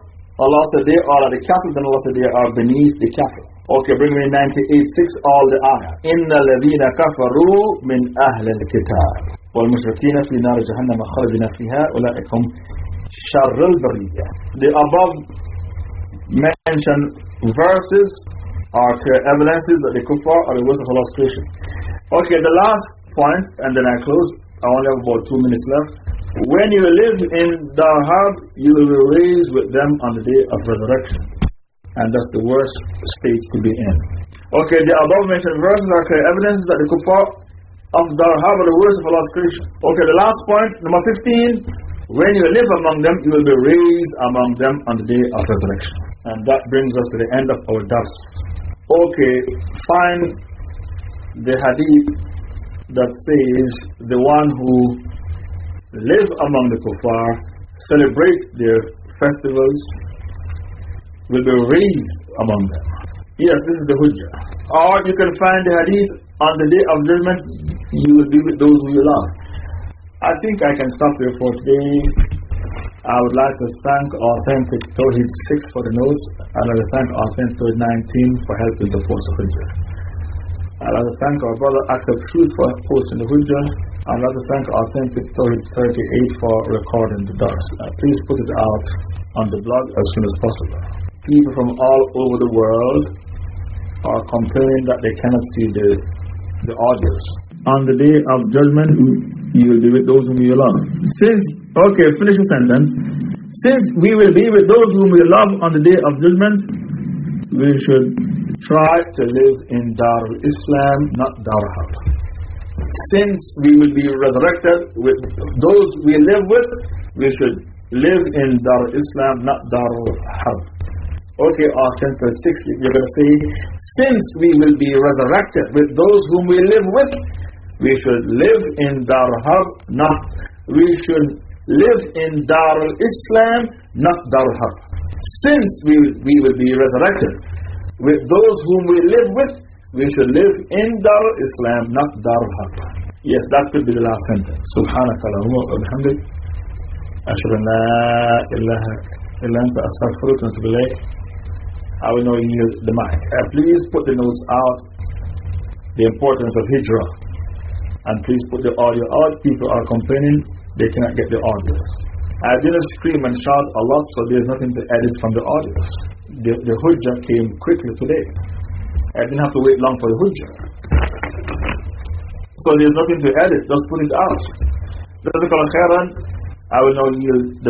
4. Allah said they are the cattle, then Allah said they are beneath the cattle. Okay, bring me 98 6 all the ayah. إن الذين كفروا من أهل الكتاب والمشركين في نار جهنم خالدين فيها أولئك هم شر البرية. The above mentioned verses are clear evidences that the kuffar are the worst of Allah's creation. Okay, the last point, and then I close. I only have about two minutes left. When you live in Dar Harb, you will be raised with them on the day of resurrection. And that's the worst state to be in. Okay, the above mentioned verses are clear evidences that the kuffar of Dar Harb are the worst of Allah's creation. Okay, the last point, number 15. When you live among them, you will be raised among them on the day of resurrection. And that brings us to the end of our dars. Okay, find the hadith that says the one who live among the kuffar, celebrate their festivals, will be raised among them. Yes, this is the hujjah. Or you can find the hadith on the day of judgment, you will be with those who you love. I think I can stop here for today. I would like to thank Authentic Tawheed 6 for the notes. And like to thank Authentic Tawheed 19 for helping the post of Hujjah. I'd to thank our brother Accept Truth for posting the Hujjah. I'd to thank Authentic Tawheed 38 for recording the Dars. Uh, please put it out on the blog as soon as possible. People from all over the world are complaining that they cannot see the, the audios. On the day of judgment, you will be with those whom you love. Since, okay, finish the sentence. Since we will be with those whom we love on the day of judgment, we should try to live in Darul Islam, not Darul Since we will be resurrected with those we live with, we should live in Darul Islam, not Darul Harb. Okay, Authentic 6, you're going to say, since we will be resurrected with those whom we live with, we should live in Darul Harb, not, we should live in Darul Islam, not Darul Harb. Since we, we will be resurrected with those whom we live with, we should live in Dar Islam, not Dar Harb. Yes, that could be the last sentence. Subhanaka Allahumma wa bihamdik. Ashhadu an la ilaha illa anta astaghfiruka wa. I will know you use the mic. Uh, please put the notes out. The importance of hijrah. And please put the audio out. People are complaining they cannot get the audio. I didn't scream and shout a lot, so there's nothing to edit from the audio. The, the hujjah came quickly today. I didn't have to wait long for the hujjah. So there's nothing to edit, just put it out. Jazakallah khairan. I will now yield the